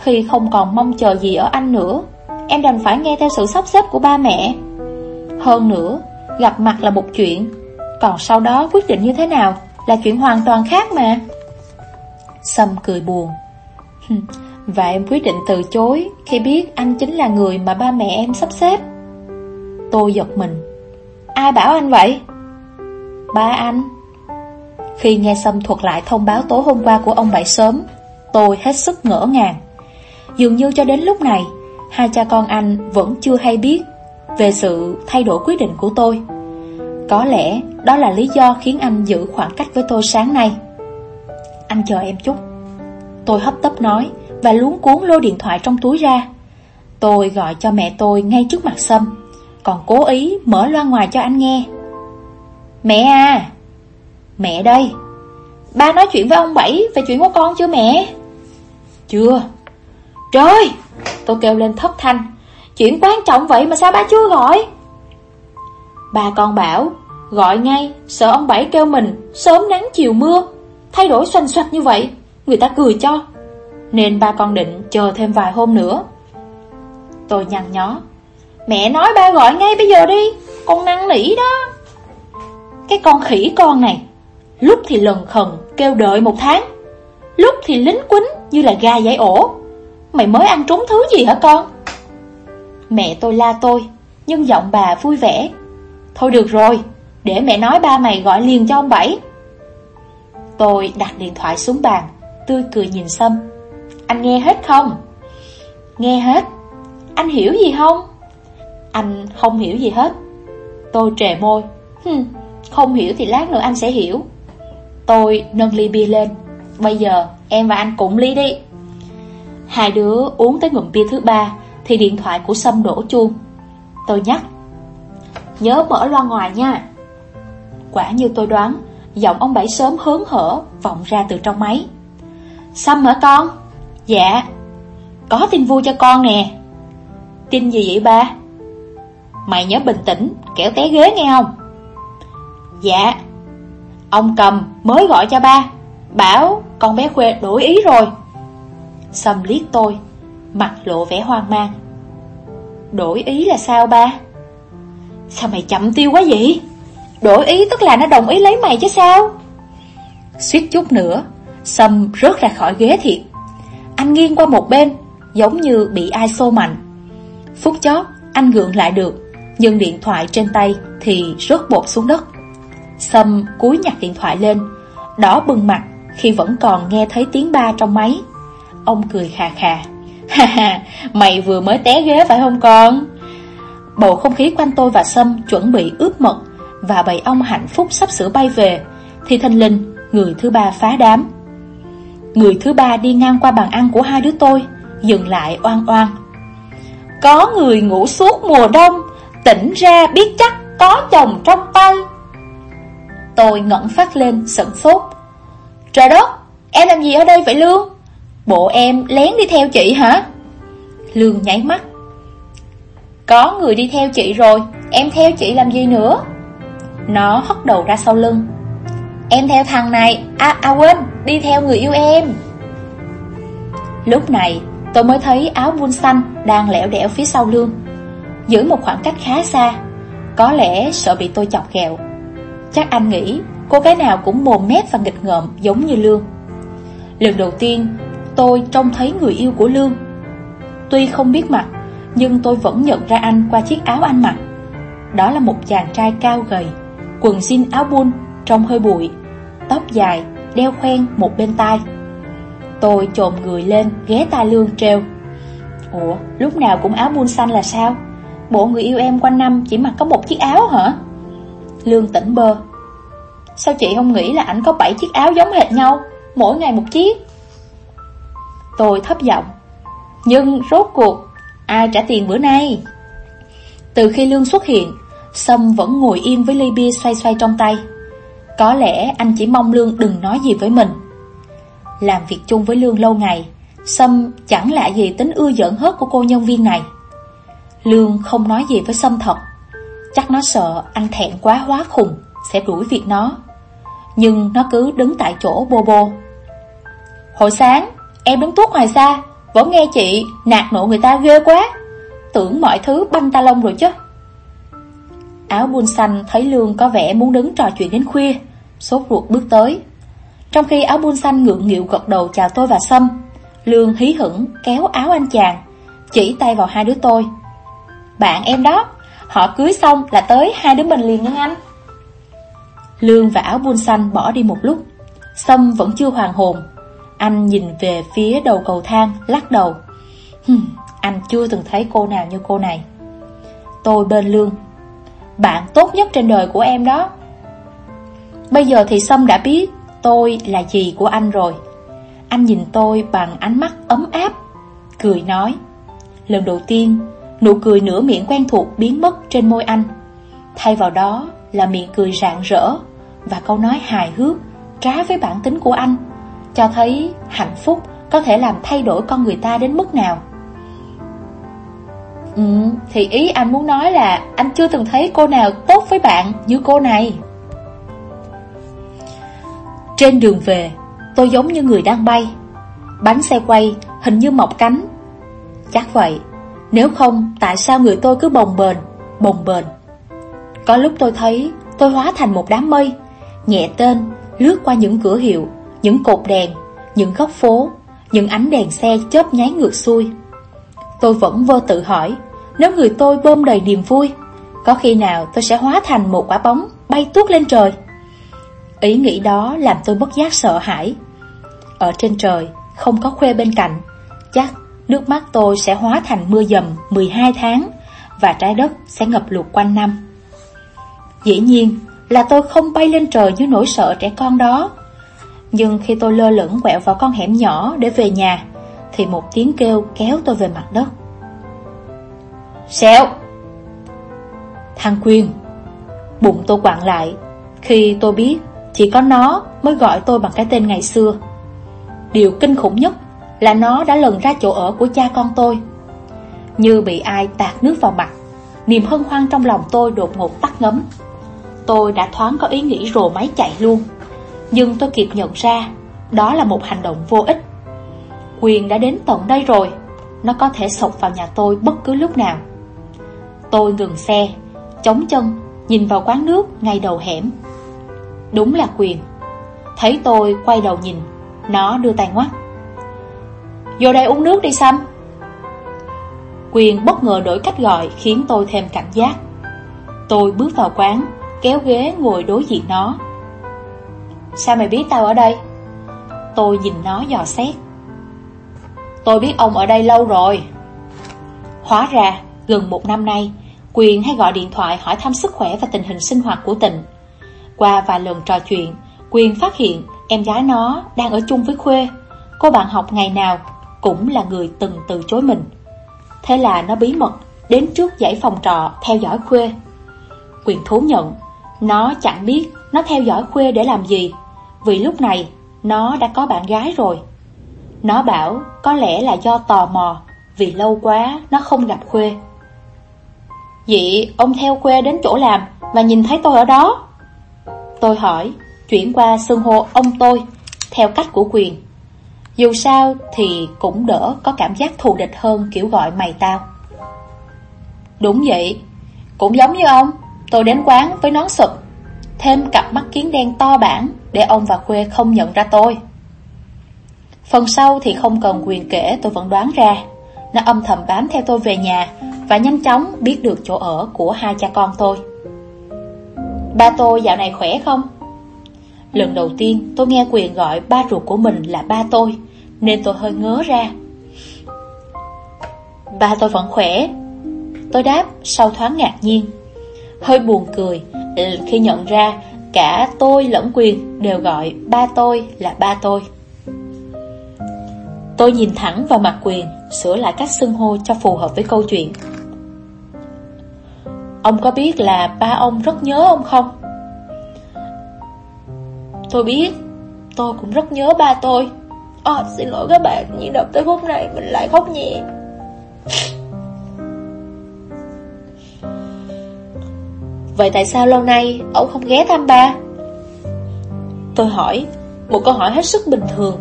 Khi không còn mong chờ gì ở anh nữa, Em đành phải nghe theo sự sắp xếp của ba mẹ. Hơn nữa, Gặp mặt là một chuyện, còn sau đó quyết định như thế nào Là chuyện hoàn toàn khác mà. Sâm cười buồn. Và em quyết định từ chối Khi biết anh chính là người mà ba mẹ em sắp xếp. Tôi giật mình. Ai bảo anh vậy? Ba anh. Khi nghe xâm thuật lại thông báo tối hôm qua của ông Bảy sớm, Tôi hết sức ngỡ ngàng. Dường như cho đến lúc này, Hai cha con anh vẫn chưa hay biết Về sự thay đổi quyết định của tôi. Có lẽ đó là lý do khiến anh giữ khoảng cách với tôi sáng nay. Anh chờ em chút. Tôi hấp tấp nói Và luống cuốn lôi điện thoại trong túi ra. Tôi gọi cho mẹ tôi ngay trước mặt Sâm, Còn cố ý mở loa ngoài cho anh nghe. Mẹ à Mẹ đây Ba nói chuyện với ông Bảy về chuyện của con chưa mẹ? Chưa. Trời Tôi kêu lên thất thanh. Chuyện quan trọng vậy mà sao ba chưa gọi? Ba con bảo Gọi ngay Sợ ông Bảy kêu mình Sớm nắng chiều mưa Thay đổi xoanh xoạch như vậy Người ta cười cho. Nên ba con định chờ thêm vài hôm nữa. Tôi nhăn nhó Mẹ nói ba gọi ngay bây giờ đi Con năn nỉ đó. Cái con khỉ con này Lúc thì lần khần kêu đợi một tháng Lúc thì lính quýnh như là gà giải ổ Mày mới ăn trúng thứ gì hả con Mẹ tôi la tôi Nhưng giọng bà vui vẻ Thôi được rồi, để mẹ nói ba mày gọi liền cho ông Bảy. Tôi đặt điện thoại xuống bàn, tươi cười nhìn Sâm. Anh nghe hết không? Nghe hết. Anh hiểu gì không? Anh không hiểu gì hết. Tôi trề môi. Hừm, không hiểu thì lát nữa anh sẽ hiểu. Tôi nâng ly bia lên. Bây giờ em và anh cũng ly đi. Hai đứa uống tới ngụm bia thứ ba thì điện thoại của Sâm đổ chuông. Tôi nhắc nhớ mở loa ngoài nha. Quả như tôi đoán, giọng ông Bảy sớm hớn hở vọng ra từ trong máy. sâm hả con? Dạ. Có tin vui cho con nè. Tin gì vậy ba? Mày nhớ bình tĩnh, kẻo té ghế nghe không? Dạ. Ông cầm mới gọi cho ba, bảo con bé Khuê đổi ý rồi. sầm liếc tôi, mặt lộ vẻ hoang mang. Đổi ý là sao ba? Sao mày chậm tiêu quá vậy? Đổi ý tức là nó đồng ý lấy mày chứ sao? Suýt chút nữa, Sâm rớt ra khỏi ghế thiệt. Anh nghiêng qua một bên, giống như bị ai xô mạnh. Phút chót, anh gượng lại được, nhưng điện thoại trên tay thì rớt bột xuống đất. Sâm cúi nhặt điện thoại lên, đỏ bừng mặt khi vẫn còn nghe thấy tiếng ba trong máy. Ông cười khà khà. Ha ha, mày vừa mới té ghế phải không con? Bầu không khí quanh tôi và Sâm chuẩn bị ướp mật và bầy ong hạnh phúc sắp sửa bay về, thì thanh linh, người thứ ba phá đám. Người thứ ba đi ngang qua bàn ăn của hai đứa tôi, dừng lại oan oan. Có người ngủ suốt mùa đông, tỉnh ra biết chắc có chồng trong tay. Tôi ngẩn phát lên, sửng sốt. Trời đất, em làm gì ở đây vậy Lương? Bộ em lén đi theo chị hả? Lương nháy mắt. Có người đi theo chị rồi, em theo chị làm gì nữa? Nó hất đầu ra sau lưng. Em theo thằng này, à, à quên, đi theo người yêu em. Lúc này, tôi mới thấy áo buôn xanh đang lẻo đẻo phía sau lương. Giữ một khoảng cách khá xa, có lẽ sợ bị tôi chọc ghẹo. Chắc anh nghĩ cô gái nào cũng mồm mép và nghịch ngợm giống như Lương. Lần đầu tiên, tôi trông thấy người yêu của Lương. Tuy không biết mặt, nhưng tôi vẫn nhận ra anh qua chiếc áo anh mặc. Đó là một chàng trai cao gầy, quần jean áo buôn, trông hơi bụi, tóc dài, đeo khoen một bên tai. Tôi trộm người lên, ghé tai Lương treo. Ủa, lúc nào cũng áo buôn xanh là sao? Bộ người yêu em quanh năm chỉ mặc có một chiếc áo hả? Lương tỉnh bơ. Sao chị không nghĩ là ảnh có 7 chiếc áo giống hệt nhau, mỗi ngày một chiếc? Tôi thấp giọng. Nhưng rốt cuộc, ai trả tiền bữa nay? Từ khi Lương xuất hiện, Sâm vẫn ngồi im với ly bia xoay xoay trong tay. Có lẽ anh chỉ mong Lương đừng nói gì với mình. Làm việc chung với Lương lâu ngày, Sâm chẳng lạ gì tính ưa giỡn hớt của cô nhân viên này. Lương không nói gì với Sâm thật. Chắc nó sợ anh thẹn quá hóa khùng, sẽ đuổi việc nó. Nhưng nó cứ đứng tại chỗ bô bô. Hồi sáng, em đứng tuốt ngoài xa, vẫn nghe chị nạt nộ người ta ghê quá. Tưởng mọi thứ banh ta lông rồi chứ. Áo buôn xanh thấy Lương có vẻ muốn đứng trò chuyện đến khuya, sốt ruột bước tới. Trong khi áo buôn xanh ngượng nghịu gật đầu chào tôi và Sâm, Lương hí hửng kéo áo anh chàng, chỉ tay vào hai đứa tôi. Bạn em đó, họ cưới xong là tới hai đứa mình liền nha anh. Lương và áo buôn xanh bỏ đi một lúc, Sâm vẫn chưa hoàn hồn. Anh nhìn về phía đầu cầu thang, lắc đầu. Hừm, anh chưa từng thấy cô nào như cô này. Tôi bên Lương, bạn tốt nhất trên đời của em đó. Bây giờ thì Sâm đã biết tôi là gì của anh rồi. Anh nhìn tôi bằng ánh mắt ấm áp, cười nói. Lần đầu tiên, nụ cười nửa miệng quen thuộc biến mất trên môi anh. Thay vào đó là miệng cười rạng rỡ và câu nói hài hước, trái với bản tính của anh, cho thấy hạnh phúc có thể làm thay đổi con người ta đến mức nào. Ừ, thì ý anh muốn nói là anh chưa từng thấy cô nào tốt với bạn như cô này. Trên đường về, tôi giống như người đang bay. Bánh xe quay hình như mọc cánh. Chắc vậy, nếu không tại sao người tôi cứ bồng bềnh, bồng bềnh. Có lúc tôi thấy tôi hóa thành một đám mây, nhẹ tên, lướt qua những cửa hiệu, những cột đèn, những góc phố, những ánh đèn xe chớp nháy ngược xuôi. Tôi vẫn vô tự hỏi, nếu người tôi bơm đầy niềm vui, có khi nào tôi sẽ hóa thành một quả bóng bay tuốt lên trời? Ý nghĩ đó làm tôi bất giác sợ hãi. Ở trên trời, không có khuê bên cạnh, chắc nước mắt tôi sẽ hóa thành mưa dầm 12 tháng và trái đất sẽ ngập lụt quanh năm. Dĩ nhiên là tôi không bay lên trời dưới nỗi sợ trẻ con đó. Nhưng khi tôi lơ lửng quẹo vào con hẻm nhỏ để về nhà, thì một tiếng kêu kéo tôi về mặt đất. Sẹo! Thằng Quyên, Bụng tôi quặn lại Khi tôi biết Chỉ có nó mới gọi tôi bằng cái tên ngày xưa Điều kinh khủng nhất là nó đã lần ra chỗ ở của cha con tôi. Như bị ai tạt nước vào mặt, Niềm hân hoan trong lòng tôi đột ngột tắt ngấm. Tôi đã thoáng có ý nghĩ rồ máy chạy luôn, Nhưng tôi kịp nhận ra Đó là một hành động vô ích. Quyền đã đến tận đây rồi, Nó có thể sộc vào nhà tôi bất cứ lúc nào. Tôi ngừng xe, Chống chân, Nhìn vào quán nước ngay đầu hẻm. Đúng là quyền. Thấy tôi quay đầu nhìn, Nó đưa tay ngoắt. Vô đây uống nước đi xăm Quyền bất ngờ đổi cách gọi, Khiến tôi thêm cảnh giác. Tôi bước vào quán, Kéo ghế ngồi đối diện nó. Sao mày biết tao ở đây? Tôi nhìn nó dò xét. Tôi biết ông ở đây lâu rồi. Hóa ra, gần một năm nay, Quyền hay gọi điện thoại hỏi thăm sức khỏe và tình hình sinh hoạt của tình Qua vài lần trò chuyện, Quyền phát hiện em gái nó đang ở chung với Khuê. Cô bạn học ngày nào cũng là người từng từ chối mình. Thế là nó bí mật đến trước dãy phòng trọ theo dõi Khuê. Quyền thú nhận, Nó chẳng biết nó theo dõi Khuê để làm gì, Vì lúc này nó đã có bạn gái rồi. Nó bảo có lẽ là do tò mò Vì lâu quá nó không gặp Khuê. Vậy ông theo khuê đến chỗ làm Và nhìn thấy tôi ở đó? Tôi hỏi, Chuyển qua xưng hô ông tôi Theo cách của quyền. Dù sao thì cũng đỡ có cảm giác thù địch hơn kiểu gọi mày tao Đúng vậy Cũng giống như ông Tôi đến quán với nón sụp Thêm cặp mắt kiến đen to bản Để ông và quê không nhận ra tôi Phần sau thì không cần quyền kể tôi vẫn đoán ra Nó âm thầm bám theo tôi về nhà và nhanh chóng biết được chỗ ở của hai cha con tôi. Ba tôi dạo này khỏe không? Lần đầu tiên tôi nghe quyền gọi ba ruột của mình là ba tôi, nên tôi hơi ngớ ra. Ba tôi vẫn khỏe. Tôi đáp sau thoáng ngạc nhiên. Hơi buồn cười ừ, khi nhận ra cả tôi lẫn quyền đều gọi ba tôi là ba tôi. Tôi nhìn thẳng vào mặt quyền, sửa lại cách xưng hô cho phù hợp với câu chuyện. Ông có biết là ba ông rất nhớ ông không? Tôi biết Tôi cũng rất nhớ ba tôi À xin lỗi các bạn, Nhưng đọc tới phút này mình lại khóc nhẹ. Vậy tại sao lâu nay Ông không ghé thăm ba? Tôi hỏi, Một câu hỏi hết sức bình thường.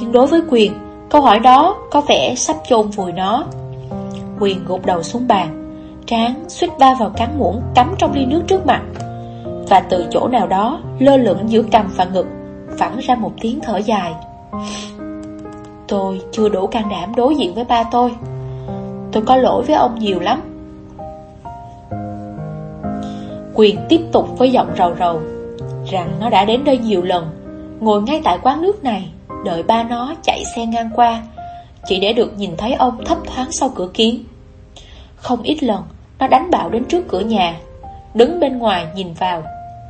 Nhưng đối với Quyền, Câu hỏi đó có vẻ sắp chôn vùi nó. Quyền gục đầu xuống bàn, trán suýt va vào cán muỗng cắm trong ly nước trước mặt. Và từ chỗ nào đó, lơ lửng giữa cằm và ngực, Phẳng ra một tiếng thở dài. Tôi chưa đủ can đảm đối diện với ba tôi. Tôi có lỗi với ông nhiều lắm. Quyền tiếp tục với giọng rầu rầu, Rằng nó đã đến đây nhiều lần, Ngồi ngay tại quán nước này, Đợi ba nó chạy xe ngang qua, Chỉ để được nhìn thấy ông thấp thoáng sau cửa kiến Không ít lần, nó đánh bạo đến trước cửa nhà, Đứng bên ngoài nhìn vào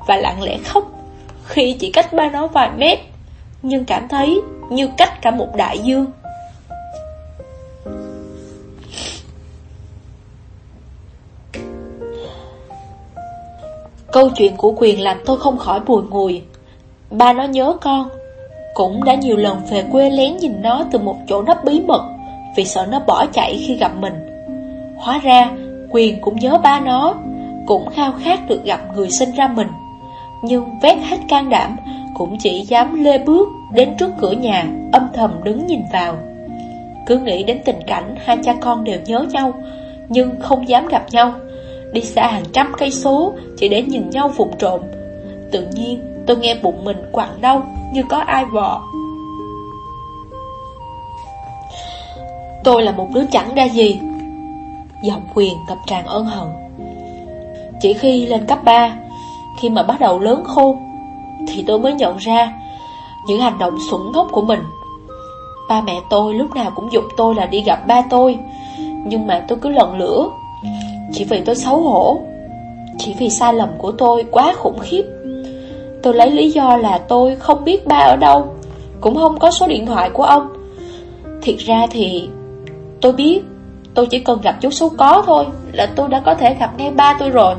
Và lặng lẽ khóc, Khi chỉ cách ba nó vài mét. Nhưng cảm thấy như cách cả một đại dương. Câu chuyện của quyền làm tôi không khỏi bùi ngùi. Ba nó nhớ con, Cũng đã nhiều lần về quê lén nhìn nó từ một chỗ nấp bí mật Vì sợ nó bỏ chạy khi gặp mình. Hóa ra, Quyền cũng nhớ ba nó, Cũng khao khát được gặp người sinh ra mình. Nhưng vét hết can đảm cũng chỉ dám lê bước Đến trước cửa nhà, Âm thầm đứng nhìn vào. Cứ nghĩ đến tình cảnh Hai cha con đều nhớ nhau, Nhưng không dám gặp nhau. Đi xa hàng trăm cây số, Chỉ để nhìn nhau vụng trộm. Tự nhiên, tôi nghe bụng mình quặn đau Như có ai vọ Tôi là một đứa chẳng ra gì. Giọng quyền ngập tràn ân hận. Chỉ khi lên cấp 3 Khi mà bắt đầu lớn khôn thì tôi mới nhận ra Những hành động sủng ngốc của mình. Ba mẹ tôi lúc nào cũng dục tôi là đi gặp ba tôi, Nhưng mà tôi cứ lần lửa. Chỉ vì tôi xấu hổ, Chỉ vì sai lầm của tôi quá khủng khiếp. Tôi lấy lý do là tôi không biết ba ở đâu, Cũng không có số điện thoại của ông. Thiệt ra thì tôi biết, Tôi chỉ cần gặp chút số có thôi Là tôi đã có thể gặp ngay ba tôi rồi.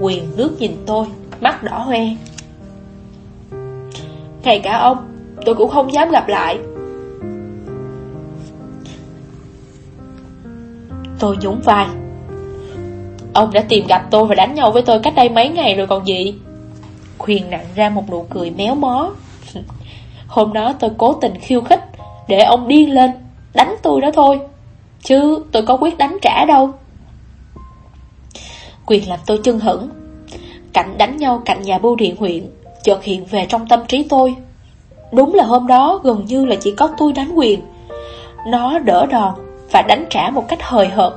Quyền nước nhìn tôi. Mắt đỏ hoe. Ngay cả ông, Tôi cũng không dám gặp lại. Tôi nhún vai. Ông đã tìm gặp tôi và đánh nhau với tôi cách đây mấy ngày rồi còn gì? Khuyên nặng ra một nụ cười méo mó. Hôm đó tôi cố tình khiêu khích Để ông điên lên, Đánh tôi đó thôi. Chứ tôi có quyết đánh trả đâu. Quyền làm tôi chân hững Cảnh đánh nhau cạnh nhà bưu điện huyện, Chợt hiện về trong tâm trí tôi. Đúng là hôm đó gần như là chỉ có tôi đánh quyền. Nó đỡ đòn Và đánh trả một cách hời hợt.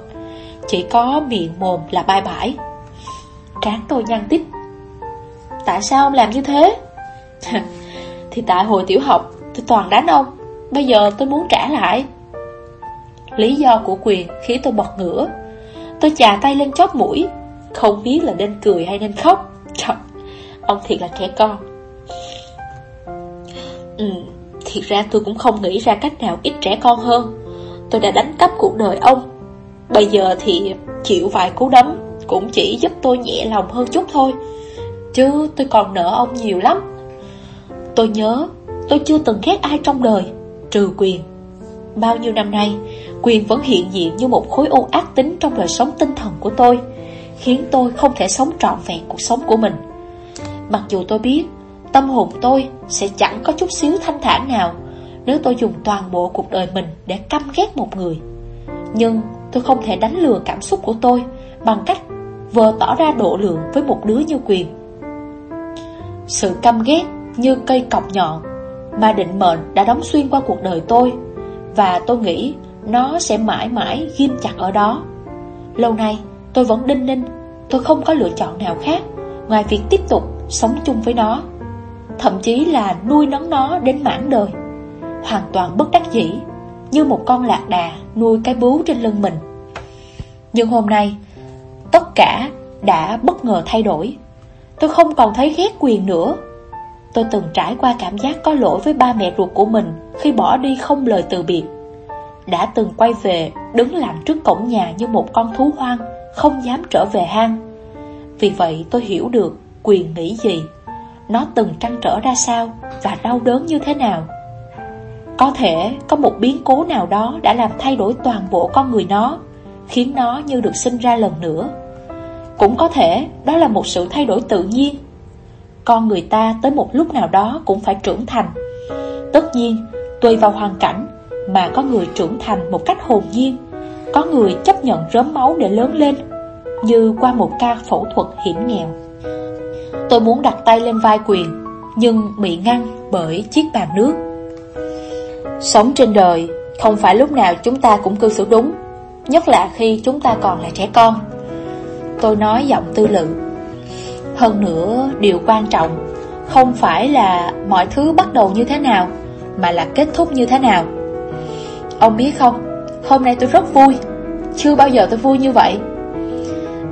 Chỉ có miệng mồm là bay bãi. Trán tôi nhăn tít. Tại sao ông làm như thế? Thì tại hồi tiểu học, Tôi toàn đánh ông. Bây giờ tôi muốn trả lại. Lý do của quyền khiến tôi bật ngửa. Tôi chà tay lên chóp mũi. Không biết là nên cười hay nên khóc. Trời, ông thiệt là trẻ con. Ừ, thiệt ra tôi cũng không nghĩ ra cách nào ít trẻ con hơn. Tôi đã đánh cắp cuộc đời ông. Bây giờ thì chịu vài cú đấm Cũng chỉ giúp tôi nhẹ lòng hơn chút thôi. Chứ tôi còn nợ ông nhiều lắm. Tôi nhớ Tôi chưa từng ghét ai trong đời Trừ quyền. Bao nhiêu năm nay Quyền vẫn hiện diện như một khối u ác tính Trong đời sống tinh thần của tôi. Khiến tôi không thể sống trọn vẹn cuộc sống của mình. Mặc dù tôi biết Tâm hồn tôi sẽ chẳng có chút xíu thanh thản nào Nếu tôi dùng toàn bộ cuộc đời mình Để căm ghét một người. Nhưng tôi không thể đánh lừa cảm xúc của tôi Bằng cách vừa tỏ ra độ lượng với một đứa như quyền. Sự căm ghét như cây cọc nhọn Mà định mệnh đã đóng xuyên qua cuộc đời tôi Và tôi nghĩ nó sẽ mãi mãi ghim chặt ở đó. Lâu nay tôi vẫn đinh ninh, Tôi không có lựa chọn nào khác Ngoài việc tiếp tục sống chung với nó, Thậm chí là nuôi nấng nó đến mãn đời. Hoàn toàn bất đắc dĩ, Như một con lạc đà nuôi cái bú trên lưng mình. Nhưng hôm nay, Tất cả đã bất ngờ thay đổi. Tôi không còn thấy ghét quyền nữa. Tôi từng trải qua cảm giác có lỗi với ba mẹ ruột của mình Khi bỏ đi không lời từ biệt. Đã từng quay về Đứng lặng trước cổng nhà như một con thú hoang. Không dám trở về hang. Vì vậy tôi hiểu được Quyền nghĩ gì Nó từng trăn trở ra sao Và đau đớn như thế nào. Có thể có một biến cố nào đó Đã làm thay đổi toàn bộ con người nó Khiến nó như được sinh ra lần nữa. Cũng có thể đó là một sự thay đổi tự nhiên. Con người ta tới một lúc nào đó cũng phải trưởng thành. Tất nhiên, tùy vào hoàn cảnh Mà có người trưởng thành một cách hồn nhiên có người chấp nhận rớm máu để lớn lên Như qua một ca phẫu thuật hiểm nghèo. Tôi muốn đặt tay lên vai quyền Nhưng bị ngăn bởi chiếc bàn nước. Sống trên đời Không phải lúc nào chúng ta cũng cư xử đúng Nhất là khi chúng ta còn là trẻ con. Tôi nói giọng tư lự. Hơn nữa, điều quan trọng không phải là mọi thứ bắt đầu như thế nào, mà là kết thúc như thế nào. Ông biết không, hôm nay tôi rất vui, chưa bao giờ tôi vui như vậy.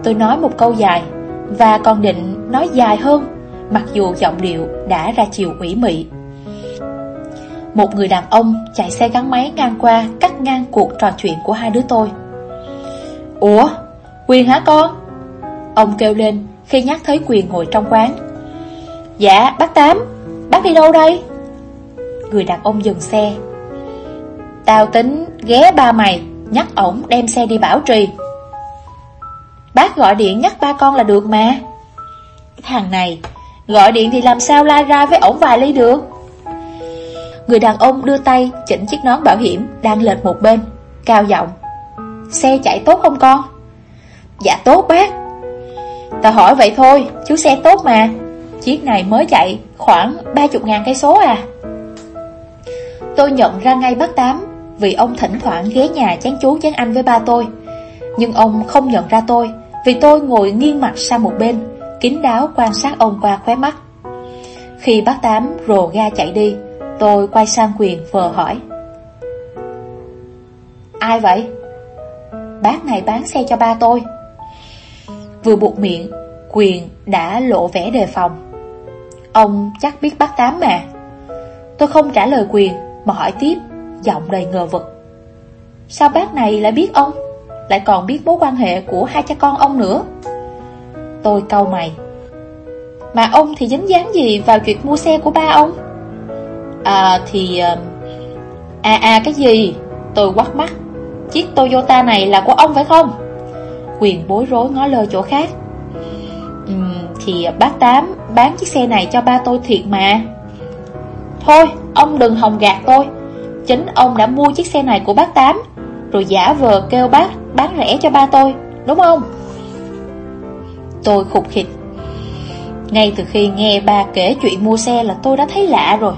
Tôi nói một câu dài, và còn định nói dài hơn, mặc dù giọng điệu đã ra chiều ủy mị. Một người đàn ông chạy xe gắn máy ngang qua cắt ngang cuộc trò chuyện của hai đứa tôi. Ủa, Quyền hả con? Ông kêu lên khi nhắc thấy Quyền ngồi trong quán. Dạ, bác Tám, bác đi đâu đây? Người đàn ông dừng xe. Tao tính ghé ba mày, nhắc ổng đem xe đi bảo trì. Bác gọi điện nhắc ba con là được mà. Thằng này, gọi điện thì làm sao la ra với ổng vài ly được? Người đàn ông đưa tay chỉnh chiếc nón bảo hiểm đang lệch một bên, cao giọng. Xe chạy tốt không con? Dạ tốt bác Tao hỏi vậy thôi, chú xe tốt mà Chiếc này mới chạy khoảng 30 ngàn cây số à Tôi nhận ra ngay bác Tám vì ông thỉnh thoảng ghé nhà chán chú chán anh với ba tôi. Nhưng ông không nhận ra tôi, Vì tôi ngồi nghiêng mặt sang một bên, Kín đáo quan sát ông qua khóe mắt. Khi bác Tám rồ ga chạy đi, Tôi quay sang Quyền vờ hỏi. Ai vậy? Bác này bán xe cho ba tôi. Vừa buộc miệng, Quyền đã lộ vẻ đề phòng. Ông chắc biết bác Tám mà. Tôi không trả lời Quyền Mà hỏi tiếp. Giọng đầy ngờ vực. Sao bác này lại biết ông? Lại còn biết mối quan hệ của hai cha con ông nữa? Tôi câu mày. Mà ông thì dính dáng gì vào chuyện mua xe của ba ông? À thì... À à cái gì? Tôi quắt mắt. Chiếc Toyota này là của ông phải không? Quyền bối rối ngó lơ chỗ khác. Uhm, Thì bác Tám bán chiếc xe này cho ba tôi thiệt mà. Thôi, ông đừng hòng gạt tôi. Chính ông đã mua chiếc xe này của bác Tám. Rồi giả vờ kêu bác, bán rẻ cho ba tôi. Đúng không? Tôi khục khịch Ngay từ khi nghe ba kể chuyện mua xe là tôi đã thấy lạ rồi.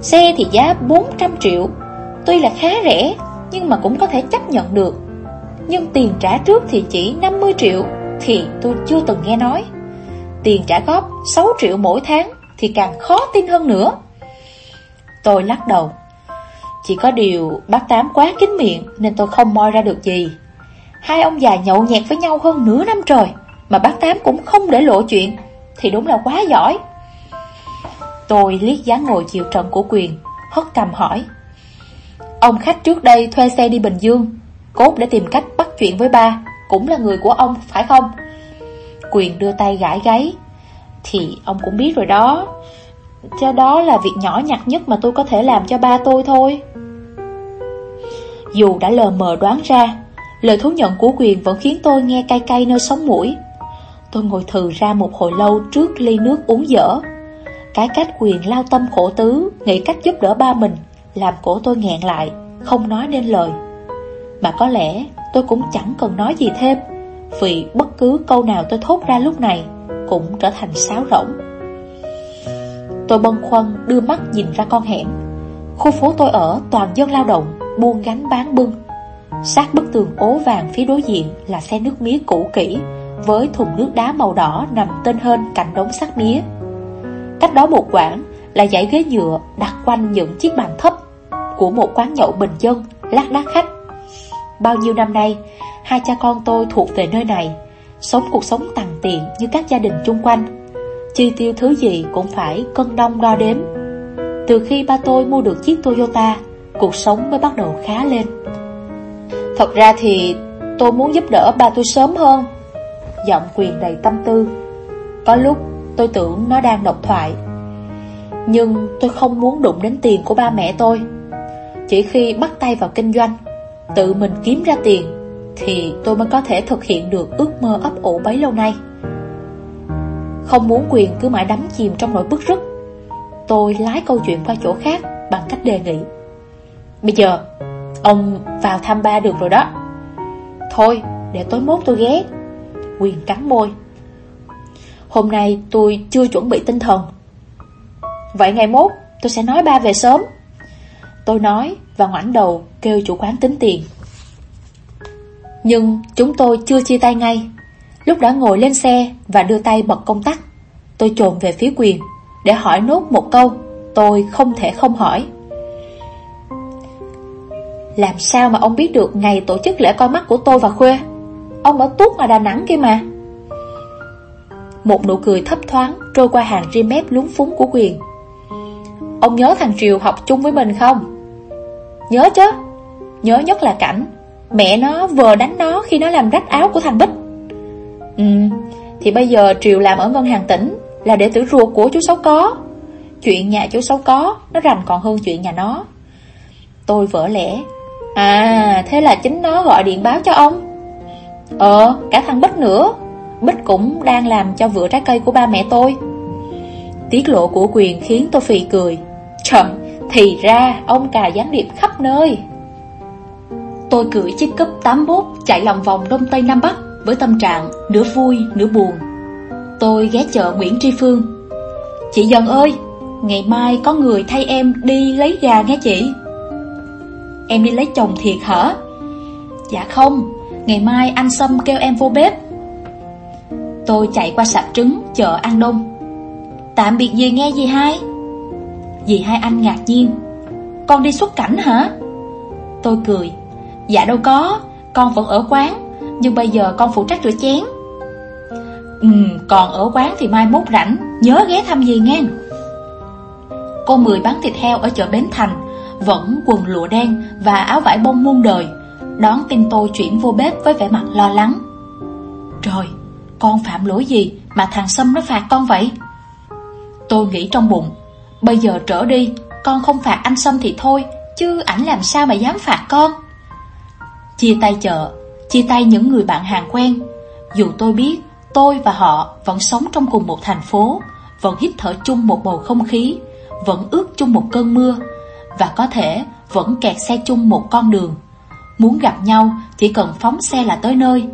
Xe thì giá 400 triệu. Tuy là khá rẻ, Nhưng mà cũng có thể chấp nhận được. Nhưng tiền trả trước thì chỉ 50 triệu, Thì tôi chưa từng nghe nói. Tiền trả góp 6 triệu mỗi tháng Thì càng khó tin hơn nữa. Tôi lắc đầu. Chỉ có điều bác Tám quá kín miệng Nên tôi không moi ra được gì. Hai ông già nhậu nhẹt với nhau hơn nửa năm trời Mà bác Tám cũng không để lộ chuyện, Thì đúng là quá giỏi. Tôi liếc dáng ngồi chiều trận của quyền, Hất cầm hỏi. Ông khách trước đây thuê xe đi Bình Dương, Cốt để tìm cách bắt chuyện với ba, Cũng là người của ông, phải không? Quyền đưa tay gãi gáy. Thì ông cũng biết rồi đó. Cho đó là việc nhỏ nhặt nhất mà tôi có thể làm cho ba tôi thôi. Dù đã lờ mờ đoán ra, Lời thú nhận của quyền vẫn khiến tôi nghe cay cay nơi sống mũi. Tôi ngồi thừ ra một hồi lâu trước ly nước uống dở. Cái cách quyền lao tâm khổ tứ, Nghĩ cách giúp đỡ ba mình, Làm cổ tôi nghẹn lại, Không nói nên lời. Mà có lẽ tôi cũng chẳng cần nói gì thêm, Vì bất cứ câu nào tôi thốt ra lúc này Cũng trở thành sáo rỗng. Tôi bâng khuâng đưa mắt nhìn ra con hẻm. Khu phố tôi ở toàn dân lao động Buôn gánh bán bưng. Sát bức tường ố vàng phía đối diện là xe nước mía cũ kỹ Với thùng nước đá màu đỏ nằm tên hơn cạnh đống sắt mía. Cách đó một quãng là dãy ghế nhựa đặt quanh những chiếc bàn thấp Của một quán nhậu bình dân, lác đác khách. Bao nhiêu năm nay, hai cha con tôi thuộc về nơi này Sống cuộc sống tằn tiện như các gia đình chung quanh. Chi tiêu thứ gì cũng phải cân đong đo đếm. Từ khi ba tôi mua được chiếc Toyota Cuộc sống mới bắt đầu khá lên. Thật ra thì tôi muốn giúp đỡ ba tôi sớm hơn. Giọng quyền đầy tâm tư. Có lúc tôi tưởng nó đang độc thoại, Nhưng tôi không muốn đụng đến tiền của ba mẹ tôi. Chỉ khi bắt tay vào kinh doanh, Tự mình kiếm ra tiền, Thì tôi mới có thể thực hiện được ước mơ ấp ủ bấy lâu nay. Không muốn quyền cứ mãi đắm chìm trong nỗi bức rứt, Tôi lái câu chuyện qua chỗ khác Bằng cách đề nghị. Bây giờ, Ông vào thăm ba được rồi đó. Thôi, để tối mốt tôi ghé. Quyền cắn môi. Hôm nay tôi chưa chuẩn bị tinh thần. Vậy ngày mốt, tôi sẽ nói ba về sớm. Tôi nói và ngoảnh đầu kêu chủ quán tính tiền. Nhưng chúng tôi chưa chia tay ngay. Lúc đã ngồi lên xe và đưa tay bật công tắc, Tôi trồn về phía quyền Để hỏi nốt một câu Tôi không thể không hỏi làm sao mà ông biết được ngày tổ chức lễ coi mắt của tôi và Khuê? Ông ở tuốt ngoài Đà Nẵng kia mà. Một nụ cười thấp thoáng Trôi qua hàng ri mép lúng phúng của quyền. Ông nhớ thằng Triều học chung với mình không? Nhớ chứ. Nhớ nhất là cảnh Mẹ nó vừa đánh nó khi nó làm rách áo của thằng Bích. Ừ Thì bây giờ Triều làm ở ngân hàng tỉnh Là để tử ruột của chú Sáu Có. Chuyện nhà chú Sáu Có Nó rành còn hơn chuyện nhà nó. Tôi vỡ lẽ À thế là chính nó gọi điện báo cho ông. Ờ cả thằng Bích nữa. Bích cũng đang làm cho vựa trái cây của ba mẹ tôi. Tiết lộ của quyền khiến tôi phì cười. Trời, Thì ra ông cà gián điệp khắp nơi. Tôi cưỡi chiếc cúp 81 chạy lòng vòng Đông Tây Nam Bắc Với tâm trạng nửa vui, nửa buồn. Tôi ghé chợ Nguyễn Tri Phương. Chị Dần ơi, Ngày mai có người thay em đi lấy gà nghe chị. Em đi lấy chồng thiệt hả? Dạ không, ngày mai anh Sâm kêu em vô bếp. Tôi chạy qua sạp trứng, chợ ăn Đông. Tạm biệt gì nghe gì hai? Dì hai anh ngạc nhiên. Con đi xuất cảnh hả? Tôi cười. Dạ đâu có, con vẫn ở quán Nhưng bây giờ con phụ trách rửa chén. Ừ, còn ở quán thì mai mốt rảnh Nhớ ghé thăm gì nghe. Cô Mười bán thịt heo ở chợ Bến Thành vẫn quần lụa đen và áo vải bông muôn đời, đón tin tôi chuyển vô bếp với vẻ mặt lo lắng. Trời, Con phạm lỗi gì mà thằng Sâm nó phạt con vậy? Tôi nghĩ trong bụng Bây giờ trở đi Con không phạt anh Sâm thì thôi Chứ ảnh làm sao mà dám phạt con? Chia tay chợ Chia tay những người bạn hàng quen. Dù tôi biết tôi và họ vẫn sống trong cùng một thành phố Vẫn hít thở chung một bầu không khí Vẫn ướt chung một cơn mưa và có thể vẫn kẹt xe chung một con đường. Muốn gặp nhau chỉ cần phóng xe là tới nơi.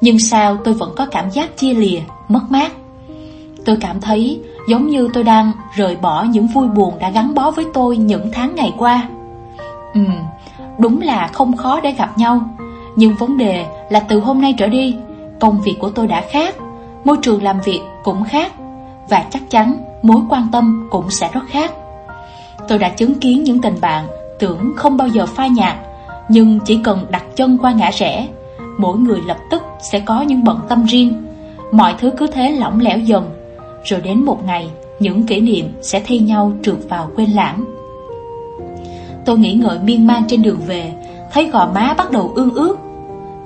Nhưng sao tôi vẫn có cảm giác chia lìa, mất mát? Tôi cảm thấy giống như tôi đang rời bỏ những vui buồn đã gắn bó với tôi những tháng ngày qua. Ừ, đúng là không khó để gặp nhau. Nhưng vấn đề là từ hôm nay trở đi Công việc của tôi đã khác Môi trường làm việc cũng khác Và chắc chắn mối quan tâm cũng sẽ rất khác. Tôi đã chứng kiến những tình bạn tưởng không bao giờ phai nhạt, Nhưng chỉ cần đặt chân qua ngã rẽ, Mỗi người lập tức sẽ có những bận tâm riêng. Mọi thứ cứ thế lỏng lẻo dần, Rồi đến một ngày, Những kỷ niệm sẽ thi nhau trượt vào quên lãng. Tôi nghĩ ngợi miên man trên đường về, Thấy gò má bắt đầu ương ướt.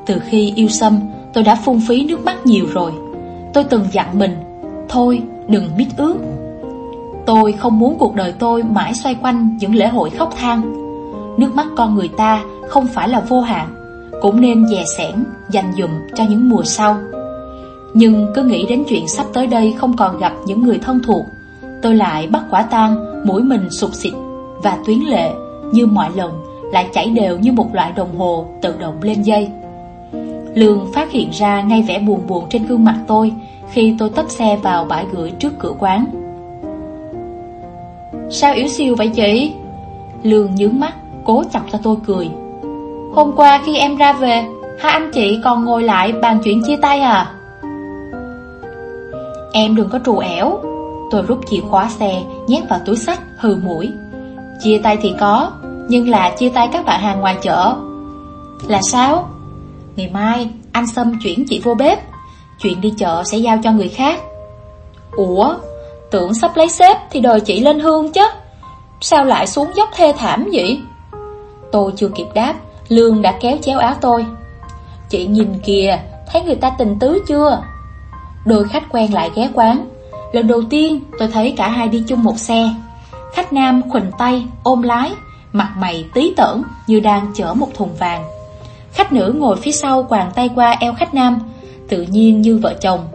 Từ khi yêu Sâm, Tôi đã phung phí nước mắt nhiều rồi. Tôi từng dặn mình, Thôi, đừng mít ướt. Tôi không muốn cuộc đời tôi mãi xoay quanh những lễ hội khóc than. Nước mắt con người ta không phải là vô hạn, Cũng nên dè sẻn, dành dùm cho những mùa sau. Nhưng cứ nghĩ đến chuyện sắp tới đây không còn gặp những người thân thuộc, Tôi lại bắt quả tang mũi mình sụt xịt Và tuyến lệ như mọi lần lại chảy đều như một loại đồng hồ tự động lên dây. Lương phát hiện ra ngay vẻ buồn buồn trên gương mặt tôi Khi tôi tấp xe vào bãi gửi trước cửa quán. Sao yếu siêu vậy chị? Lương nhướng mắt, cố chọc cho tôi cười. Hôm qua khi em ra về Hai anh chị còn ngồi lại bàn chuyện chia tay à? Em đừng có trù ẻo. Tôi rút chìa khóa xe Nhét vào túi sách hừ mũi. Chia tay thì có Nhưng là chia tay các bạn hàng ngoài chợ. Là sao? Ngày mai anh Sâm chuyển chị vô bếp. Chuyện đi chợ sẽ giao cho người khác. Ủa? Tưởng sắp lấy xếp thì đòi chị lên hương chứ. Sao lại xuống dốc thê thảm vậy? Tôi chưa kịp đáp, Lương đã kéo chéo áo tôi. Chị nhìn kìa, Thấy người ta tình tứ chưa? Đôi khách quen lại ghé quán. Lần đầu tiên tôi thấy cả hai đi chung một xe. Khách nam khuỳnh tay, ôm lái, Mặt mày tí tởn như đang chở một thùng vàng. Khách nữ ngồi phía sau quàng tay qua eo khách nam, Tự nhiên như vợ chồng.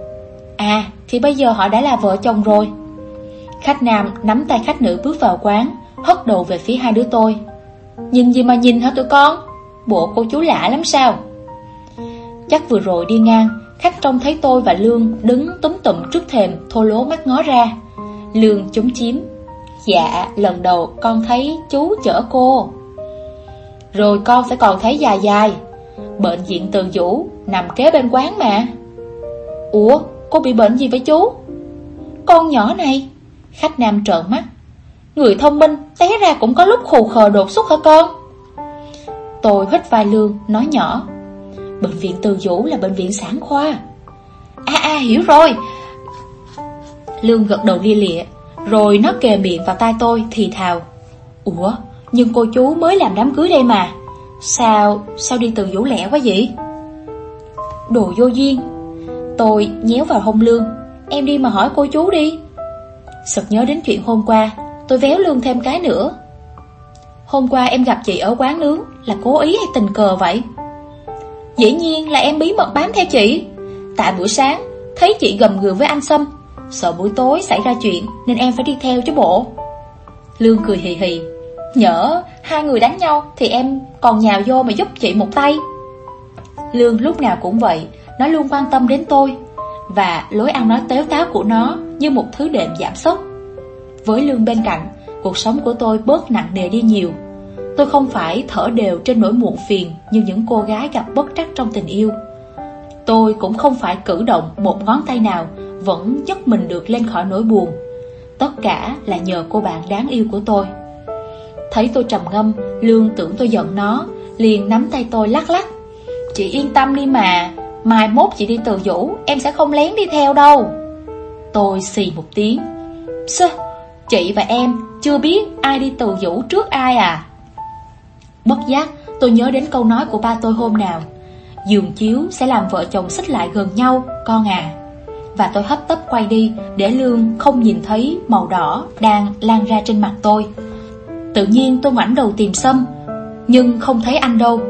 À thì bây giờ họ đã là vợ chồng rồi. Khách nam nắm tay khách nữ bước vào quán, Hất đầu về phía hai đứa tôi. Nhìn gì mà nhìn hả tụi con? Bộ cô chú lạ lắm sao? Chắc vừa rồi đi ngang, Khách trông thấy tôi và Lương Đứng túm tụm trước thềm Thô lố mắt ngó ra. Lương chống chiếm Dạ lần đầu con thấy chú chở cô. Rồi con sẽ còn thấy dài dài. Bệnh viện từ vũ Nằm kế bên quán mà. Ủa, cô bị bệnh gì vậy chú? Con nhỏ này. Khách nam trợn mắt. Người thông minh, té ra cũng có lúc khù khờ đột xuất hả con? Tôi hít vai lương, nói nhỏ. Bệnh viện Từ Vũ là bệnh viện sản khoa. À à hiểu rồi. Lương gật đầu lia lịa, Rồi nó kề miệng vào tai tôi thì thào. Ủa, nhưng cô chú mới làm đám cưới đây mà. Sao Sao đi Từ Vũ lẻ quá vậy? Đồ vô duyên. Tôi nhéo vào hông lương. Em đi mà hỏi cô chú đi. Sực nhớ đến chuyện hôm qua, Tôi véo lương thêm cái nữa. Hôm qua em gặp chị ở quán nướng Là cố ý hay tình cờ vậy? Dĩ nhiên là em bí mật bám theo chị. Tại buổi sáng, Thấy chị gầm gừ với anh Sâm, Sợ buổi tối xảy ra chuyện Nên em phải đi theo chứ bộ. Lương cười hì hì. Nhỡ hai người đánh nhau Thì em còn nhào vô mà giúp chị một tay. Lương lúc nào cũng vậy, Nó luôn quan tâm đến tôi. Và lối ăn nói tếu táo của nó như một thứ đệm giảm sốc. Với Lương bên cạnh, Cuộc sống của tôi bớt nặng nề đi nhiều. Tôi không phải thở đều trên nỗi muộn phiền Như những cô gái gặp bất trắc trong tình yêu. Tôi cũng không phải cử động một ngón tay nào Vẫn nhấc mình được lên khỏi nỗi buồn. Tất cả là nhờ cô bạn đáng yêu của tôi. Thấy tôi trầm ngâm, Lương tưởng tôi giận nó, Liền nắm tay tôi lắc lắc. Chị yên tâm đi mà, Mai mốt chị đi từ vũ, Em sẽ không lén đi theo đâu. Tôi xì một tiếng. Sơ, chị và em chưa biết ai đi từ vũ trước ai à? Bất giác tôi nhớ đến câu nói của ba tôi hôm nào. Giường chiếu sẽ làm vợ chồng xích lại gần nhau, con à. Và tôi hấp tấp quay đi Để Lương không nhìn thấy màu đỏ đang lan ra trên mặt tôi. Tự nhiên tôi ngoảnh đầu tìm Sâm Nhưng không thấy anh đâu.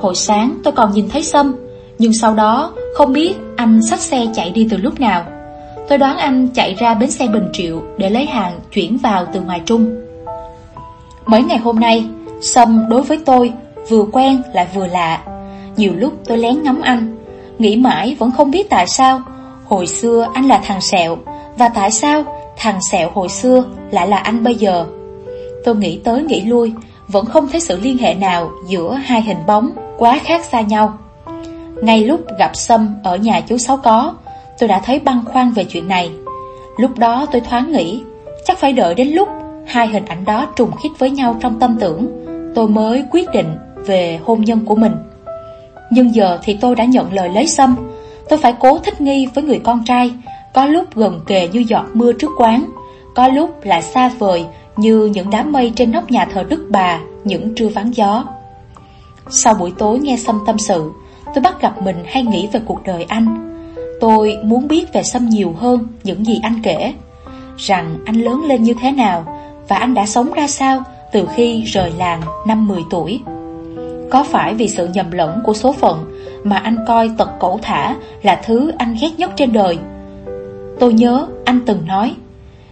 Hồi sáng tôi còn nhìn thấy Sâm Nhưng sau đó không biết anh xách xe chạy đi từ lúc nào. Tôi đoán anh chạy ra bến xe Bình Triệu Để lấy hàng chuyển vào từ ngoài Trung. Mấy ngày hôm nay Sâm đối với tôi vừa quen lại vừa lạ. Nhiều lúc tôi lén ngắm anh, Nghĩ mãi vẫn không biết tại sao Hồi xưa anh là thằng sẹo Và tại sao thằng sẹo hồi xưa lại là anh bây giờ. Tôi nghĩ tới nghĩ lui, Vẫn không thấy sự liên hệ nào giữa hai hình bóng quá khác xa nhau. Ngay lúc gặp Sâm ở nhà chú Sáu Có Tôi đã thấy băn khoăn về chuyện này Lúc đó tôi thoáng nghĩ Chắc phải đợi đến lúc Hai hình ảnh đó trùng khít với nhau trong tâm tưởng Tôi mới quyết định về hôn nhân của mình Nhưng giờ thì tôi đã nhận lời lấy Sâm Tôi phải cố thích nghi với người con trai Có lúc gần kề như giọt mưa trước quán Có lúc lại xa vời như những đám mây trên nóc nhà thờ Đức Bà những trưa vắng gió. Sau buổi tối nghe Sâm tâm sự, tôi bắt gặp mình hay nghĩ về cuộc đời anh. Tôi muốn biết về Sâm nhiều hơn những gì anh kể, rằng anh lớn lên như thế nào và anh đã sống ra sao từ khi rời làng năm 10 tuổi. Có phải vì sự nhầm lẫn của số phận mà anh coi tật cổ thả là thứ anh ghét nhất trên đời? Tôi nhớ anh từng nói,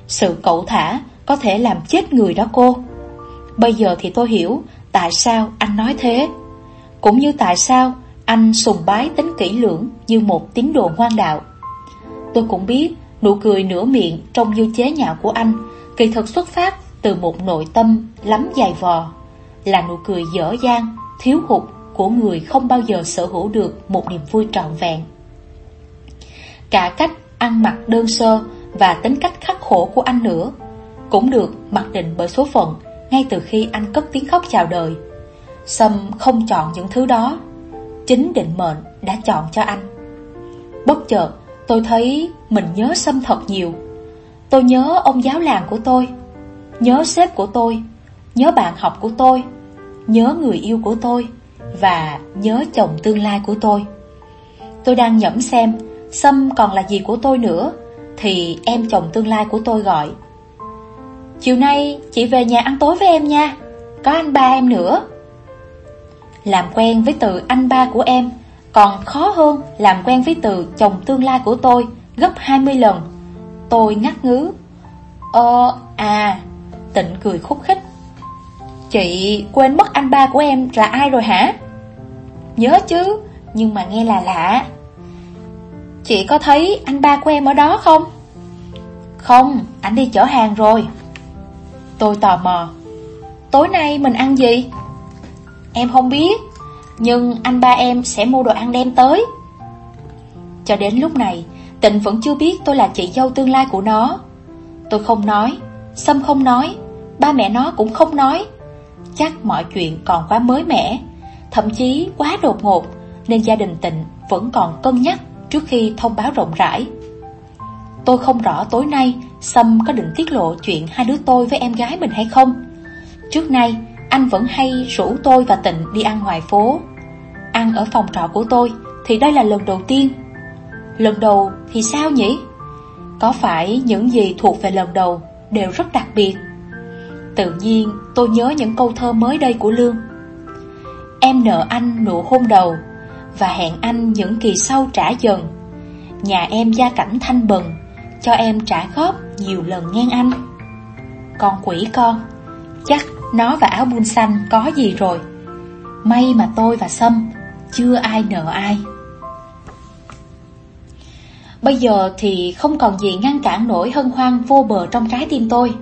sự cẩu thả có thể làm chết người đó cô. Bây giờ thì tôi hiểu tại sao anh nói thế. Cũng như tại sao anh sùng bái tính kỹ lưỡng như một tín đồ ngoan đạo. Tôi cũng biết nụ cười nửa miệng trong như chế nhạo của anh kỳ thực xuất phát từ một nội tâm lắm dài vò, là nụ cười dở dang, thiếu hụt của người không bao giờ sở hữu được một niềm vui trọn vẹn. Cả cách ăn mặc đơn sơ và tính cách khắc khổ của anh nữa cũng được mặc định bởi số phận ngay từ khi anh cất tiếng khóc chào đời. Sâm không chọn những thứ đó, chính định mệnh đã chọn cho anh. Bất chợt, tôi thấy mình nhớ Sâm thật nhiều. Tôi nhớ ông giáo làng của tôi, nhớ sếp của tôi, nhớ bạn học của tôi, nhớ người yêu của tôi và nhớ chồng tương lai của tôi. Tôi đang nhẩm xem Sâm còn là gì của tôi nữa thì em chồng tương lai của tôi gọi Chiều nay chị về nhà ăn tối với em nha Có anh ba em nữa làm quen với từ anh ba của em. Còn khó hơn, làm quen với từ chồng tương lai của tôi, Gấp 20 lần. Tôi ngắt ngứ. Ờ à Tịnh cười khúc khích. Chị quên mất anh ba của em là ai rồi hả? Nhớ chứ, Nhưng mà nghe là lạ. Chị có thấy anh ba của em ở đó không? Không, Anh đi chở hàng rồi. Tôi tò mò. Tối nay mình ăn gì? Em không biết, Nhưng anh ba em sẽ mua đồ ăn đem tới. Cho đến lúc này, Tịnh vẫn chưa biết tôi là chị dâu tương lai của nó. Tôi không nói, Sâm không nói, Ba mẹ nó cũng không nói. Chắc mọi chuyện còn quá mới mẻ, Thậm chí quá đột ngột, Nên gia đình Tịnh vẫn còn cân nhắc Trước khi thông báo rộng rãi. Tôi không rõ tối nay Sâm có định tiết lộ chuyện hai đứa tôi với em gái mình hay không. Trước nay anh vẫn hay rủ tôi và Tịnh đi ăn ngoài phố. Ăn ở phòng trọ của tôi Thì đây là lần đầu tiên. Lần đầu thì sao nhỉ? Có phải những gì thuộc về lần đầu Đều rất đặc biệt? Tự nhiên tôi nhớ những câu thơ mới đây của Lương. Em nợ anh nụ hôn đầu Và hẹn anh những kỳ sau trả dần. Nhà em gia cảnh thanh bần, cho em trả góp nhiều lần ngang anh. Con quỷ con, Chắc nó và áo buôn xanh có gì rồi? May mà tôi và Sâm Chưa ai nợ ai. Bây giờ thì không còn gì ngăn cản nổi hân hoan vô bờ trong trái tim tôi.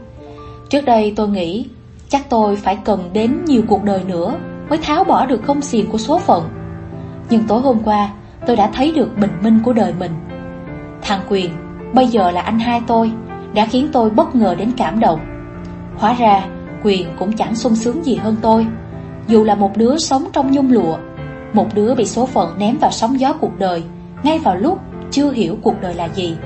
Trước đây tôi nghĩ Chắc tôi phải cần đến nhiều cuộc đời nữa Mới tháo bỏ được không xiềng của số phận. Nhưng tối hôm qua, Tôi đã thấy được bình minh của đời mình. Thằng Quyền, Bây giờ là anh hai tôi, Đã khiến tôi bất ngờ đến cảm động. Hóa ra Quyền cũng chẳng sung sướng gì hơn tôi. Dù là một đứa sống trong nhung lụa, Một đứa bị số phận ném vào sóng gió cuộc đời, Ngay vào lúc chưa hiểu cuộc đời là gì.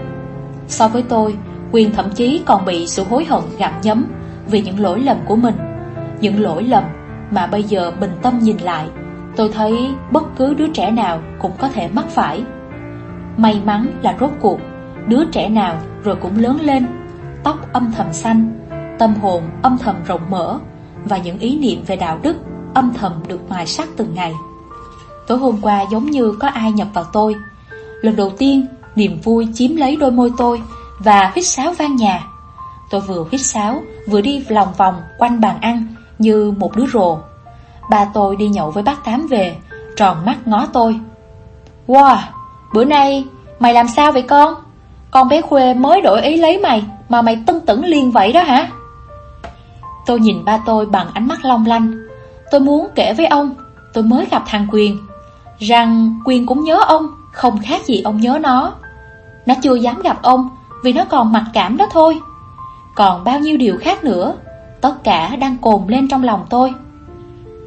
So với tôi, Quyền thậm chí còn bị sự hối hận gặm nhấm Vì những lỗi lầm của mình. Những lỗi lầm mà bây giờ bình tâm nhìn lại, Tôi thấy bất cứ đứa trẻ nào cũng có thể mắc phải. May mắn là rốt cuộc, Đứa trẻ nào rồi cũng lớn lên, Tóc âm thầm xanh Tâm hồn âm thầm rộng mở Và những ý niệm về đạo đức Âm thầm được mài sắc từng ngày. Tối hôm qua giống như có ai nhập vào tôi. Lần đầu tiên Niềm vui chiếm lấy đôi môi tôi Và hít sáo vang nhà. Tôi vừa hít sáo Vừa đi lòng vòng quanh bàn ăn Như một đứa rồ. Ba tôi đi nhậu với bác Tám về Tròn mắt ngó tôi. Wow, bữa nay mày làm sao vậy con? Con bé Khuê mới đổi ý lấy mày Mà mày tưng tửng liền vậy đó hả? Tôi nhìn ba tôi bằng ánh mắt long lanh. Tôi muốn kể với ông, Tôi mới gặp thằng Quyền. Rằng Quyền cũng nhớ ông, Không khác gì ông nhớ nó. Nó chưa dám gặp ông, Vì nó còn mặc cảm đó thôi. Còn bao nhiêu điều khác nữa, Tất cả đang cồn lên trong lòng tôi.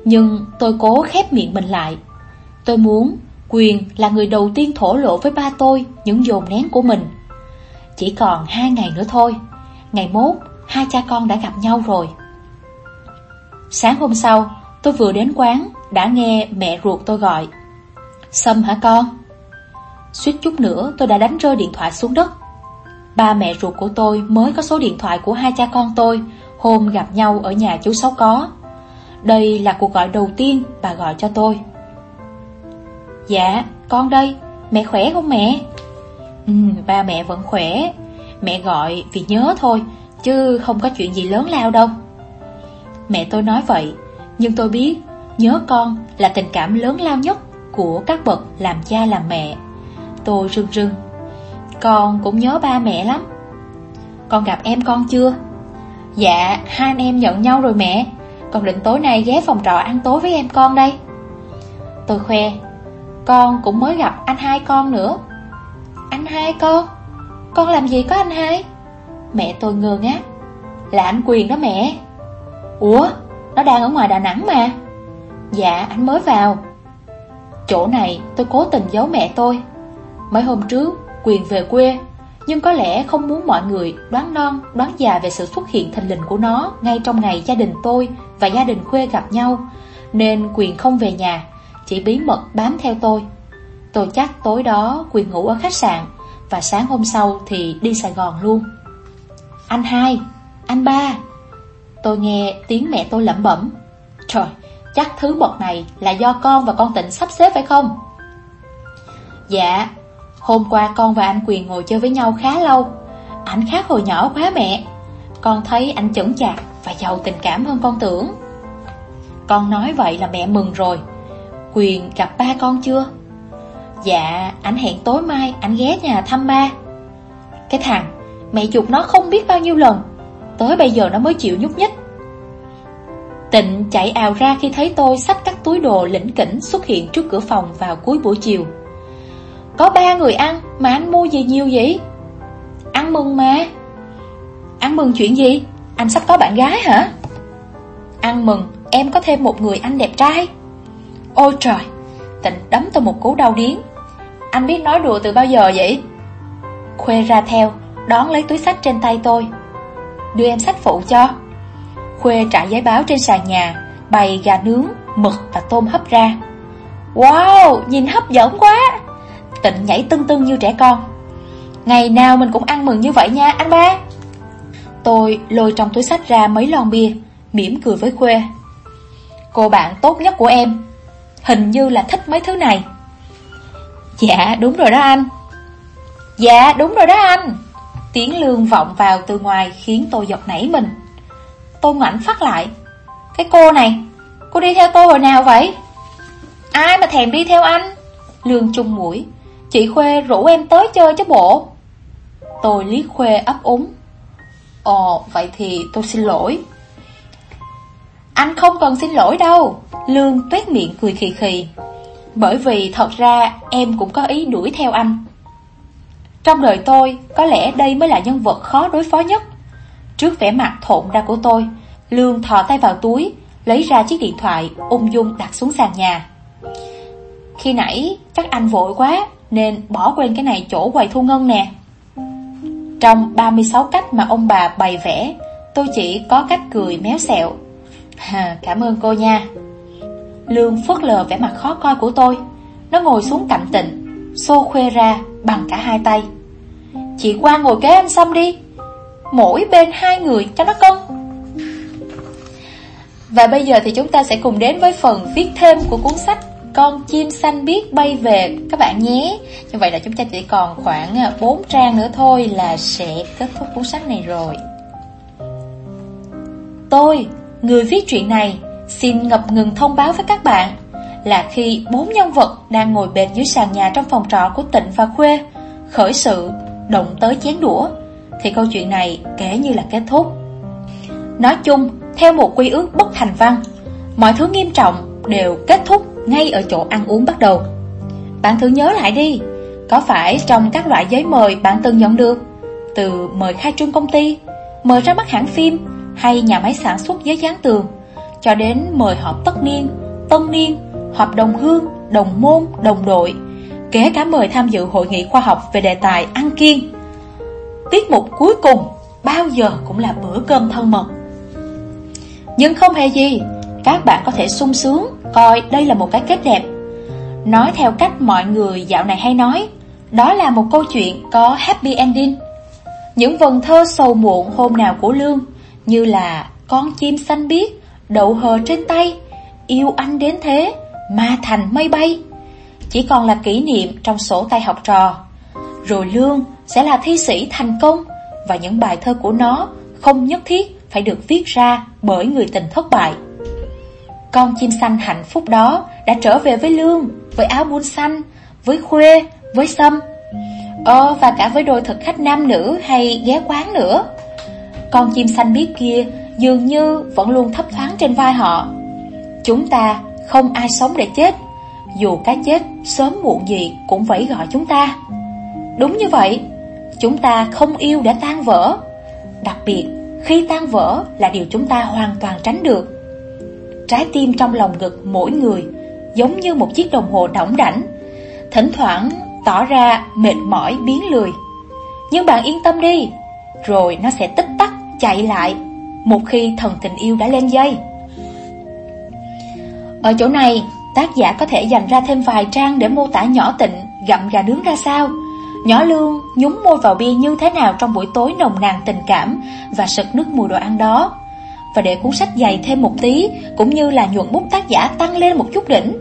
Nhưng tôi cố khép miệng mình lại. Tôi muốn Quyền là người đầu tiên thổ lộ với ba tôi Những dồn nén của mình. Chỉ còn hai ngày nữa thôi. Ngày mốt, Hai cha con đã gặp nhau rồi. Sáng hôm sau Tôi vừa đến quán Đã nghe mẹ ruột tôi gọi. Sâm hả con? Suýt chút nữa tôi đã đánh rơi điện thoại xuống đất. Ba mẹ ruột của tôi mới có số điện thoại của hai cha con tôi Hôm gặp nhau ở nhà chú Sáu Có. Đây là cuộc gọi đầu tiên bà gọi cho tôi. Dạ, con đây, mẹ khỏe không mẹ? Ừ, ba mẹ vẫn khỏe. Mẹ gọi vì nhớ thôi Chứ không có chuyện gì lớn lao đâu. Mẹ tôi nói vậy. Nhưng tôi biết Nhớ con là tình cảm lớn lao nhất Của các bậc làm cha làm mẹ. Tôi rưng rưng. Con cũng nhớ ba mẹ lắm. Con gặp em con chưa? Dạ, hai anh em nhận nhau rồi mẹ. Con định tối nay ghé phòng trọ ăn tối với em con đây. Tôi khoe Con cũng mới gặp anh hai con nữa. Anh hai con? Con làm gì có anh hai? Mẹ tôi ngơ ngác. Là anh Quyền đó mẹ. Ủa Nó đang ở ngoài Đà Nẵng mà Dạ anh mới vào Chỗ này tôi cố tình giấu mẹ tôi Mấy hôm trước Quyền về quê nhưng có lẽ không muốn mọi người đoán non, đoán già về sự xuất hiện thình lình của nó ngay trong ngày gia đình tôi và gia đình Khuê gặp nhau, nên Quyền không về nhà, chỉ bí mật bám theo tôi. Tôi chắc tối đó Quyền ngủ ở khách sạn, và sáng hôm sau thì đi Sài Gòn luôn. Anh hai, anh ba. Tôi nghe tiếng mẹ tôi lẩm bẩm. Trời, chắc thứ bậc này là do con và con tịnh sắp xếp phải không? Dạ, Hôm qua con và anh Quyền ngồi chơi với nhau khá lâu Anh khác hồi nhỏ quá mẹ Con thấy anh chững chạc và giàu tình cảm hơn con tưởng Con nói vậy là mẹ mừng rồi Quyền gặp ba con chưa? Dạ, anh hẹn tối mai anh ghé nhà thăm ba Cái thằng, mẹ chụp nó không biết bao nhiêu lần Tới bây giờ nó mới chịu nhúc nhích. Tịnh chạy ào ra khi thấy tôi xách các túi đồ lĩnh kỉnh xuất hiện trước cửa phòng vào cuối buổi chiều. Có ba người ăn, Mà anh mua gì nhiều vậy? Ăn mừng mà. Ăn mừng chuyện gì? Anh sắp có bạn gái hả? Ăn mừng, em có thêm một người anh đẹp trai. Ôi trời, Tịnh đấm tôi một cú đau điến Anh biết nói đùa từ bao giờ vậy? Khuê ra theo, Đón lấy túi sách trên tay tôi. Đưa em sách phụ cho. Khuê trải giấy báo trên sàn nhà Bày gà nướng, mực và tôm hấp ra. Wow, nhìn hấp dẫn quá! Tịnh nhảy tưng tưng như trẻ con. Ngày nào mình cũng ăn mừng như vậy nha anh ba. Tôi lôi trong túi sách ra mấy lon bia mỉm cười với Khuê. Cô bạn tốt nhất của em Hình như là thích mấy thứ này. Dạ đúng rồi đó anh. Dạ đúng rồi đó anh. Tiếng lương vọng vào từ ngoài Khiến tôi giật nảy mình. Tôi ngoảnh phát lại, Cái cô này, Cô đi theo tôi hồi nào vậy? Ai mà thèm đi theo anh? Lương chung mũi, Chị Khuê rủ em tới chơi chứ bộ. Tôi liếc Khuê ấp úng, Ồ, vậy thì tôi xin lỗi. Anh không cần xin lỗi đâu. Lương tuyết miệng cười khì khì, Bởi vì thật ra em cũng có ý đuổi theo anh. Trong đời tôi Có lẽ đây mới là nhân vật khó đối phó nhất. Trước vẻ mặt thộn ra của tôi Lương thò tay vào túi Lấy ra chiếc điện thoại Ung dung đặt xuống sàn nhà. Khi nãy chắc anh vội quá nên bỏ quên cái này chỗ quầy thu ngân nè. Trong 36 cách mà ông bà bày vẽ Tôi chỉ có cách cười méo xẹo. À, Cảm ơn cô nha. Lương phớt lờ vẻ mặt khó coi của tôi. Nó ngồi xuống cạnh tịnh Xô khuê ra bằng cả hai tay. Chị qua ngồi kế anh Sâm đi. Mỗi bên hai người cho nó cân. Và bây giờ thì chúng ta sẽ cùng đến với phần viết thêm của cuốn sách Con chim xanh biết bay về các bạn nhé. Như vậy là chúng ta chỉ còn khoảng à, 4 trang nữa thôi là sẽ kết thúc cuốn sách này rồi. Tôi, người viết truyện này, xin ngập ngừng thông báo với các bạn là khi bốn nhân vật đang ngồi bệt dưới sàn nhà trong phòng trọ của Tịnh và Khuê khởi sự động tới chén đũa thì câu chuyện này kể như là kết thúc. Nói chung, theo một quy ước bất thành văn, mọi thứ nghiêm trọng đều kết thúc ngay ở chỗ ăn uống bắt đầu. Bạn thử nhớ lại đi, có phải trong các loại giấy mời bạn từng nhận được, từ mời khai trương công ty, mời ra mắt hãng phim hay nhà máy sản xuất giấy dán tường, cho đến mời họp tất niên, tân niên, họp đồng hương, đồng môn, đồng đội, kể cả mời tham dự hội nghị khoa học về đề tài ăn kiêng. Tiết mục cuối cùng bao giờ cũng là bữa cơm thân mật. Nhưng không hề gì, các bạn có thể sung sướng coi đây là một cái kết đẹp. Nói theo cách mọi người dạo này hay nói, đó là một câu chuyện có happy ending. Những vần thơ sầu muộn hôm nào của Lương như là con chim xanh biếc, đậu hờ trên tay, yêu anh đến thế, ma thành mây bay. Chỉ còn là kỷ niệm trong sổ tay học trò. Rồi Lương sẽ là thi sĩ thành công và những bài thơ của nó không nhất thiết phải được viết ra bởi người tình thất bại. Con chim xanh hạnh phúc đó đã trở về với Lương, với áo buôn xanh, với Khuê, với Sâm. Ờ, và cả với đôi thực khách nam nữ hay ghé quán nữa. Con chim xanh biết kia dường như vẫn luôn thấp thoáng trên vai họ. Chúng ta không ai sống để chết, dù cái chết sớm muộn gì cũng vẫy gọi chúng ta. Đúng như vậy, chúng ta không yêu để tan vỡ. Đặc biệt, khi tan vỡ là điều chúng ta hoàn toàn tránh được. Trái tim trong lòng ngực mỗi người giống như một chiếc đồng hồ đỏng đảnh, thỉnh thoảng tỏ ra mệt mỏi biến lười. Nhưng bạn yên tâm đi, rồi nó sẽ tích tắc chạy lại một khi thần tình yêu đã lên dây. Ở chỗ này, tác giả có thể dành ra thêm vài trang để mô tả nhỏ tịnh gặm gà nướng ra sao, nhỏ lương nhúng môi vào bia như thế nào trong buổi tối nồng nàn tình cảm và sực nước mùi đồ ăn đó. Và để cuốn sách dày thêm một tí, cũng như là nhuận bút tác giả tăng lên một chút đỉnh.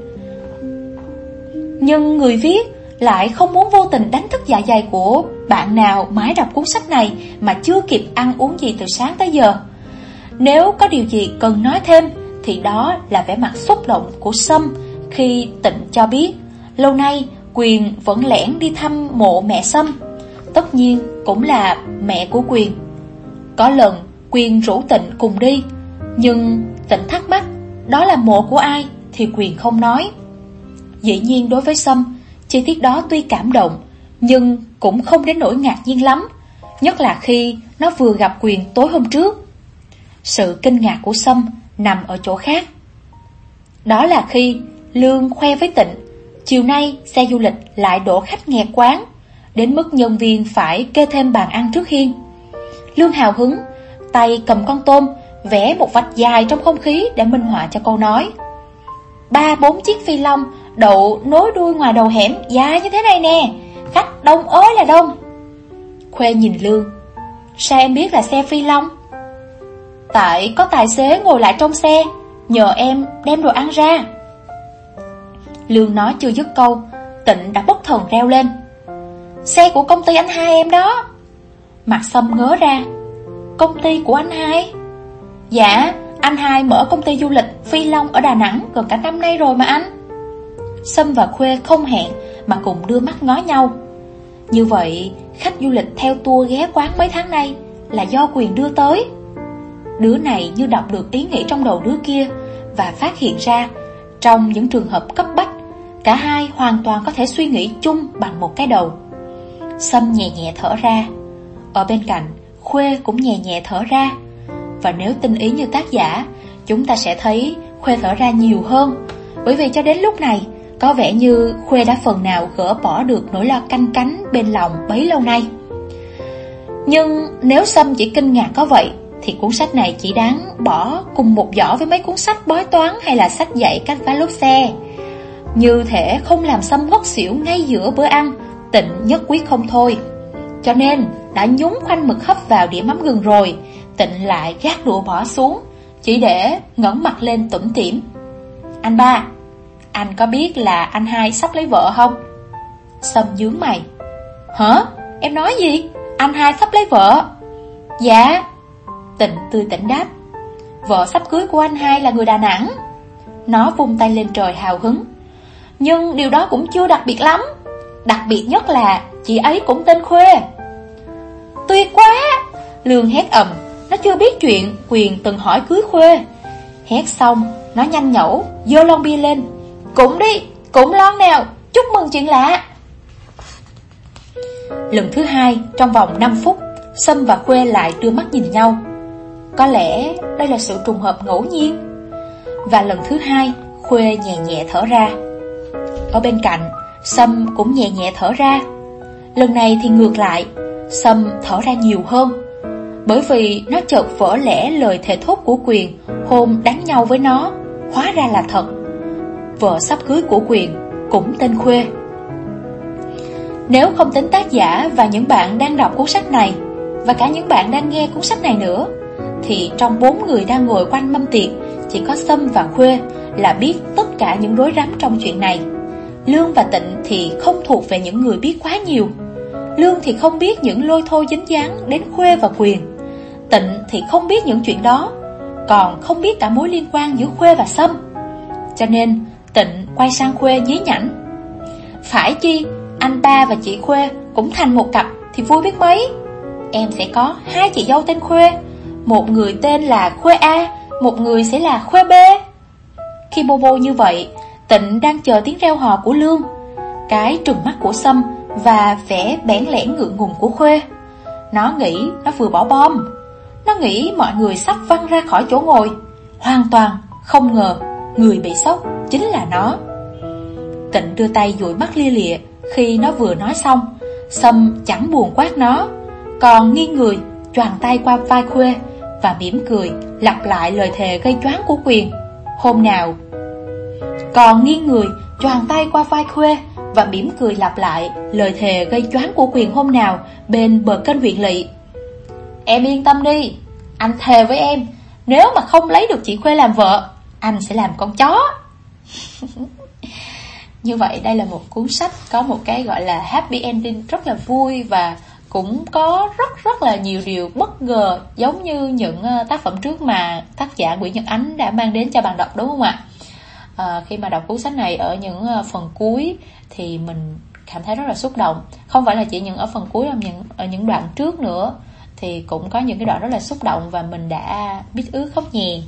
Nhưng người viết lại không muốn vô tình đánh thức dạ dày của bạn nào mãi đọc cuốn sách này mà chưa kịp ăn uống gì từ sáng tới giờ. Nếu có điều gì cần nói thêm thì đó là vẻ mặt xúc động của Sâm khi tịnh cho biết lâu nay Quyền vẫn lẻn đi thăm mộ mẹ Sâm. Tất nhiên cũng là mẹ của Quyền. Có lần Quyền rủ tịnh cùng đi, nhưng tịnh thắc mắc đó là mộ của ai thì Quyền không nói. Dĩ nhiên đối với Sâm, chi tiết đó tuy cảm động, nhưng cũng không đến nỗi ngạc nhiên lắm, nhất là khi nó vừa gặp Quyền tối hôm trước. Sự kinh ngạc của Sâm nằm ở chỗ khác. Đó là khi Lương khoe với Tịnh, chiều nay xe du lịch lại đổ khách nghẹt quán, đến mức nhân viên phải kê thêm bàn ăn trước hiên. Lương hào hứng, tay cầm con tôm, vẽ một vạch dài trong không khí để minh họa cho câu nói. Ba bốn chiếc phi long đậu nối đuôi ngoài đầu hẻm dài như thế này nè, khách đông ới là đông. Khuê nhìn Lương, sao em biết là xe phi long? Tại có tài xế ngồi lại trong xe, Nhờ em đem đồ ăn ra. Lương nói chưa dứt câu, Tịnh đã bất thần reo lên. Xe của công ty anh hai em đó. Mặt sâm ngớ ra. Công ty của anh hai? Dạ Anh hai mở công ty du lịch Phi Long ở Đà Nẵng gần cả năm nay rồi mà anh. Sâm và Khuê không hẹn Mà cùng đưa mắt ngó nhau. Như vậy, khách du lịch theo tour ghé quán mấy tháng nay Là do quyền đưa tới. Đứa này như đọc được ý nghĩ trong đầu đứa kia Và phát hiện ra, Trong những trường hợp cấp bách, Cả hai hoàn toàn có thể suy nghĩ chung bằng một cái đầu. Sâm nhẹ nhẹ thở ra. Ở bên cạnh, Khuê cũng nhẹ nhẹ thở ra. Và nếu tinh ý như tác giả, Chúng ta sẽ thấy Khuê thở ra nhiều hơn. Bởi vì cho đến lúc này, Có vẻ như Khuê đã phần nào gỡ bỏ được nỗi lo canh cánh bên lòng bấy lâu nay. Nhưng nếu Sâm chỉ kinh ngạc có vậy thì cuốn sách này chỉ đáng bỏ cùng một giỏ với mấy cuốn sách bói toán hay là sách dạy cách vá lốp xe. Như thể không làm xâm ngất xỉu ngay giữa bữa ăn, tịnh nhất quyết không thôi. Cho nên, đã nhúng khoanh mực hấp vào đĩa mắm gừng rồi, tịnh lại gác đũa bỏ xuống, chỉ để ngẩng mặt lên tủm tỉm. Anh ba, anh có biết là anh hai sắp lấy vợ không? Sâm dướng mày. Hả? Em nói gì? Anh hai sắp lấy vợ. Dạ. Tịnh tươi tỉnh đáp. Vợ sắp cưới của anh hai là người Đà Nẵng. Nó vung tay lên trời hào hứng. Nhưng điều đó cũng chưa đặc biệt lắm. Đặc biệt nhất là chị ấy cũng tên Khuê. Tuyệt quá! Lương hét ầm, nó chưa biết chuyện Quyền từng hỏi cưới Khuê. Hét xong, nó nhanh nhẩu, dơ lon bia lên. Cũng đi, cũng lon nào, chúc mừng chuyện lạ. Lần thứ hai, trong vòng 5 phút, Sâm và Khuê lại đưa mắt nhìn nhau. Có lẽ đây là sự trùng hợp ngẫu nhiên. Và lần thứ hai, Khuê nhẹ nhẹ thở ra. Ở bên cạnh, Sâm cũng nhẹ nhẹ thở ra. Lần này thì ngược lại, Sâm thở ra nhiều hơn. Bởi vì nó chợt vỡ lẽ lời thề thốt của Quyền hôm đánh nhau với nó, hóa ra là thật. Vợ sắp cưới của Quyền cũng tên Khuê. Nếu không tính tác giả và những bạn đang đọc cuốn sách này, và cả những bạn đang nghe cuốn sách này nữa, thì trong bốn người đang ngồi quanh mâm tiệc, chỉ có Sâm và Khuê là biết tất cả những rối rắm trong chuyện này. Lương và Tịnh thì không thuộc về những người biết quá nhiều. Lương thì không biết những lôi thôi dính dáng đến Khuê và Quyền. Tịnh thì không biết những chuyện đó, còn không biết cả mối liên quan giữa Khuê và Sâm. Cho nên Tịnh quay sang Khuê nhí nhảnh. Phải chi, anh ba và chị Khuê cũng thành một cặp thì vui biết mấy. Em sẽ có hai chị dâu tên Khuê, một người tên là Khuê A, một người sẽ là Khuê B. Khi bô bô như vậy, Tịnh đang chờ tiếng reo hò của Lương, cái trừng mắt của Sâm và vẻ bẽn lẽn ngượng ngùng của Khuê. Nó nghĩ nó vừa bỏ bom. Nó nghĩ mọi người sắp văng ra khỏi chỗ ngồi. Hoàn toàn không ngờ người bị sốc chính là nó. Tịnh đưa tay dụi mắt lia lịa khi nó vừa nói xong. Sâm chẳng buồn quát nó, còn nghiêng người choàng tay qua vai Khuê và mỉm cười lặp lại lời thề gây choáng của Quyền. Hôm nào còn nghiêng người choàng tay qua vai Khuê và mỉm cười lặp lại lời thề gây choáng của Quyền hôm nào bên bờ kênh huyện lỵ. Em yên tâm đi, anh thề với em, nếu mà không lấy được chị Khuê làm vợ, anh sẽ làm con chó. Như vậy đây là một cuốn sách có một cái gọi là happy ending rất là vui và cũng có rất rất là nhiều điều bất ngờ giống như những ờ, tác phẩm trước mà tác giả Nguyễn Nhật Ánh đã mang đến cho bạn đọc đúng không ạ? À, khi mà đọc cuốn sách này ở những ờ, phần cuối thì mình cảm thấy rất là xúc động không phải là chỉ những ở phần cuối mà những ở những đoạn trước nữa thì cũng có những cái đoạn rất là xúc động và mình đã biết ước khóc nhè